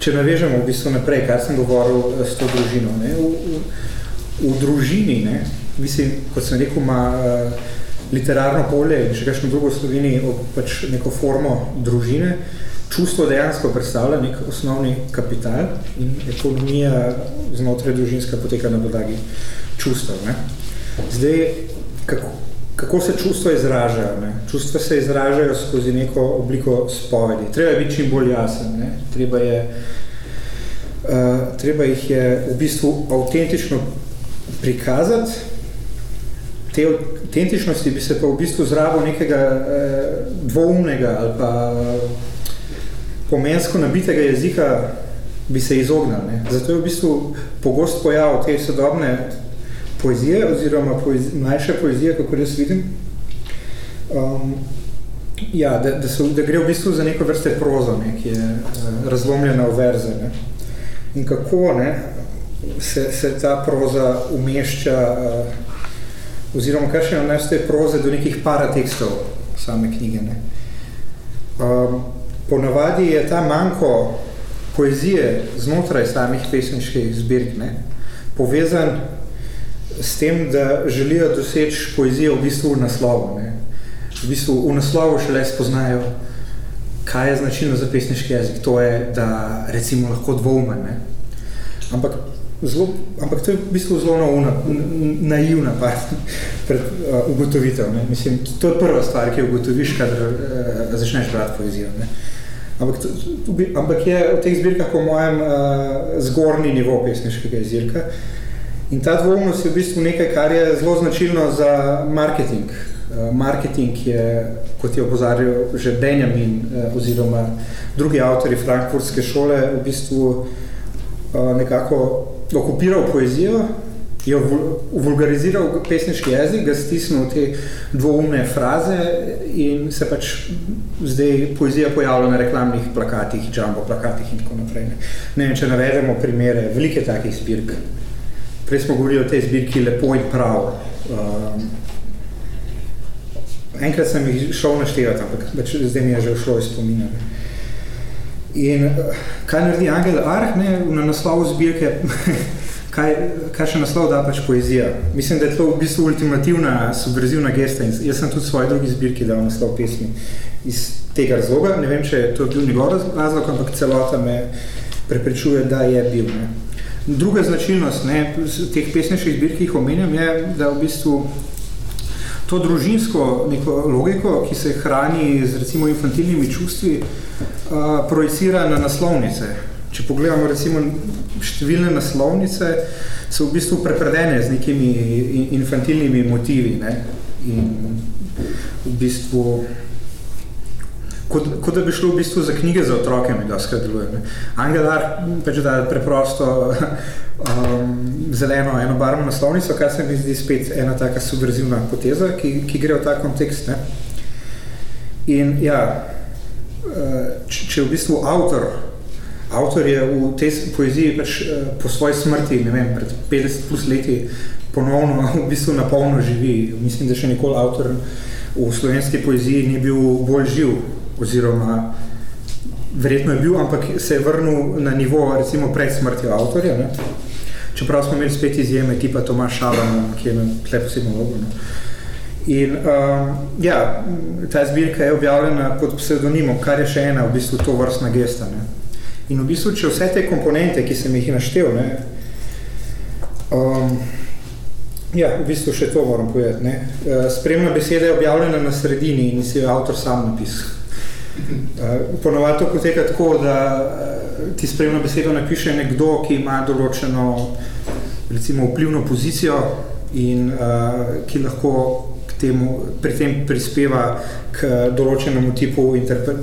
Če navežemo v bistvu naprej, kar sem govoril eh, s to družino. Ne, v, v, v družini, ne, mislim, kot sem rekel, ima uh, literarno polje in še kakšno drugo v Sloveniji pač neko formo družine, čustvo dejansko predstavlja nek osnovni kapital in ekonomija znotraj družinska poteka na podlagi čustev. Ne. Zdaj, kako, kako se čustva izražajo? Ne? Čustva se izražajo skozi neko obliko spovedi. Treba je biti čim bolj jasen. Ne? Treba, je, uh, treba jih je v bistvu avtentično prikazati. Te avtentičnosti bi se pa v bistvu zrabil nekega uh, dvoumnega ali pa uh, pomensko nabitega jezika bi se izognal. Ne. Zato je v bistvu pogost pojav te sodobne poezije oziroma poezi, mlajše poezije, kako jaz vidim, um, ja, da, da, so, da gre v bistvu za neko vrste prozo, ne, ki je uh, razlomljena v verze. Ne. in kako ne, se, se ta proza umešča, uh, oziroma kaj še nas te proze do nekih paratekstov same knjige. Ne. Um, ponavadi je ta manjko poezije znotraj samih pesniških zbirk ne, povezan s tem, da želijo doseči poezijo v bistvu v naslovu. Ne. V bistvu v naslovu šele spoznajo, kaj je značilno za pesniški jezik. To je, da recimo lahko dvoumen. Ne. Ampak, zelo, ampak to je v bistvu zelo naivna, naivna pa, pred, uh, ugotovitev. Ne. Mislim, to je prva stvar, ki jo ugotoviš, kadar uh, začneš brati poezijo. Ne. Ampak, ampak je v teh zbirkah po mojem uh, zgornji nivo pesniškega jezika. In ta dvomnost je v bistvu nekaj, kar je zelo značilno za marketing. Uh, marketing je, kot je opozarjal že Benjamin uh, oziroma drugi avtori frankfurtske šole, v bistvu uh, nekako okupiral poezijo, je vulgariziral pesniški jezik, ga stisnil te dvoumne fraze in se pač zdaj poezija pojavlja na reklamnih plakatih, jumbo plakatih in tako naprej. Ne vem, če navedemo primere, velike takih zbirk. Prej smo govorili o tej zbirki Lepo in prav. Um, enkrat sem jih šel naštevati, ampak pač zdaj mi je že šlo iz spomina. In kaj naredi Angel Arh, ne, na naslovu zbirke, kaj, kaj še naslov da pač poezija. Mislim, da je to v bistvu ultimativna, subverzivna gesta in jaz sem tudi svoje drugi zbirki dal naslov pesmi iz tega razloga. Ne vem, če je to bil njegov razlog, ampak celota me prepričuje, da je bil. Ne. Druga značilnost ne, teh pesniških zbirk, ki jih omenjam, je, da v bistvu to družinsko neko logiko, ki se hrani z recimo infantilnimi čustvi, uh, projicira na naslovnice. Če pogledamo recimo številne naslovnice, so v bistvu prepredene z nekimi infantilnimi motivi. Ne? In v bistvu kot, kot da bi šlo v bistvu za knjige za otroke, mi dosti deluje. Angelar pač da preprosto um, zeleno enobarvno naslovnico, kar se mi zdi spet ena taka subverzivna poteza, ki, ki gre v ta kontekst. Ne? In ja, uh, če, če v bistvu avtor, avtor je v tej poeziji pač uh, po svoji smrti, ne vem, pred 50 plus leti ponovno v bistvu napolno živi. Mislim, da še nikoli avtor v slovenski poeziji ni bil bolj živ oziroma verjetno je bil, ampak se je vrnil na nivo recimo pred smrtjo avtorja. Ne? Čeprav smo imeli spet izjeme tipa Tomaš Šaban, ki je na tle posebno logo. Ne? In um, ja, ta zbirka je objavljena pod pseudonimom, kar je še ena v bistvu to vrstna gesta. Ne? In v bistvu, če vse te komponente, ki sem jih naštel, ne, um, ja, v bistvu še to moram povedati. Ne? Uh, spremna beseda je objavljena na sredini in si jo avtor sam napisal. Eh, ponovadi to poteka tako, da eh, ti spremno besedo napiše nekdo, ki ima določeno recimo vplivno pozicijo in uh, ki lahko k temu, pri tem prispeva k določenemu tipu interpre,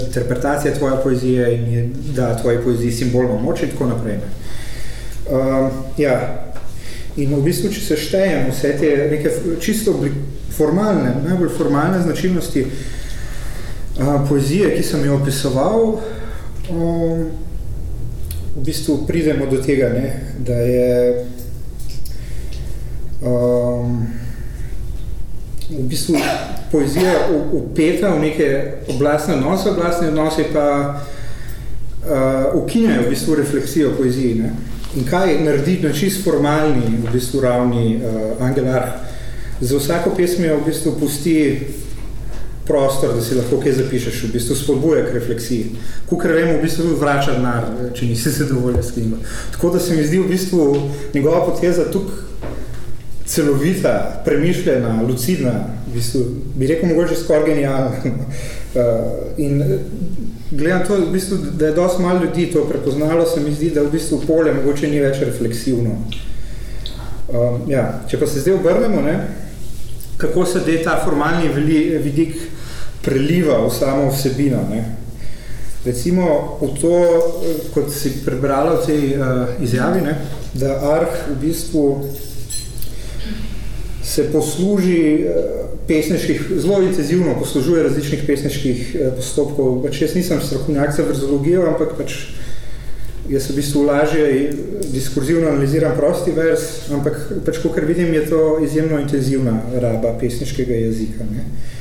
interpretacije tvoje poezije in je, da tvoje poeziji simbolno moč in tako naprej. Uh, ja. In v bistvu, če se štejem vse te neke čisto formalne, najbolj formalne značilnosti, uh, poezije, ki sem jo opisoval, um, v bistvu pridemo do tega, ne, da je um, v bistvu poezija upeta v neke oblastne odnose, oblastne odnose pa uh, ukinjajo v bistvu refleksijo poeziji. Ne. In kaj naredi na čist formalni v bistvu ravni uh, Angel Arh? Za vsako pesmijo v bistvu pusti prostor, da si lahko kaj zapišeš, v bistvu spodbuja k refleksiji. Kukor vemo, v bistvu vrača denar, če nisi zadovoljen s knjigo. Tako da se mi zdi v bistvu njegova poteza tukaj celovita, premišljena, lucidna, v bistvu, bi rekel mogoče skoraj genialna. Uh, in gledam to, v bistvu, da je dosti malo ljudi to prepoznalo, se mi zdi, da v bistvu polje mogoče ni več refleksivno. Um, ja, če pa se zdaj obrnemo, ne, kako se da ta formalni vidik preliva v samo vsebino. Ne. Recimo v to, kot si prebrala v tej uh, izjavi, ne, da Arh v bistvu se posluži uh, pesniških, zelo intenzivno poslužuje različnih pesniških uh, postopkov. Pač jaz nisem strokovnjak za verzologijo, ampak pač jaz v bistvu lažje diskurzivno analiziram prosti vers, ampak pač, kakor vidim, je to izjemno intenzivna raba pesniškega jezika. Ne.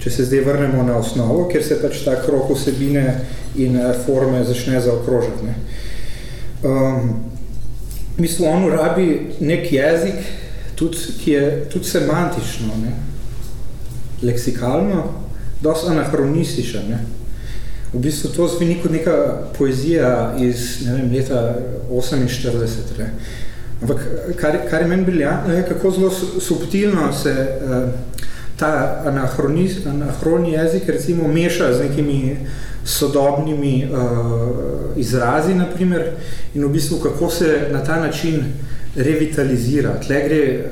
Če se zdaj vrnemo na osnovo, kjer se pač ta krok vsebine in eh, forme začne zaokrožati. Ne. Um, bistvu on rabi nek jezik, tudi, ki je tudi semantično, ne. leksikalno, dosti anahronističen. Ne. V bistvu to zveni kot neka poezija iz ne vem, leta 48. Ne. Ampak kar, kar je meni briljantno, je kako zelo subtilno se uh, ta anahroni jezik recimo meša z nekimi sodobnimi uh, izrazi, naprimer, in v bistvu kako se na ta način revitalizira. Tle gre,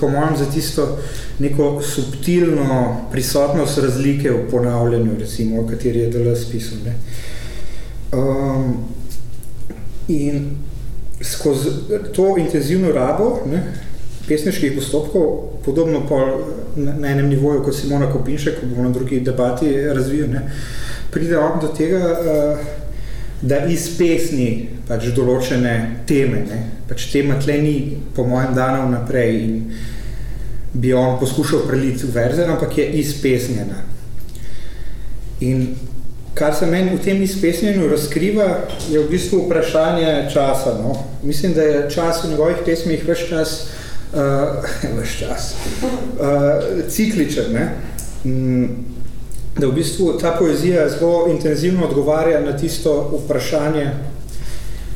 po mojem, za tisto neko subtilno prisotnost razlike v ponavljanju, recimo, o kateri je delo spisal. Ne. Um, in skozi to intenzivno rabo ne, pesniških postopkov, podobno pa na, enem nivoju kot Simona Kopinšek, ko bomo na drugi debati razvijal, ne, pride on do tega, uh, da iz pesni pač določene teme, ne, pač tema tle ni po mojem dana vnaprej in bi on poskušal preliti v verze, ampak je izpesnjena. In kar se meni v tem izpesnjenju razkriva, je v bistvu vprašanje časa. No. Mislim, da je čas v njegovih pesmih več čas, uh, več čas, uh, cikličen. Ne. Mm, da v bistvu ta poezija zelo intenzivno odgovarja na tisto vprašanje,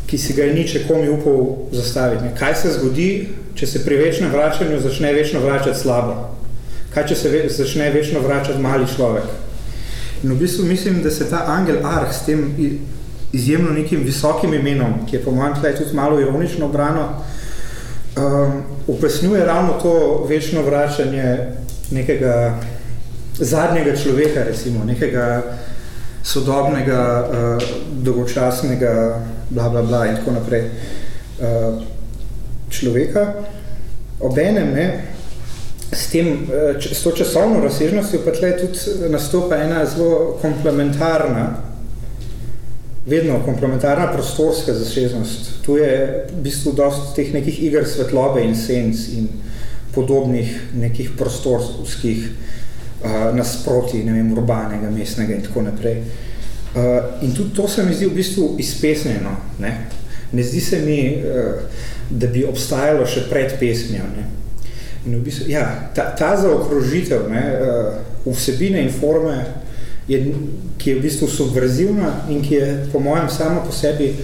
ki si ga je niče komi upal zastaviti. Ne. Kaj se zgodi, če se pri večnem vračanju začne večno vračati slabo? Kaj, če se ve, začne večno vračati mali človek? In v bistvu mislim, da se ta angel Arh s tem izjemno nekim visokim imenom, ki je po mojem tudi malo ironično obrano, um, upesnjuje ravno to večno vračanje nekega zadnjega človeka, recimo, nekega sodobnega, uh, dolgočasnega, bla, bla, bla in tako naprej uh, človeka. Obenem, ne, s, tem, uh, s to časovno razsežnostjo pa tle tudi nastopa ena zelo komplementarna, vedno komplementarna prostorska zasežnost. Tu je v bistvu dosti teh nekih iger svetlobe in senc in podobnih nekih prostorskih uh, nasproti, ne vem, urbanega, mestnega in tako naprej. Uh, in tudi to se mi zdi v bistvu izpesnjeno. Ne, ne zdi se mi, uh, da bi obstajalo še pred pesmijo. Ne. In v bistvu, ja, ta, ta zaokrožitev ne, uh, vsebine in forme, je, ki je v bistvu subverzivna in ki je po mojem samo po sebi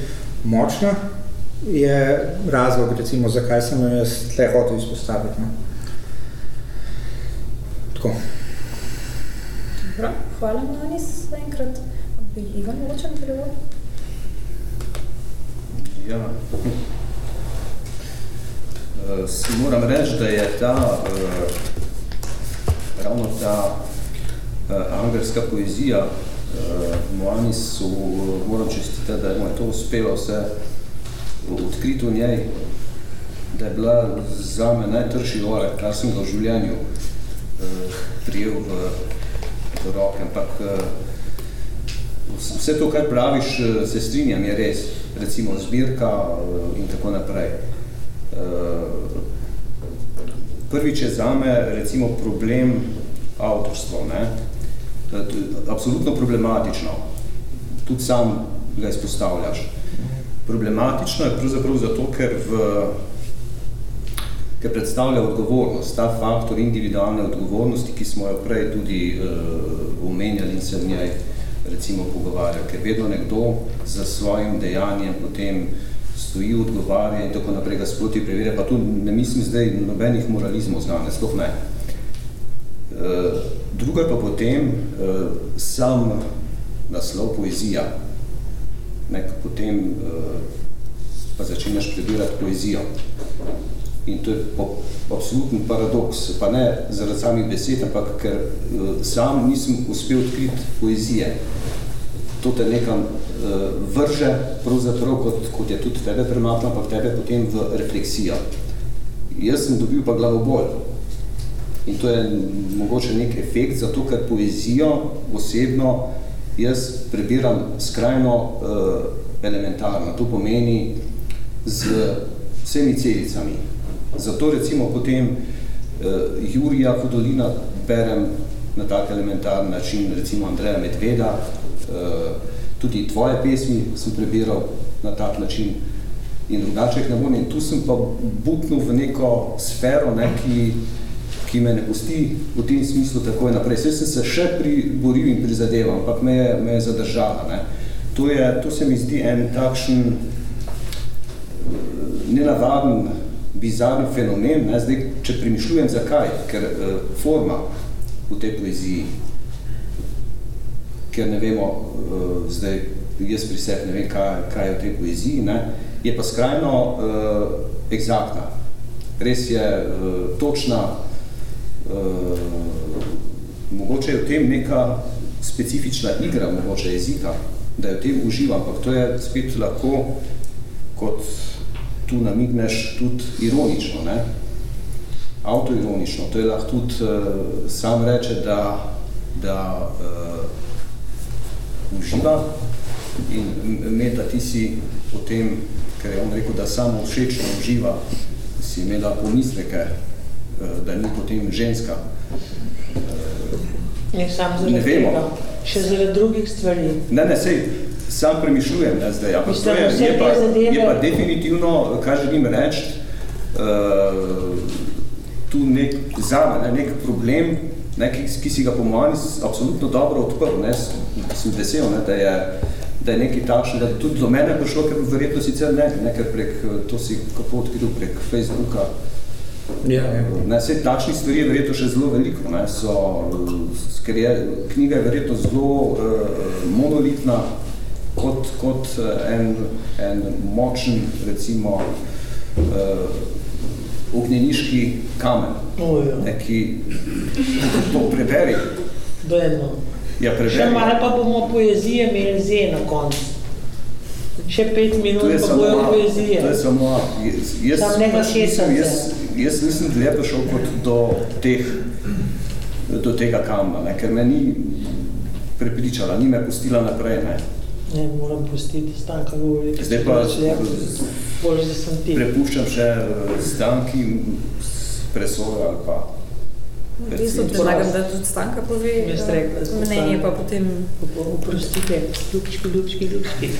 močna, je razlog, recimo, zakaj sem jo jaz tle hotel izpostaviti. No. Tako. Dobro, hvala Manis za enkrat. Bi Ivan mogoče nadaljeval? Ja. Uh, si moram reči, da je ta, uh, ravno ta angelska poezija, uh, Moanisu, uh, moram čestitati, da je to uspelo vse odkriti v njej, da je bila za me najtrši orek, kar sem ga v življenju uh, prijel v v roke, ampak eh, vse to, kar praviš, eh, se strinjam, je res. Recimo zbirka eh, in tako naprej. Prvič je zame recimo problem avtorstva. Ne? Absolutno problematično. Tudi sam ga izpostavljaš. Problematično je pravzaprav zato, ker v ker predstavlja odgovornost, ta faktor individualne odgovornosti, ki smo jo prej tudi uh, omenjali in se v njej recimo pogovarjali, ker vedno nekdo za svojim dejanjem potem stoji, odgovarja in tako naprej ga sproti preverja, pa tu ne mislim zdaj nobenih moralizmov znane, sploh ne. Druga pa potem uh, sam naslov poezija, nek potem uh, pa začinaš prebirati poezijo. In to je po, absoluten paradoks, pa ne zaradi samih besed, ampak ker sam nisem uspel odkriti poezije. To te nekam vrže, pravzaprav, kot, kot je tudi tebe prematno, ampak tebe potem v refleksijo. Jaz sem dobil pa glavobol. In to je mogoče nek efekt, zato ker poezijo osebno jaz prebiram skrajno uh, elementarno. To pomeni z vsemi celicami. Zato recimo potem uh, Jurija Fudolina berem na tak elementarni način, recimo Andreja Medveda, uh, tudi tvoje pesmi sem prebiral na tak način in drugače ne bom. In tu sem pa butnil v neko sfero, ne, ki, ki me ne pusti v tem smislu takoj naprej. Sve sem se še priboril in prizadeval, ampak me je, me je zadržala. Ne. To, je, to se mi zdi en takšen nenavaden, bizarni fenomen. Ne. Zdaj, če premišljujem, zakaj? Ker uh, forma v tej poeziji, ker ne vemo, uh, zdaj jaz pri sebi ne vem, kaj, kaj je v tej poeziji, ne, je pa skrajno uh, egzaktna. Res je uh, točna, mogoče je v tem neka specifična igra, mogoče jezika, da je v tem uživa, ampak to je spet lahko, kot tu namigneš, tudi ironično, ne? autoironično. To je lahko tudi uh, sam reče, da, da uh, uživa in Meta, ti si potem, ker je on rekel, da samo všečno uživa, si imela pomisleke, uh, da ni potem ženska. Ne, sam zaradi ne vemo. tega. Še zaradi drugih stvari. Ne, ne, sej, sam premišljujem ne, zdaj, ampak to je, je, pa, je pa definitivno, kaj želim reči, uh, tu nek, zame, ne, nek problem, ne, ki, ki si ga po mojem absolutno dobro odprl. Ne, sem vesel, ne, da je da je nekaj takšno, da tudi do mene prišlo, ker verjetno sicer ne, ne, ker prek, to si kako odkril prek Facebooka. Ja, ja. Ne, vse takšnih stvari je verjetno še zelo veliko, ne, so, ker je, knjiga je verjetno zelo uh, monolitna, kot, kot en, en močen, recimo, uh, ognjeniški kamen, O, ja. ne, ki to preberi. Dojemno. Ja, preberi. Še malo pa bomo poezije imeli zdaj na koncu. Še pet minut pa bojo poezije. To je samo. Jaz, jaz, Samo ne pač nisem, hecam jaz, se. Jaz nisem dlje prišel kot do, teh, do tega kamna, ne, ker me ni prepričala, ni me pustila naprej. Ne. Ne, moram pustiti stanka govori. Zdaj pa Bolj, da sem ti. prepuščam še eh, stanki presojo ali pa V bistvu predlagam, da tudi Stanka pove Jaz eh, rekla, da mnenje, pa potem... Oprostite, ljubčki, ljubčki, ljubčki.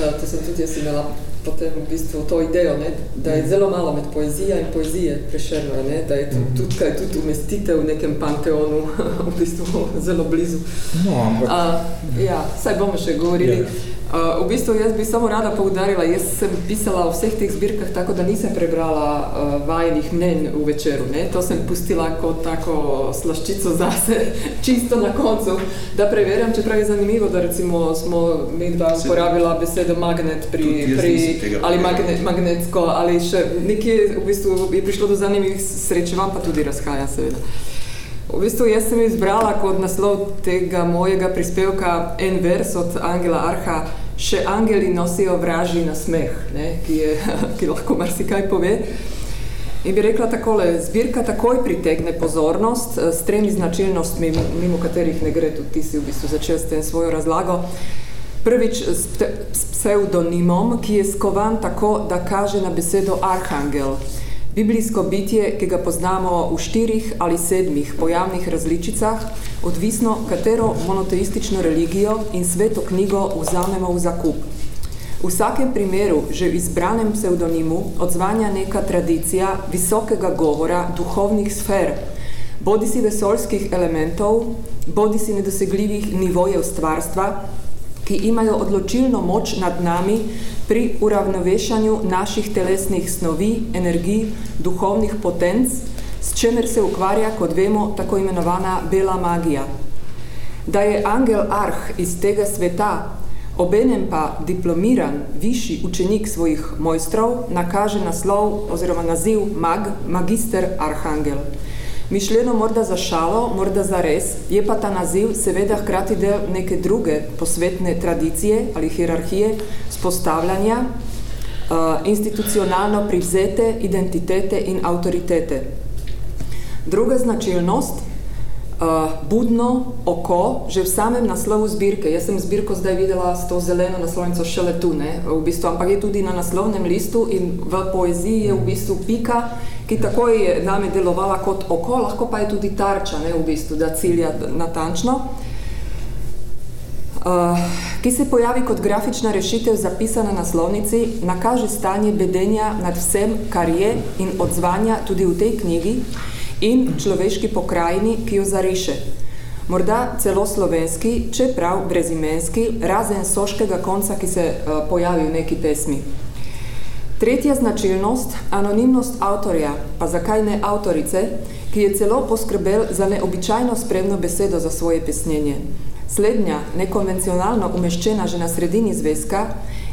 Ja, to sem tudi jaz imela potem v bistvu to idejo, ne, da je zelo malo med poezija in poezije prešerno, ne, da je tudi, tudi, kaj, tudi umestitev v nekem panteonu v bistvu zelo blizu. No, ampak... Uh, ja, saj bomo še govorili. Ja. Uh, v bistvu jaz bi samo rada poudarila, jaz sem pisala o vseh teh zbirkah tako, da nisem prebrala uh, vajenih mnen v večeru. Ne? To sem pustila kot tako slaščico zase, čisto na koncu, da preverjam, čeprav je zanimivo, da recimo smo mi dva uporabila besedo magnet pri, pri ali magnet, magnetsko, ali še nekje v bistvu je prišlo do zanimivih srečevanj, pa tudi razhaja seveda. V bistvu jaz sem izbrala kot naslov tega mojega prispevka en vers od Angela Arha, še angeli nosijo vražji na smeh, ne, ki, je, ki lahko marsikaj pove. In bi rekla takole, zbirka takoj pritegne pozornost eh, s tremi značilnostmi, mimo katerih ne gre, tudi ti si v bistvu začel s tem svojo razlago. Prvič s, pte, s pseudonimom, ki je skovan tako, da kaže na besedo arhangel. Biblijsko bitje, ki ga poznamo v štirih ali sedmih pojavnih različicah, odvisno katero monoteistično religijo in sveto knjigo vzamemo v zakup. V vsakem primeru, že v izbranem pseudonimu, odzvanja neka tradicija visokega govora duhovnih sfer, bodi si vesoljskih elementov, bodi si nedosegljivih nivojev stvarstva, ki imajo odločilno moč nad nami pri uravnovešanju naših telesnih snovi, energij, duhovnih potenc, s čemer se ukvarja, kot vemo, tako imenovana bela magija. Da je angel Arh iz tega sveta, obenem pa diplomiran višji učenik svojih mojstrov, nakaže naslov oziroma naziv mag, magister arhangel. Mišljeno morda za šalo, morda za res, je pa ta naziv seveda hkrati del neke druge posvetne tradicije ali hierarhije spostavljanja uh, institucionalno privzete identitete in avtoritete. Druga značilnost, Uh, budno oko, že v samem naslovu zbirke. Jaz sem zbirko zdaj videla s to zeleno naslovnico šele tu, ne, v bistvu, ampak je tudi na naslovnem listu in v poeziji je v bistvu pika, ki takoj je name delovala kot oko, lahko pa je tudi tarča, ne, v bistvu, da cilja natančno. Uh, ki se pojavi kot grafična rešitev zapisana na naslovnici, nakaže stanje bedenja nad vsem, kar je in odzvanja tudi v tej knjigi, in človeški pokrajini, ki jo zariše. Morda celo slovenski, čeprav brezimenski, razen soškega konca, ki se uh, pojavi v neki pesmi. Tretja značilnost, anonimnost avtorja, pa zakaj ne avtorice, ki je celo poskrbel za neobičajno spremno besedo za svoje pesnjenje. Slednja, nekonvencionalno umeščena že na sredini zvezka,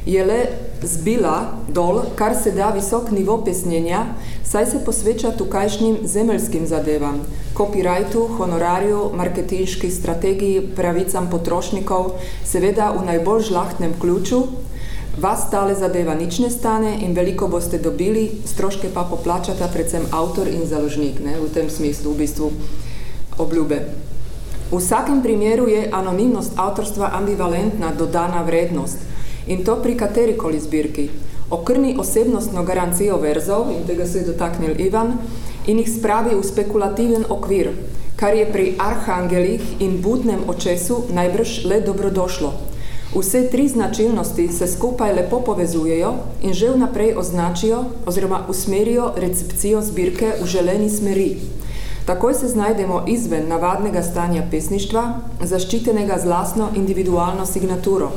je le zbila dol, kar se da visok nivo pesnjenja, saj se posveča tukajšnjim zemeljskim zadevam, copyrightu, honorarju, marketinški strategiji, pravicam potrošnikov, seveda v najbolj žlahtnem ključu, vas tale zadeva nič ne stane in veliko boste dobili, stroške pa poplačata predvsem avtor in založnik, ne, v tem smislu, v bistvu obljube. V vsakem primeru je anonimnost avtorstva ambivalentna dodana vrednost, in to pri katerikoli zbirki. Okrni osebnostno garancijo verzov, in tega se je dotaknil Ivan, in jih spravi v spekulativen okvir, kar je pri arhangelih in budnem očesu najbrž le dobrodošlo. Vse tri značilnosti se skupaj lepo povezujejo in že vnaprej označijo oziroma usmerijo recepcijo zbirke v želeni smeri. Takoj se znajdemo izven navadnega stanja pesništva, zaščitenega z lastno individualno signaturo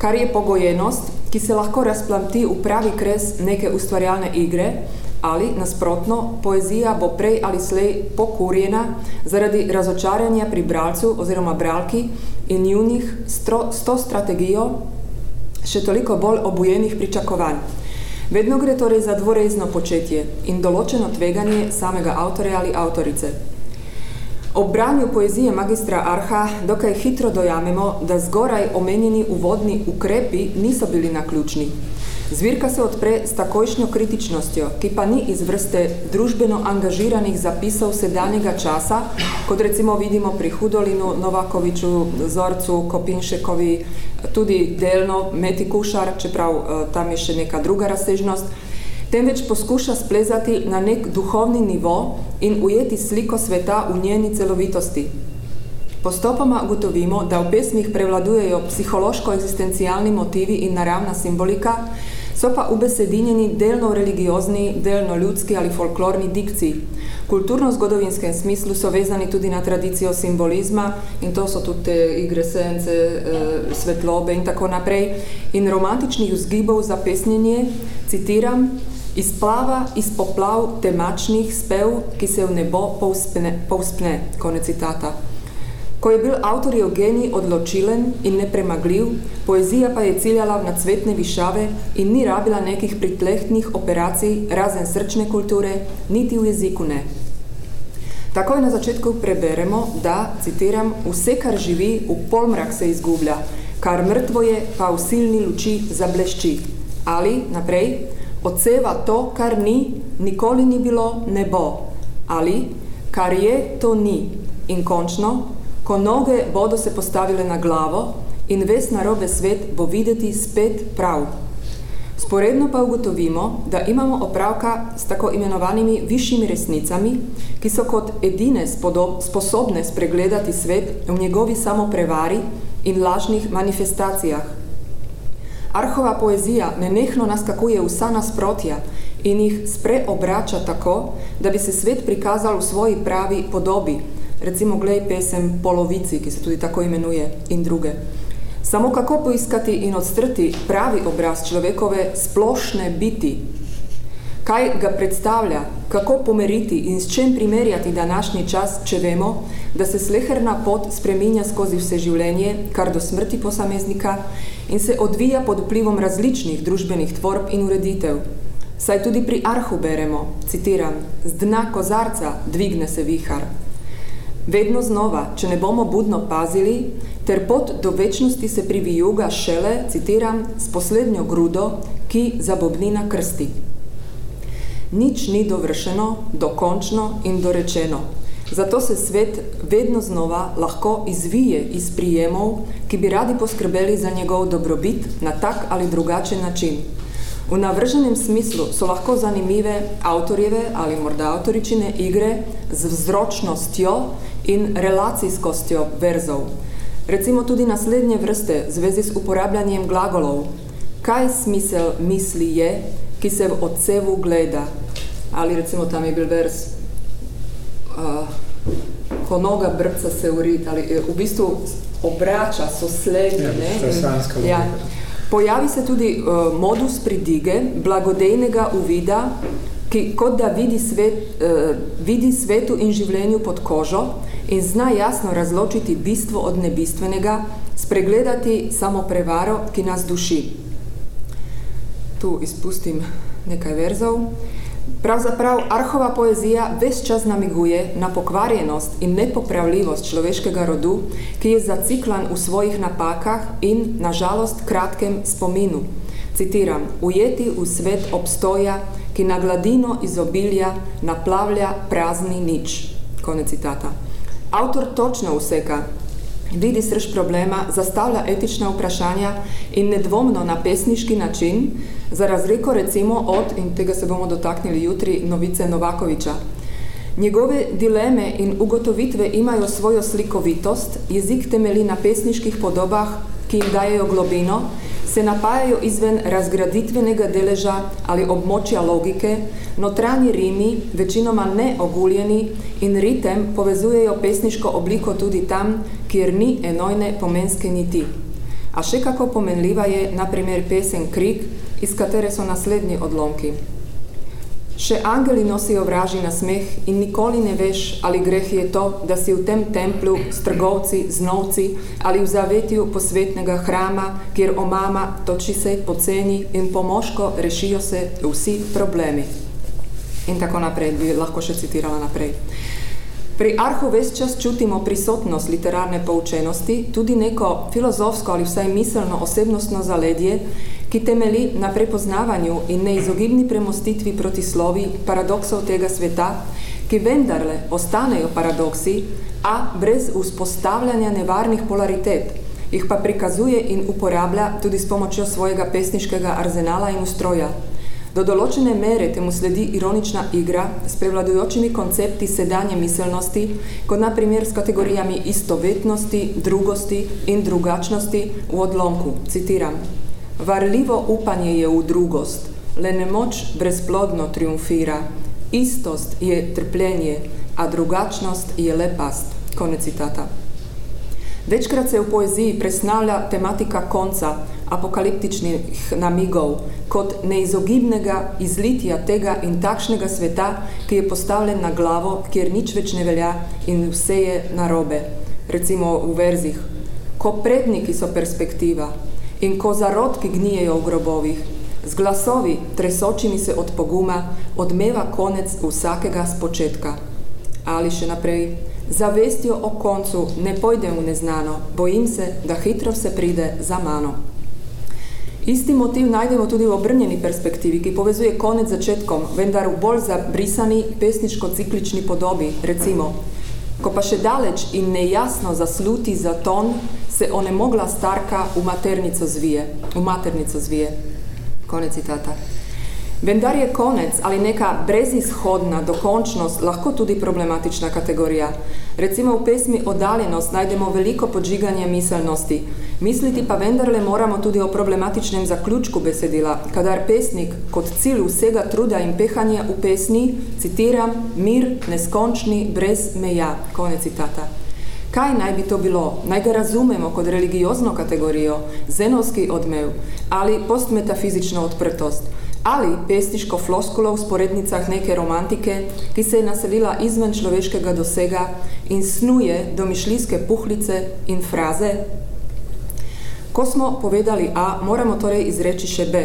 kar je pogojenost, ki se lahko razplamti v pravi kres neke ustvarjalne igre, ali nasprotno, poezija bo prej ali slej pokurjena zaradi razočaranja pri bralcu oziroma bralki in njunih stro, s to strategijo še toliko bolj obujenih pričakovanj. Vedno gre torej za dvorezno početje in določeno tveganje samega avtorja ali avtorice. Ob branju poezije magistra Arha dokaj hitro dojamemo, da zgoraj omenjeni uvodni ukrepi niso bili naključni. Zvirka se odpre s takojšnjo kritičnostjo, ki pa ni iz vrste družbeno angažiranih zapisov sedanjega časa, kot recimo vidimo pri Hudolinu, Novakoviču, Zorcu, Kopinšekovi, tudi delno Meti Kušar, čeprav eh, tam je še neka druga razsežnost, temveč poskuša splezati na nek duhovni nivo in ujeti sliko sveta v njeni celovitosti. Postopoma ugotovimo, da v pesmih prevladujejo psihološko-eksistencialni motivi in naravna simbolika, so pa ubesedinjeni delno religiozni, delno ljudski ali folklorni dikciji. Kulturno-zgodovinskem smislu so vezani tudi na tradicijo simbolizma in to so tudi te igre sence, eh, svetlobe in tako naprej. In romantičnih vzgibov za pesnjenje, citiram, Izplava iz poplav temačnih spev, ki se v nebo povspne, povspne, konec citata. Ko je bil avtor Evgenij odločilen in nepremagljiv, poezija pa je ciljala na cvetne višave in ni rabila nekih pritlehtnih operacij razen srčne kulture, niti v jeziku ne. Takoj na začetku preberemo, da, citiram, vse, kar živi, v polmrak se izgublja, kar mrtvo je, pa v silni luči zablešči. Ali, naprej, odseva to, kar ni, nikoli ni bilo, ne bo. Ali, kar je, to ni. In končno, ko noge bodo se postavile na glavo in ves narobe svet bo videti spet prav. Sporedno pa ugotovimo, da imamo opravka s tako imenovanimi višjimi resnicami, ki so kot edine spodob, sposobne spregledati svet v njegovi samoprevari in lažnih manifestacijah, Arhova poezija nenehno naskakuje vsa nasprotja in jih spreobrača tako, da bi se svet prikazal v svoji pravi podobi. Recimo, glej pesem Polovici, ki se tudi tako imenuje, in druge. Samo kako poiskati in odstrti pravi obraz človekove splošne biti, kaj ga predstavlja, kako pomeriti in s čem primerjati današnji čas, če vemo, da se sleherna pot spreminja skozi vse življenje, kar do smrti posameznika in se odvija pod vplivom različnih družbenih tvorb in ureditev. Saj tudi pri Arhu beremo, citiram, z dna kozarca dvigne se vihar. Vedno znova, če ne bomo budno pazili, ter pot do večnosti se privijuga šele, citiram, s poslednjo grudo, ki zabobnina krsti. Nič ni dovršeno, dokončno in dorečeno. Zato se svet vedno znova lahko izvije iz prijemov, ki bi radi poskrbeli za njegov dobrobit na tak ali drugačen način. V navrženem smislu so lahko zanimive avtorjeve ali morda avtoričine igre z vzročnostjo in relacijskostjo verzov. Recimo tudi naslednje vrste v zvezi s uporabljanjem glagolov. Kaj smisel misli je, ki se v odsevu gleda? Ali recimo tam je bil vers uh, ko noga brca se urit, ali v bistvu obrača, so sledi. Ja, ne? Ja. Pojavi se tudi uh, modus pridige, blagodejnega uvida, ki kot da vidi, svet, uh, vidi svetu in življenju pod kožo in zna jasno razločiti bistvo od nebistvenega, spregledati samo prevaro, ki nas duši. Tu izpustim nekaj verzov. Pravzaprav arhova poezija ves čas namiguje na pokvarjenost in nepopravljivost človeškega rodu, ki je zaciklan v svojih napakah in, na žalost, kratkem spominu. Citiram, ujeti v svet obstoja, ki na gladino izobilja naplavlja prazni nič. Konec citata. Avtor točno vseka, vidi srž problema, zastavlja etična vprašanja in nedvomno na pesniški način, za razliko recimo od, in tega se bomo dotaknili jutri, novice Novakoviča. Njegove dileme in ugotovitve imajo svojo slikovitost, jezik temeli na pesniških podobah, ki jim dajejo globino, se napajajo izven razgraditvenega deleža ali območja logike, notranji rimi, večinoma neoguljeni in ritem povezujejo pesniško obliko tudi tam, kjer ni enojne pomenske niti. A še kako pomenljiva je, na primer, pesem Krik, iz katere so naslednji odlomki. Še angeli nosijo vraži na smeh in nikoli ne veš, ali greh je to, da si v tem templju s trgovci, znovci ali v zavetju posvetnega hrama, kjer omama toči se poceni in pomoško rešijo se vsi problemi. In tako naprej, bi lahko še citirala naprej. Pri Arhu ves čas čutimo prisotnost literarne poučenosti, tudi neko filozofsko ali vsaj miselno osebnostno zaledje, ki temeli na prepoznavanju in neizogibni premostitvi proti slovi paradoksov tega sveta, ki vendarle ostanejo paradoksi, a brez vzpostavljanja nevarnih polaritet, jih pa prikazuje in uporablja tudi s pomočjo svojega pesniškega arzenala in ustroja. Do določene mere temu sledi ironična igra s prevladujočimi koncepti sedanje miselnosti, kot na primer s kategorijami istovetnosti, drugosti in drugačnosti v odlomku. Citiram. Varljivo upanje je v drugost, le nemoč brezplodno triumfira. Istost je trpljenje, a drugačnost je le past. Konec citata. Večkrat se v poeziji presnavlja tematika konca, apokaliptičnih namigov, kot neizogibnega izlitja tega in takšnega sveta, ki je postavljen na glavo, kjer nič več ne velja in vse je narobe. Recimo v verzih. Ko predniki so perspektiva in ko zarodki gnijejo v grobovih, z glasovi, tresočimi se od poguma, odmeva konec vsakega spočetka. Ali še naprej, zavestjo o koncu ne pojdem v neznano, bojim se, da hitro se pride za mano. Isti motiv najdemo tudi v obrnjeni perspektivi, ki povezuje konec začetkom, vendar v bolj zabrisani pesniško-ciklični podobi, recimo. Ko pa še daleč in nejasno zasluti za ton, se onemogla starka v maternico zvije. V maternico zvije. Konec citata. Vendar je konec ali neka brezizhodna dokončnost lahko tudi problematična kategorija. Recimo v pesmi Odaljenost najdemo veliko podžiganja miselnosti. Misliti pa vendarle moramo tudi o problematičnem zaključku besedila, kadar pesnik kot cilj vsega truda in pehanja v pesni, citiram, mir neskončni brez meja. Konec citata. Kaj naj bi to bilo? Naj ga razumemo kot religiozno kategorijo, zenovski odmev ali postmetafizično odprtost ali pesniško floskulo v sporednicah neke romantike, ki se je naselila izven človeškega dosega in snuje domišljijske puhlice in fraze. Ko smo povedali A, moramo torej izreči še B.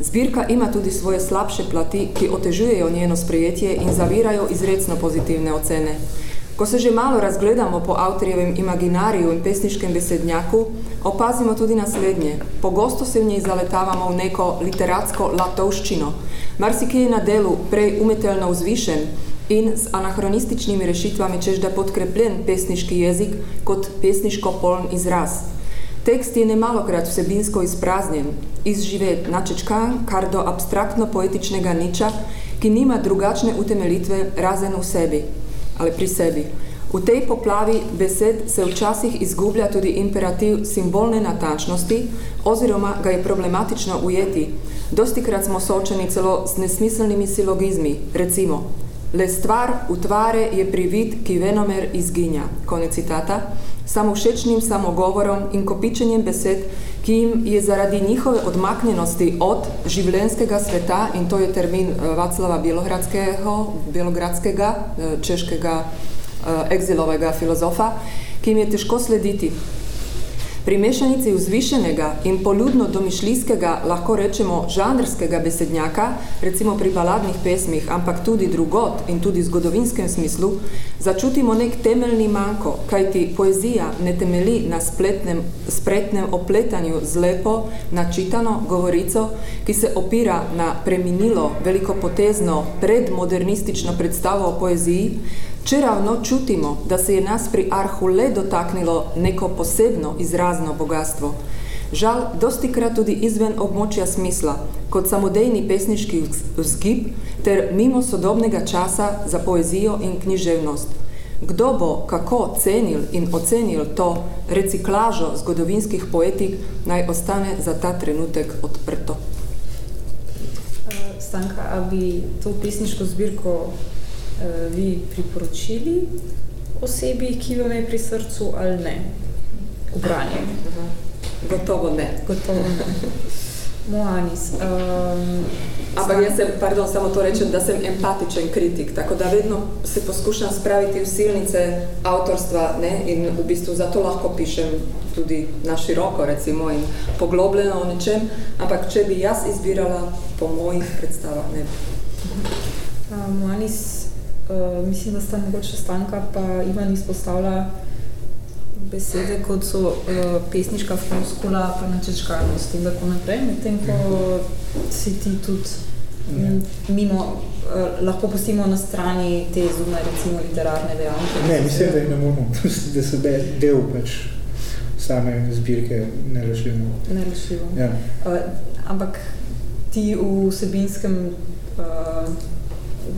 Zbirka ima tudi svoje slabše plati, ki otežujejo njeno sprejetje in zavirajo izrecno pozitivne ocene. Ko se že malo razgledamo po avtorjevem imaginariju in pesniškem besednjaku, opazimo tudi naslednje. Pogosto se v njej zaletavamo v neko literatsko latovščino. Marsikje je na delu prej umetelno vzvišen, in z anahronističnimi rešitvami, da podkrepljen pesniški jezik kot pesniško poln izraz. Tekst je nemalokrat vsebinsko izpraznjen, izživet, načečkan, kar do abstraktno-poetičnega niča, ki nima drugačne utemelitve razen v sebi, ali pri sebi. V tej poplavi besed se včasih izgublja tudi imperativ simbolne natančnosti oziroma ga je problematično ujeti. Dostikrat smo soočeni celo z nesmiselnimi silogizmi, recimo Le stvar utvare je privid, ki venomer izginja. Konec citata. Samovšečnim samogovorom in kopičenjem besed, ki jim je zaradi njihove odmaknjenosti od življenjskega sveta, in to je termin Vaclava Bjelogradskega, Bjelogradskega češkega exilovega filozofa, ki jim je težko slediti. Pri mešanici vzvišenega in poljudno domišljskega, lahko rečemo žanrskega besednjaka, recimo pri baladnih pesmih, ampak tudi drugot in tudi v zgodovinskem smislu, začutimo nek temeljni manko, kajti poezija ne temeli na spletnem, spretnem opletanju z lepo, načitano govorico, ki se opira na preminilo, velikopotezno, predmodernistično predstavo o poeziji, Če ravno čutimo, da se je nas pri arhu le dotaknilo neko posebno izrazno bogatstvo, žal dosti krat tudi izven območja smisla, kot samodejni pesniški vzgib ter mimo sodobnega časa za poezijo in književnost. Kdo bo kako cenil in ocenil to reciklažo zgodovinskih poetik, naj ostane za ta trenutek odprto. Stanka, a bi to pesniško zbirko vi priporočili osebi, ki vam je pri srcu ali ne? V branje. Gotovo ne. Gotovo ne. Moanis. Um, Ampak jaz sem, pardon, samo to rečem, da sem empatičen kritik, tako da vedno se poskušam spraviti v silnice avtorstva ne? in v bistvu zato lahko pišem tudi na široko, recimo, in poglobljeno o nečem, ampak če bi jaz izbirala po mojih predstavah, ne bi. Uh, Moanis, Uh, mislim, da sta mogoče Stanka pa Ivan izpostavlja besede, kot so uh, pesniška floskula, pa načečkanost in tako naprej, medtem ko si ti tudi m, mimo, uh, lahko pustimo na strani te zunaj, recimo, literarne dejavnosti. Ne, mislim, da ne moramo, da se del pač same zbirke nerešljivo. Nerešljivo. Ja. Uh, ampak ti v vsebinskem uh,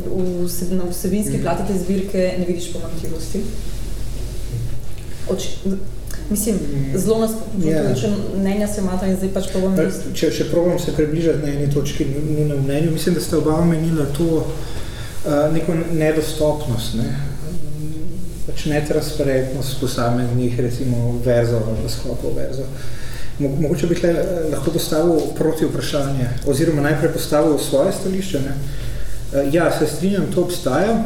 v, na vsebinski plati te zbirke ne vidiš pomankljivosti? Oči, mislim, zelo nas yeah. Ja. mnenja se imata in zdaj pač probam... Če, če probam se približati na eni točki njeno mnenju, mislim, da ste oba omenila to uh, neko nedostopnost, ne? pač netransparentnost posameznih, recimo, verzov ali sklopov verzov. Mogoče bi lahko postavil proti vprašanje, oziroma najprej postavil svoje stališče, ne? Eh, ja, se strinjam, to obstaja,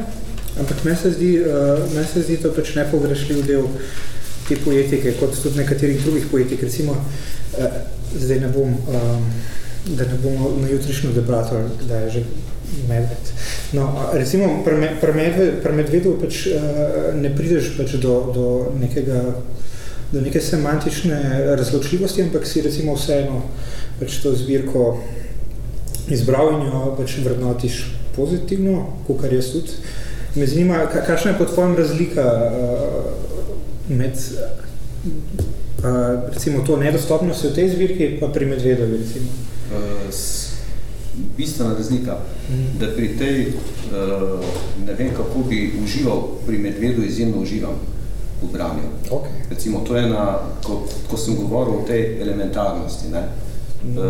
ampak meni se zdi, uh, meni se zdi to pač nepogrešljiv del te poetike, kot tudi nekaterih drugih poetik. Recimo, uh, zdaj ne bom, um, da ne bomo na jutrišnjo debato, da je že medved. No, recimo, pri medve, medvedu pač ne prideš pač do, do nekega do neke semantične razločljivosti, ampak si recimo vseeno pač to zbirko izbral in jo pač vrednotiš pozitivno, kar jaz tudi. Me zanima, kakšna je po tvojem razlika uh, med uh, recimo to nedostopnostjo v tej zbirki pa pri Medvedovi, recimo? Uh, bistvena razlika, mm. da pri tej, uh, ne vem kako bi užival, pri Medvedu izjemno uživam v branju. Okay. Recimo, to je na, ko, ko sem govoril o tej elementarnosti, ne, mm. uh,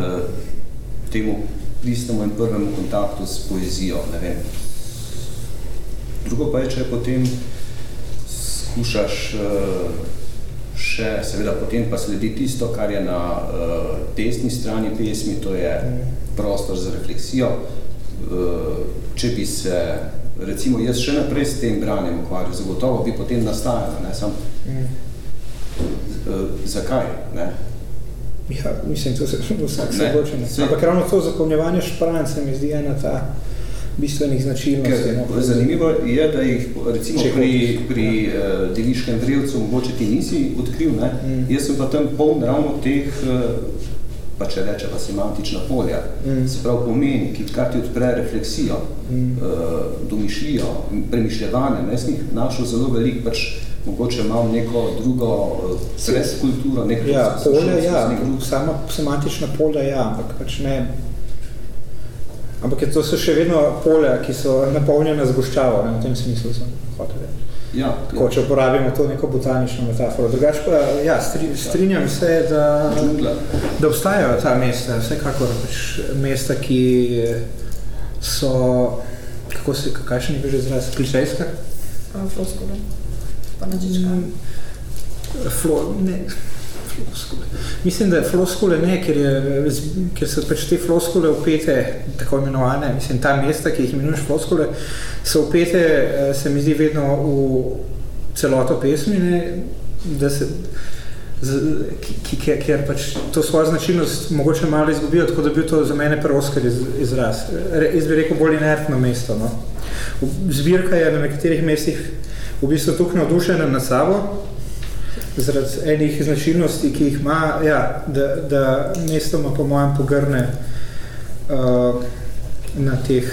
temu pristnemu in prvemu kontaktu s poezijo, ne vem. Drugo pa je, če potem skušaš uh, še, seveda potem pa sledi tisto, kar je na uh, desni strani pesmi, to je prostor za refleksijo. Uh, če bi se, recimo jaz še naprej s tem branjem ukvarjal, zagotovo bi potem nastajala, ne, sam, uh, zakaj, ne? Ja, mislim, to se vsak se hoče. Ampak ravno to zapolnjevanje špran se mi zdi ena ta bistvenih značilnosti. No, zanimivo je, da jih recimo pri, pri uh, Deviškem drevcu mogoče ti nisi odkril, ne? Mm. jaz sem pa tam poln ravno teh uh, pa če rečeva semantična polja, mm. se pravi pomeni, ki kar ti odpre refleksijo, mm. uh, domišljijo, premišljevanje, ne, sem jih našel zelo veliko, pač mogoče imam neko drugo uh, stres kulturo, neko ja, polje, ja, sama semantična polja, ja, ampak pač ne, ampak je to so še vedno polja, ki so napolnjene z goščavo, ne, v tem smislu sem hotel reči. Ja, Tako, če uporabimo to neko botanično metaforo. Drugač pa, ja, stri, strinjam se, da, da obstajajo ta mesta, vsekakor pač mesta, ki so, kako se, kakšen je že izraz, kličejska? Floskule, pa načička. Flo, ne, floskule. Mislim, da je floskule ne, ker, je, ker so pač te floskule upete, tako imenovane, mislim, ta mesta, ki jih imenuješ floskule, so upete, se mi zdi, vedno v celoto pesmi, ne, da se, z, ki, ki, ker pač to svojo značilnost mogoče malo izgubijo, tako da bi to za mene proskar iz, izraz. Re, jaz bi rekel bolj inertno mesto. No. Zbirka je na nekaterih mestih v bistvu tukaj navdušena na sabo, zaradi enih značilnosti, ki jih ima, ja, da, da mestoma po mojem pogrne uh, na teh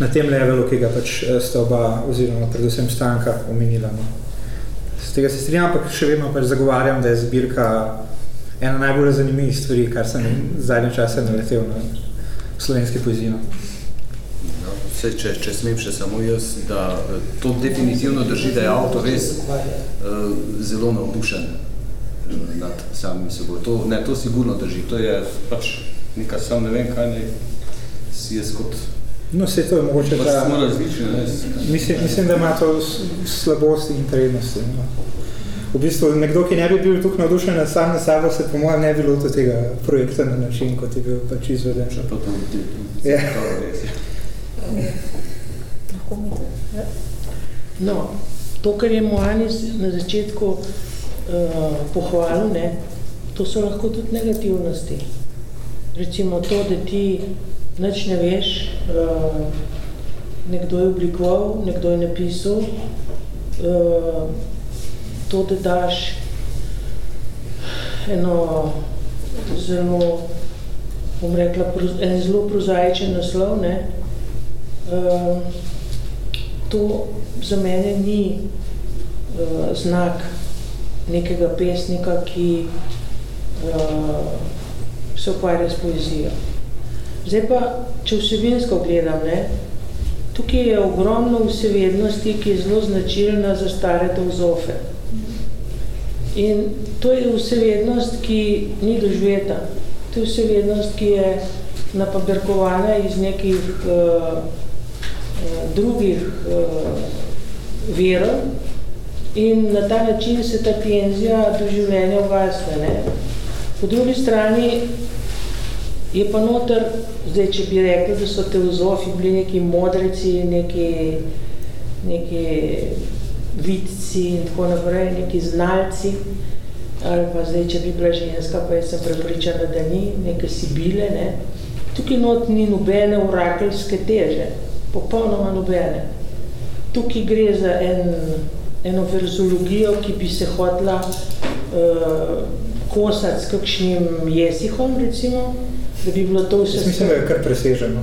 na tem levelu, ki ga pač sta oba oziroma predvsem stanka omenila. No. Z tega se strinjam, ampak še vedno pač zagovarjam, da je zbirka ena najbolj zanimivih stvari, kar sem zadnje čase naletel na slovenski poeziji. No. Vse, če, če smem še samo jaz, da to definitivno drži, da je avtor res uh, zelo navdušen nad samim seboj. To, ne, to sigurno drži. To je pač nekaj, sam ne vem, kaj ne si jaz kot No, vse to je mogoče ta... Smo različni, ne? Mislim, mislim, da ima to slabosti in prednosti. No. V bistvu, nekdo, ki ne bi bil tukaj navdušen nad sam na sabo, se po mojem ne bi lotil tega projekta na način, kot je bil pač izveden. Še to to ti, ja. to res. Ja. No, to, kar je Moanis na začetku uh, pohvalil, ne, to so lahko tudi negativnosti. Recimo to, da ti nič ne veš, uh, nekdo je oblikoval, nekdo je napisal, uh, to, da daš eno zelo, bom rekla, en zelo prozaičen naslov, ne, uh, to za mene ni uh, znak nekega pesnika, ki uh, se ukvarja s poezijo. Zdaj pa, če vsebinsko gledam, ne, tukaj je ogromno vsevednosti, ki je zelo značilna za stare teozofe. In to je vsevednost, ki ni doživeta. To je vsevednost, ki je napaberkovana iz nekih uh, drugih uh, verov in na ta način se ta tenzija do življenja ugasne. Po drugi strani Je pa noter, zdaj, če bi rekli, da so teozofi bili neki modreci, neki, neki vidci in tako naprej, neki znalci, ali pa zdaj, če bi bila ženska, pa jaz sem prepričana, da ni, neke sibile, ne. Tukaj not ni nobene orakelske teže, popolnoma nobene. Tukaj gre za en, eno verzologijo, ki bi se hotla uh, kosati s kakšnim jesihom, recimo, da bi bilo to vse... Jaz mislim, da je kar preseženo.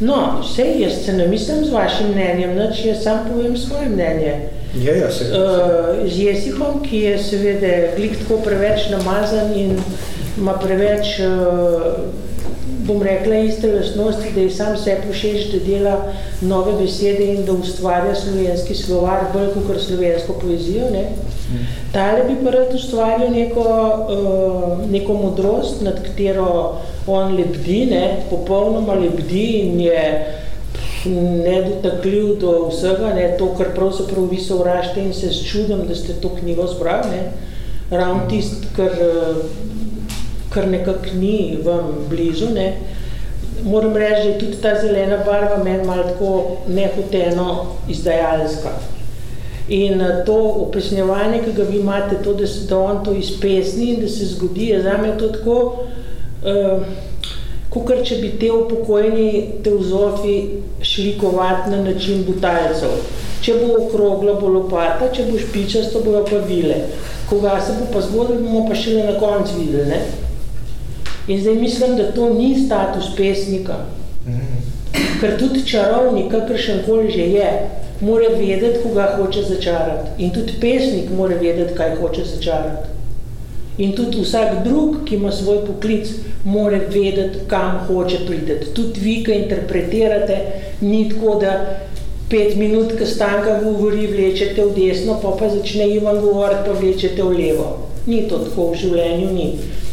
No, vse, jaz se ne mislim z vašim mnenjem, nič, jaz sam povem svoje mnenje. Ja, ja, se. Uh, z jesihom, ki je seveda glik tako preveč namazan in ima preveč, uh, bom rekla, iste lastnosti, da je sam se pošeč, da dela nove besede in da ustvarja slovenski slovar, bolj kot slovensko poezijo, ne? Tale bi pa rad ustvarjal neko, uh, neko modrost, nad katero on lebdi, ne, popolnoma lebdi in je nedotakljiv do vsega, ne, to, kar pravzaprav vi se vražite in se s čudem, da ste to knjigo zbrali, ne, ravno tist, kar, kar nekako ni vam blizu, ne. Moram reči, da je tudi ta zelena barva meni malo tako nehoteno izdajalska. In to opesnjevanje, ki ga vi imate, to, da, se, da on to izpesni in da se zgodi, je zame to tako, uh, kakor če bi te upokojeni teozofi šli kovati na način butalcev. Če bo okrogla, bo lopata, če bo špičasto, bojo pa vile. Koga se bo pa zgodilo, bomo pa šele na koncu videli. In zdaj mislim, da to ni status pesnika. Ker tudi čarovnik, kakršen koli že je, mora vedeti, koga hoče začarati. In tudi pesnik mora vedeti, kaj hoče začarati. In tudi vsak drug, ki ima svoj poklic, mora vedeti, kam hoče prideti. Tudi vi, ki interpretirate, ni tako, da pet minut, ko stanka govori, vlečete v desno, pa pa začne Ivan govoriti, pa vlečete v levo. Ni to tako v življenju, ni.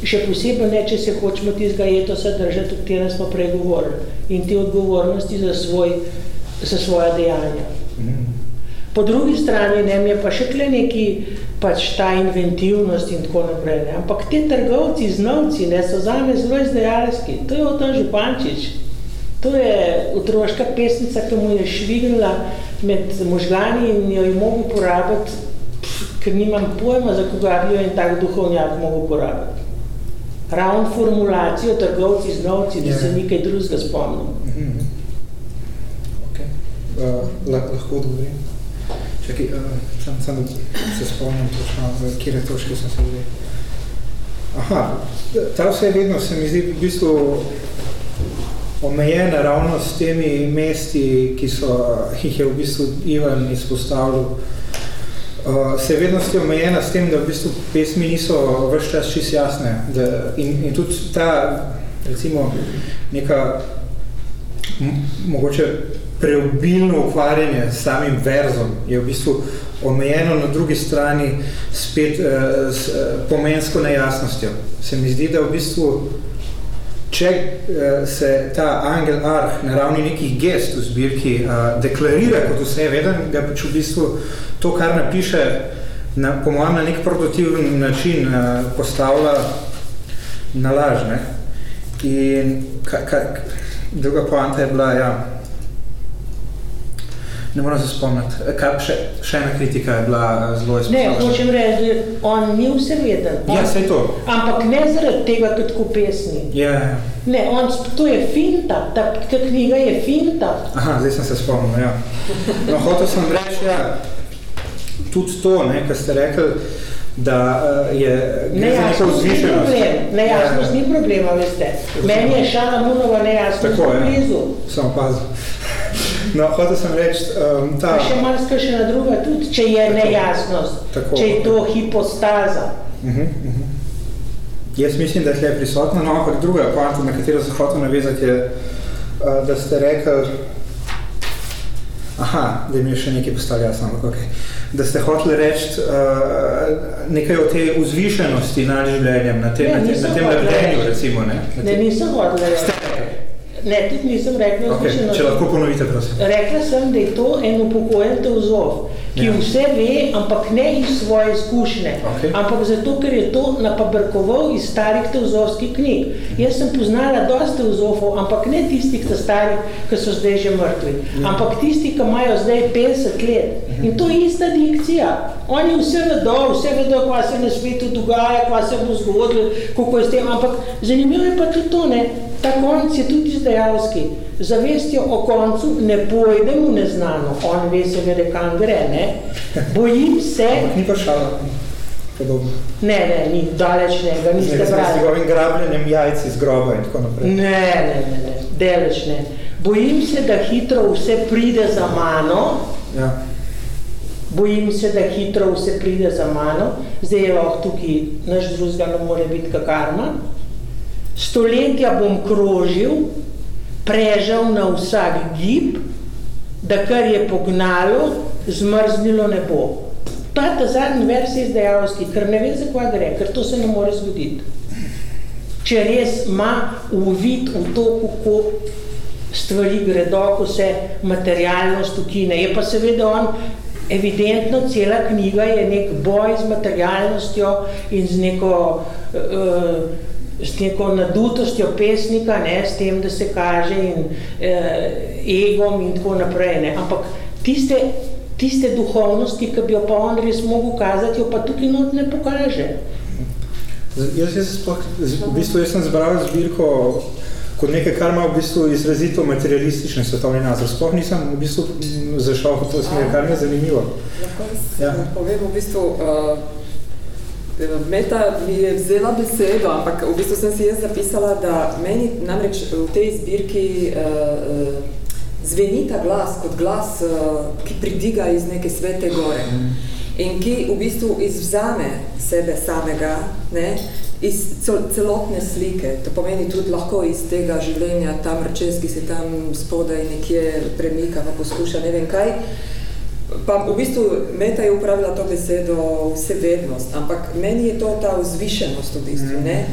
Še posebej ne, če se hočemo tistega etosa držati, o katerem smo prej govorili. In te odgovornosti za, svoj, za svoja dejanja. Po drugi strani ne, je pa še tle neki pač ta inventivnost in tako naprej. Ne. Ampak te trgovci, znovci, ne, so zame zelo izdajalski. To je Otan Župančič. To je otroška pesnica, ki mu je švignila med možgani in jo je mogel porabiti, ker nimam pojma, za koga bi jo en tak duhovnjak mogel porabiti. Ravno formulacijo trgovci, znovci, da se nekaj drugega spomnim. Mm -hmm. okay. uh, lahko odgovorim. Čakaj, uh, sam, sam se spomnim točno, kjere točke sem se zdaj. Aha, ta vse vedno se mi zdi v bistvu omejena ravno s temi mesti, ki so jih je v bistvu Ivan izpostavljal. Uh, se vednosti omejena s tem, da v bistvu pesmi niso vrš čas čist jasne. Da, in, in tudi ta, recimo, neka mogoče preobilno ukvarjanje s samim verzom je v bistvu omejeno na drugi strani spet uh, s uh, pomensko nejasnostjo. Se mi zdi, da v bistvu če uh, se ta angel arh na ravni nekih gest v zbirki uh, deklarira kot vse veden, ga pač v bistvu to, kar napiše, na, po mojem, na nek prototivni način uh, postavlja na laž. Ne? In ka, ka, druga poanta je bila, ja, ne moram se spomniti, kaj, še, še ena kritika je bila zelo izpostavljena. Ne, hočem reči, da on ni vse veden. Ja, sej to. Ampak ne zaradi tega, kot ko pesni. Ja, ja. Ne, on, to je finta, ta, ta knjiga je finta. Aha, zdaj sem se spomnil, ja. No, hotel sem reči, ja, tudi to, ne, kar ste rekli, da uh, je nejasnost ni problem, nejasnost ja. ni problema, veste. Meni je Šana Munova nejasnost Tako, blizu. Ja. Samo pazil. No, hotel sem reči, um, ta... Pa še marska še na druga tudi, če je tako, nejasnost, tako, če je to hipostaza. Uh -huh, uh -huh. Jaz mislim, da je tle prisotna, no, ampak druga poanta, na katero se hotel navezati, je, uh, da ste rekli, aha, da mi je še nekaj postali jasno, ampak okay. da ste hoteli reči uh, nekaj o tej vzvišenosti nad življenjem, na tem, Ne, na tem, na tem lebdenju, reči. recimo, ne? Ne, nisem hotela reči. Ne, tudi nisem rekla Ok, če lahko ponovite, prosim. Rekla sem, da je to en upokojen teozof, ki Ja. vse ve, ampak ne iz svoje izkušnje, Ok. ampak zato, ker je to napabrkoval iz starih teozofskih knjig. Jaz sem poznala dosti teozofov, ampak ne tistih ta starih, ki so zdaj že mrtvi, Ja. ampak tisti, ki imajo zdaj 50 let. In to je ista dikcija. Oni vse vedo, vse vedo, kva se na svetu dogaja, kva se bo zgodilo, kako je s tem, ampak zanimivo je pa tudi to, ne, ta konc je tudi izdajalski. Zavestjo o koncu ne pojdem v neznano, on ve seveda, kam gre, ne. Bojim se, Ampak ni pa šala podobno. ne, ne, ni, daleč ne, ga niste Z brali. njegovim grabljenjem jajc iz groba in tako naprej. Ne, ne, ne, ne, deleč ne. Bojim se, da hitro vse pride za mano, Ja. bojim se, da hitro vse pride za mano, zdaj je lahko tukaj naš drugega ne more biti kakarma. Stoletja bom krožil, prežal na vsak gib, da kar je pognalo, zmrznilo ne bo. Ta ta zadnji vers je izdajalski, ker ne ve, za kva gre, ker to se ne more zgoditi. Če res ima uvid v to, kako stvari gredo, ko se materialnost ukine. Je pa seveda on, evidentno cela knjiga je nek boj z materialnostjo in z neko, uh, s neko nadutostjo pesnika, ne, s tem, da se kaže in uh, egom in tako naprej. Ne. Ampak tiste, tiste duhovnosti, ki bi jo pa on res mogel kazati, jo pa tukaj not ne pokaže. Z- Jaz, jaz, sploh, z- v bistvu, jaz sem zbral zbirko kot nekaj, kar ima v bistvu izrazito materialistični svetovni nazor. Sploh nisem v bistvu zašel v to smer, kar mi je zanimivo. Lahko jaz Ja. ja. povem v bistvu, uh, Meta mi je vzela besedo, ampak v bistvu sem si jaz zapisala, da meni namreč v tej zbirki uh, zveni ta glas kot glas, uh, ki pridiga iz neke svete gore in ki v bistvu izvzame sebe samega, ne, iz celotne slike. To pomeni tudi lahko iz tega življenja, tam rčes, ki se tam spodaj nekje premika, pa poskuša ne vem kaj. Pa v bistvu Meta je upravila to besedo vsevednost, ampak meni je to ta vzvišenost v bistvu, ne.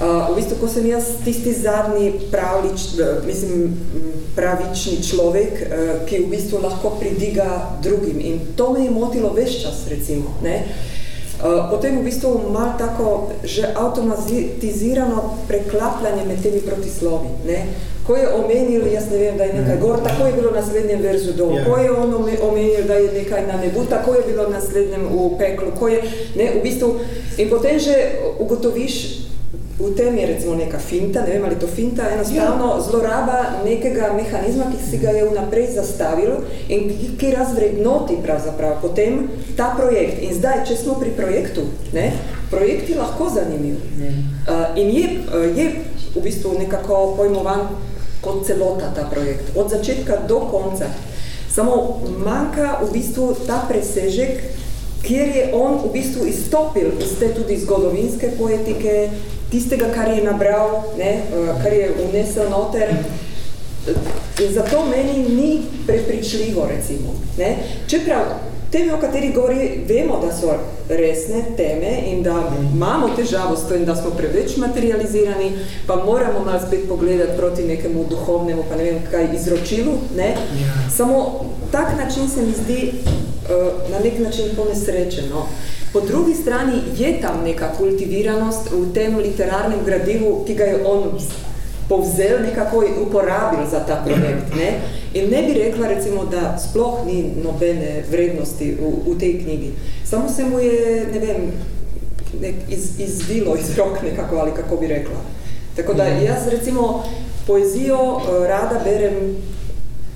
Uh, v bistvu, ko sem jaz tisti zadnji pravlič, mislim, pravični človek, uh, ki v bistvu lahko pridiga drugim in to me je motilo ves čas, recimo, ne. Uh, potem v bistvu malo tako že automatizirano preklapljanje med temi protislovi, ne. Ko je omenil, jaz ne vem, da je nekaj gor, tako je bilo naslednjem verzu dol, Ja. ko je on omenil, da je nekaj na nebu, tako je bilo naslednjem v peklu, ko je, ne, v bistvu, in potem že ugotoviš, v tem je recimo neka finta, ne vem, ali to finta, enostavno zloraba nekega mehanizma, ki si ga je vnaprej zastavil in ki, ki razvrednoti pravzaprav potem ta projekt. In zdaj, če smo pri projektu, ne, projekt je lahko zanimiv. Uh, in je, uh, je v bistvu nekako pojmovan kot celota ta projekt, od začetka do konca. Samo manjka v bistvu ta presežek, kjer je on v bistvu izstopil iz te tudi zgodovinske poetike, tistega, kar je nabral, ne, eh, kar je vnesel noter. In zato meni ni prepričljivo, recimo. Ne. Čeprav teme, o katerih govori, vemo, da so resne teme in da imamo težavo s tem, da smo preveč materializirani, pa moramo malo spet pogledati proti nekemu duhovnemu, pa ne vem kaj, izročilu. Ne. Samo tak način se mi zdi uh, na nek način ponesrečeno. Po drugi strani je tam neka kultiviranost v tem literarnem gradivu, ki ga je on povzel nekako in uporabil za ta projekt. Ne? In ne bi rekla recimo, da sploh ni nobene vrednosti v, v tej knjigi. Samo se mu je, ne vem, nek, iz, izvilo iz rok nekako, ali kako bi rekla. Tako da jaz recimo poezijo uh, rada berem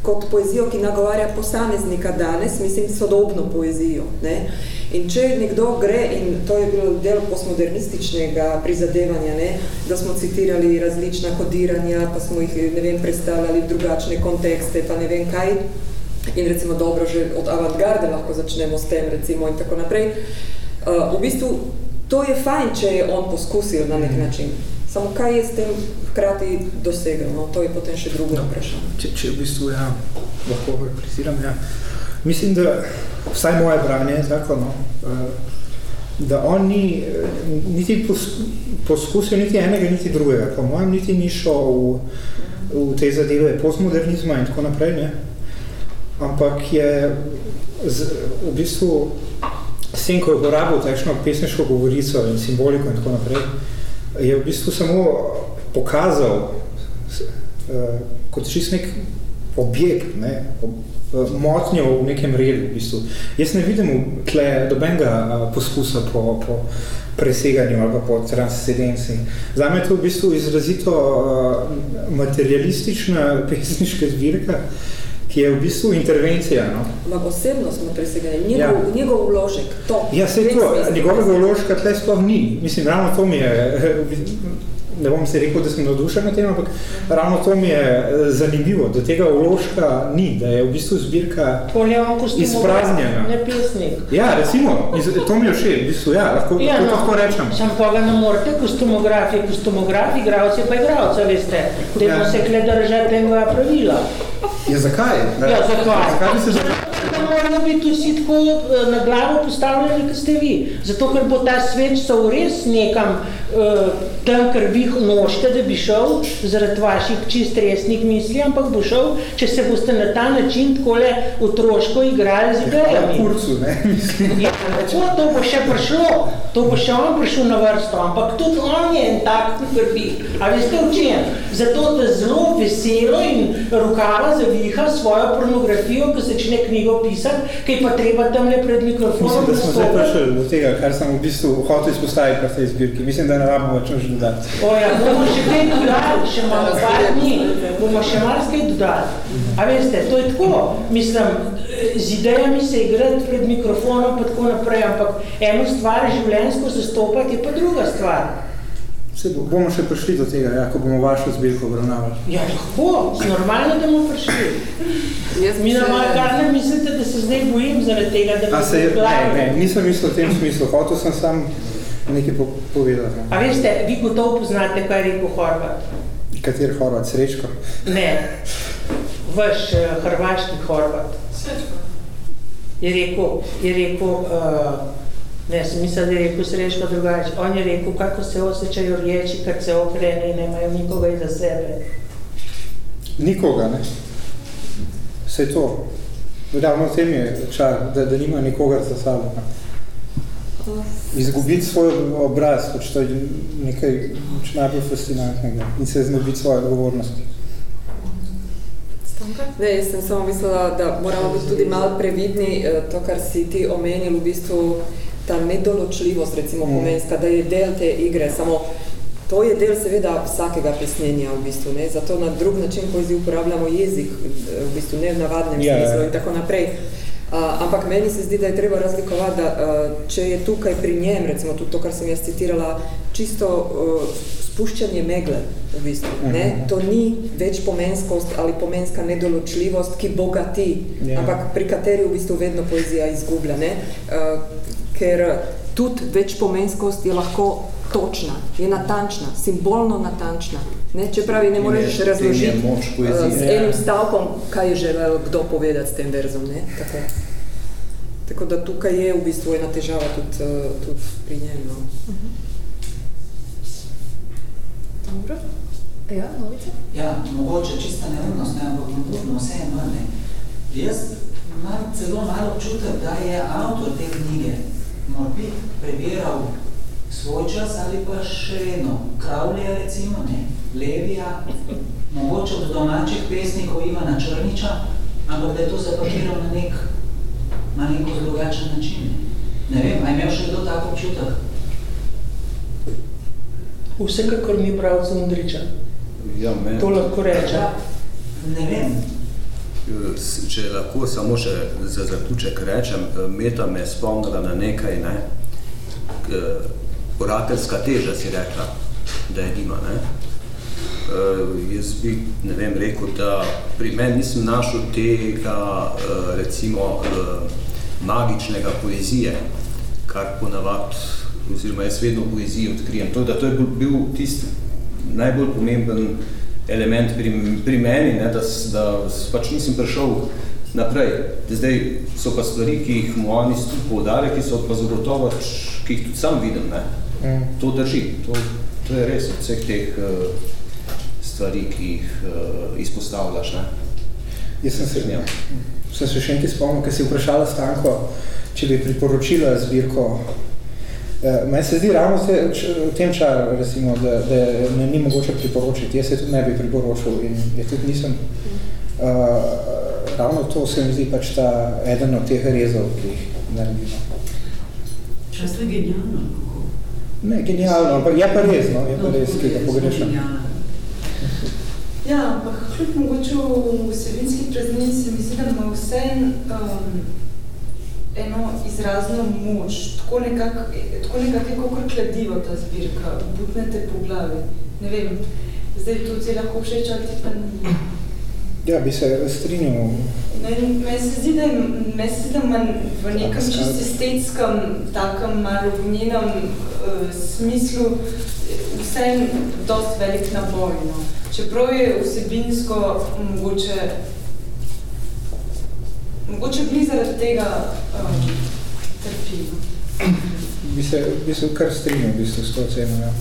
kot poezijo, ki nagovarja posameznika danes, mislim sodobno poezijo. Ne? In če nekdo gre, in to je bilo del postmodernističnega prizadevanja, ne? da smo citirali različna kodiranja, pa smo jih ne vem, predstavljali v drugačne kontekste, pa ne vem kaj, in recimo dobro, že od avantgarde lahko začnemo s tem, recimo, in tako naprej. Uh, v bistvu, to je fajn, če je on poskusil na nek način. Samo kaj je s tem hkrati dosegel, no, to je potem še drugo vprašanje. Če, če v bistvu ja, lahko repliciram, ja. Mislim, da vsaj moje branje je tako, no, eh, da on ni eh, niti poskusil niti enega, niti drugega. Po mojem niti ni šel v, v te zadeve postmodernizma in tako naprej, ne. Ampak je z, v bistvu s tem, ko je uporabil takšno pesniško govorico in simboliko in tako naprej, je v bistvu samo pokazal uh, kot čist nek objekt, ne, ob, motnjo v nekem redu. V bistvu. Jaz ne vidim tle dobenega poskusa po, po preseganju ali po transcendenci. Zame je to v bistvu izrazito uh, materialistična pesniška zbirka, ki je v bistvu intervencija. No? Ampak osebno smo presegali, njegov, ja. njegov vložek, to. Ja, se to, njegovega vložka tle sploh ni. Mislim, ravno to mi je, ne bom se rekel, da sem navdušen na tem, ampak ravno to mi je zanimivo, da tega vložka ni, da je v bistvu zbirka izpraznjena. Ne pesnik. Ja, recimo, iz, to mi je všeč, v bistvu, ja, lahko, Ja, to no, lahko rečem. Sam toga ne morete, kostumografi, kostumografi, igravci pa igravca, veste. Dajmo Ja. se kle držati tega pravila. Ja, zakaj? Ja, zakaj? Zakaj bi se že... Moramo biti vsi tako eh, na glavo postavljeni, kot ste vi. Zato, ker bo ta svet šel res nekam uh, tam, ker vi nošte, da bi šel zaradi vaših čist resnih misli, ampak bo šel, če se boste na ta način takole otroško igrali z idejami. kurcu, ne. Ja, tako, to bo še prišlo, to bo še on prišel na vrsto, ampak tudi on je en tak krvi. A veste v čem? Zato, da zelo veselo in rokava zaviha svojo pornografijo, ko začne knjigo pisati, ki je pa treba tamle pred mikrofonom Mislim, da smo zdaj prišli do tega, kar sem v bistvu hotel izpostaviti pri tej zbirki. Mislim, da ne rabimo več nič dodati. O ja, bomo še kaj dodali, še malo par dni. bomo še marsikaj dodali. A veste, to je tako, mislim, z idejami se igrati pred mikrofonom pa tako naprej, ampak eno stvar življenjsko zastopati je pa druga stvar. Se bo, bomo še prišli do tega, ja, ko bomo vašo zbirko obravnavali. Ja, lahko, normalno, da bomo prišli. Jaz Mi na moje kar ne mislite, da se zdaj bojim zaradi tega, da A bi se, ne, glavno. ne, nisem mislil v tem smislu, hotel sem sam nekaj po, povedati. no. A veste, vi gotovo poznate, kaj je rekel Horvat. Kateri Horvat, Srečko? Ne, vaš uh, hrvaški Horvat. Je rekel, je rekel, uh, ne, sem mislil, da je rekel Srečko drugače. On je rekel, kako se osjećajo riječi, kad se okrene in nemajo nikoga iza sebe. Nikoga, ne? Vse to. Ravno v tem je čar, da, da nima nikogar za sabo. Izgubiti svoj obraz, pač to je nekaj pač najbolj fascinantnega in se znebiti svoje odgovornosti. Ne, jaz sem samo mislila, da moramo biti tudi malo previdni, eh, to, kar si ti omenil, v bistvu ta nedoločljivost, recimo Mm. pomenska, da je del te igre, samo to je del seveda vsakega pesnjenja v bistvu, ne? zato na drug način poeziji uporabljamo jezik, v bistvu ne v navadnem Ja, ja. smislu in tako naprej. Uh, ampak meni se zdi, da je treba razlikovati, da uh, če je tukaj pri njem, recimo tudi to, kar sem jaz citirala, čisto uh, spuščanje megle v bistvu. Ne? Mhm. To ni več pomenskost ali pomenska nedoločljivost, ki bogati, Ja. ampak pri kateri v bistvu vedno poezija izgublja. Ne? Uh, ker tudi več pomenskost je lahko točna, je natančna, simbolno natančna. Ne? Čeprav je ne je- moreš je razložiti moč poezije. z enim stavkom, kaj je želel kdo povedati s tem verzom. Ne? Tako. Tako da tukaj je v bistvu ena težava tudi, tudi pri njem. No. Dobro. Ja, novice? Ja, mogoče čista neumnost, ne, ampak mogoče vseeno, ne. Jaz imam celo malo občutek, da je avtor te knjige morbit prebiral svoj čas ali pa še eno. Kravlja recimo, ne, Levija, mogoče od domačih pesnikov Ivana Črniča, ampak da je to zapakiral na nek, neko drugačen način. Ne vem, a je imel še kdo tak občutek? Vsekakor ni pravca Mudriča. Ja, me, To lahko reče. Ne vem. Če lahko samo še za zaključek rečem, Meta me je spomnila na nekaj, ne, orateljska teža si rekla, da je nima, ne. Uh, jaz bi, ne vem, rekel, da pri meni nisem našel tega, uh, recimo, uh, magičnega poezije, kar ponavad, oziroma jaz vedno v poeziji odkrijem. To, da to je bil tisti najbolj pomemben element pri, pri meni, ne, da, da pač nisem prišel naprej. Zdaj so pa stvari, ki jih mu oni poudarja, ki so pa zagotovo, ki jih tudi sam vidim. Ne. Mm. To drži, to, to je res od vseh teh uh, stvari, ki jih uh, izpostavljaš. Ne. Jaz sem se, Ja. sem se še enkaj spomnil, ker si vprašala Stanko, če bi priporočila zbirko. Eh, Meni se zdi ravno te- č- v tem čaru, recimo, da, da me ni mogoče priporočiti. Jaz se tudi ne bi priporočil in je tudi nisem. Uh, ravno to se mi zdi pač ta eden od teh rezov, ki jih naredimo. Čas je genialno. Ne, genialno, ampak je pa res, no, je pa res, ki ga pogrešam. Ja, ampak kljub mogoče v vsebinski praznini se mi zdi, da ima vse um, eno izrazno moč, tako nekako tako nekak je kakor kladivo ta zbirka, butnete po glavi. Ne vem, zdaj to ti lahko všeč ali ti pa ni. Ja, bi se strinjal. Meni meni se zdi, da, meni se zdi, da ima v nekem čist estetskem, takem malo njenem uh, smislu vse dosti velik naboj. No. Čeprav je vsebinsko mogoče, mogoče bili zaradi tega um, trpimo. Bi se, bi se kar strinjal v bistvu s to oceno, ja.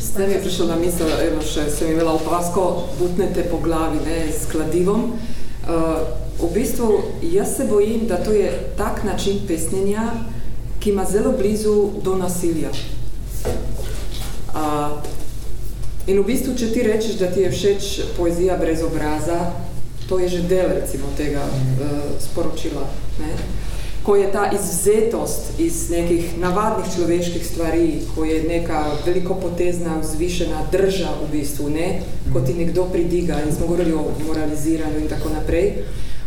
Zdaj mi je prišlo na misel, eno še sem imela opasko, butnete po glavi ne, s kladivom. Uh, v bistvu jaz se bojim, da to je tak način pesnjenja, ki ima zelo blizu do nasilja. Uh, in v bistvu, če ti rečeš, da ti je všeč poezija brez obraza, to je že del recimo tega uh, sporočila. Ne? ko je ta izvzetost iz nekih navadnih človeških stvari, ko je neka velikopotezna, vzvišena drža v bistvu, ne? ko ti nekdo pridiga in smo govorili o moraliziranju in tako naprej.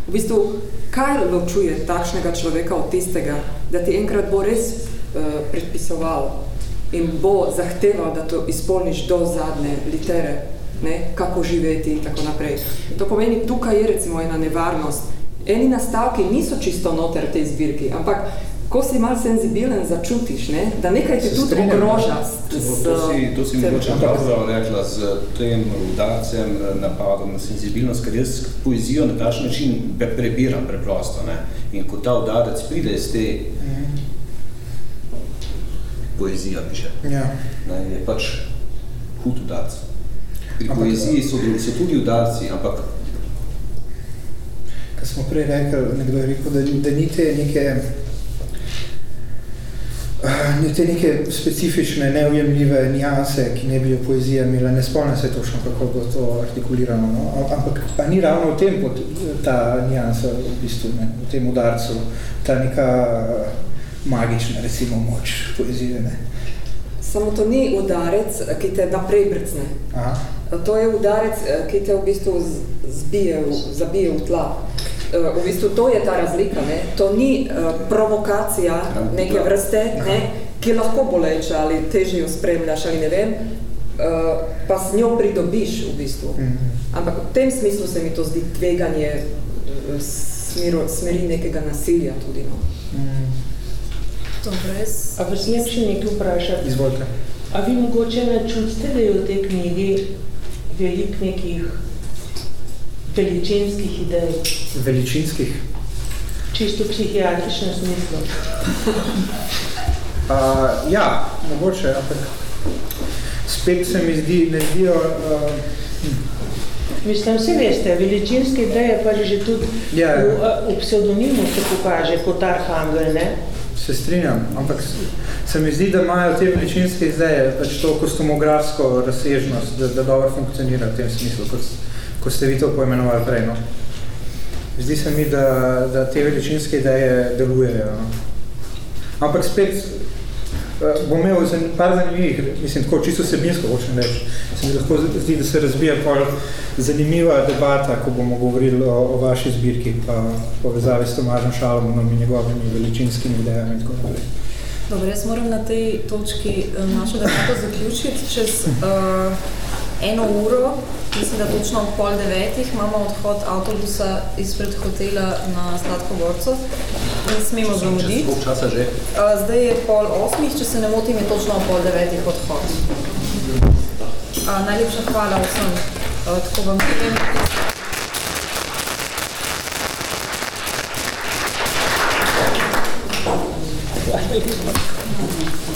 V bistvu, kaj ločuje takšnega človeka od tistega, da ti enkrat bo res uh, predpisoval in bo zahteval, da to izpolniš do zadnje litere, ne, kako živeti in tako naprej. To pomeni, tukaj je recimo ena nevarnost, eni nastavki niso čisto noter tej zbirki, ampak ko si malo senzibilen, začutiš, ne, da nekaj te tudi ogroža. To, to si, to si mogoče dobro rekla z tem udarcem, napadom na senzibilnost, ker jaz poezijo na tašen način prebiram preprosto. Ne. In ko ta udarec pride iz te poezija piše, Ja. ne, je pač hud udarc. Pri poeziji so, so tudi udarci, ampak Ko smo prej rekli, nekdo je rekel, da, da ni te neke, uh, ni te neke specifične, neujemljive nijanse, ki ne bi jo poezija imela. Ne spomnim se točno, kako bo to artikulirano. No? Ampak pa ni ravno v tem pot, ta nijansa v bistvu, ne? v tem udarcu, ta neka uh, magična, recimo, moč poezije. Ne? Samo to ni udarec, ki te naprej brcne. Aha. To je udarec, ki te v bistvu zbije, zabije v tla. V bistvu to je ta razlika, ne? to ni uh, provokacija neke vrste, ne? ki lahko boleča ali težje jo spremljaš ali ne vem, pa s njo pridobiš v bistvu. -hmm. Ampak v tem smislu se mi to zdi tveganje smeri nekega nasilja tudi. No. Mm. A vas smem še nekaj vprašati? Izvolite. A vi mogoče ne čutite, da je v tej knjigi veliko nekih veličinskih idej? Veličinskih? Čisto psihiatričnem smislu. Uh, ja, mogoče, ampak spet se mi zdi, ne zdijo... Uh, Mislim, vsi veste, veličinske ideje pa že tudi Ja, ja. v, v pseudonimu se pokaže kot arhangel, ne? Se strinjam, ampak se mi zdi, da imajo te veličinske izdeje pač to kostomografsko razsežnost, da, da dobro funkcionira v tem smislu, kot, kot ste vi to poimenovali prej. No. Zdi se mi, da, da te veličinske ideje delujejo. No. Ampak spet bom imel zan, par zanimivih, mislim, tako čisto sebinsko hočem reči. Se mi lahko zdi, da se razbija pol zanimiva debata, ko bomo govorili o, o vaši zbirki, pa povezavi s Tomažem Šalomonom in njegovimi veličinskimi idejami in tako naprej. Dobro, jaz moram na tej točki eh, našo debato zaključiti. Čez uh, eno uro, mislim, da točno ob pol devetih, imamo odhod avtobusa izpred hotela na Sladkogorco. Ne smemo zamuditi. Koliko časa že? Uh, zdaj je pol osmih, če se ne motim, je točno ob pol devetih odhod. Uh, najlepša hvala vsem. Uh, tako vam povem. Hvala lepa.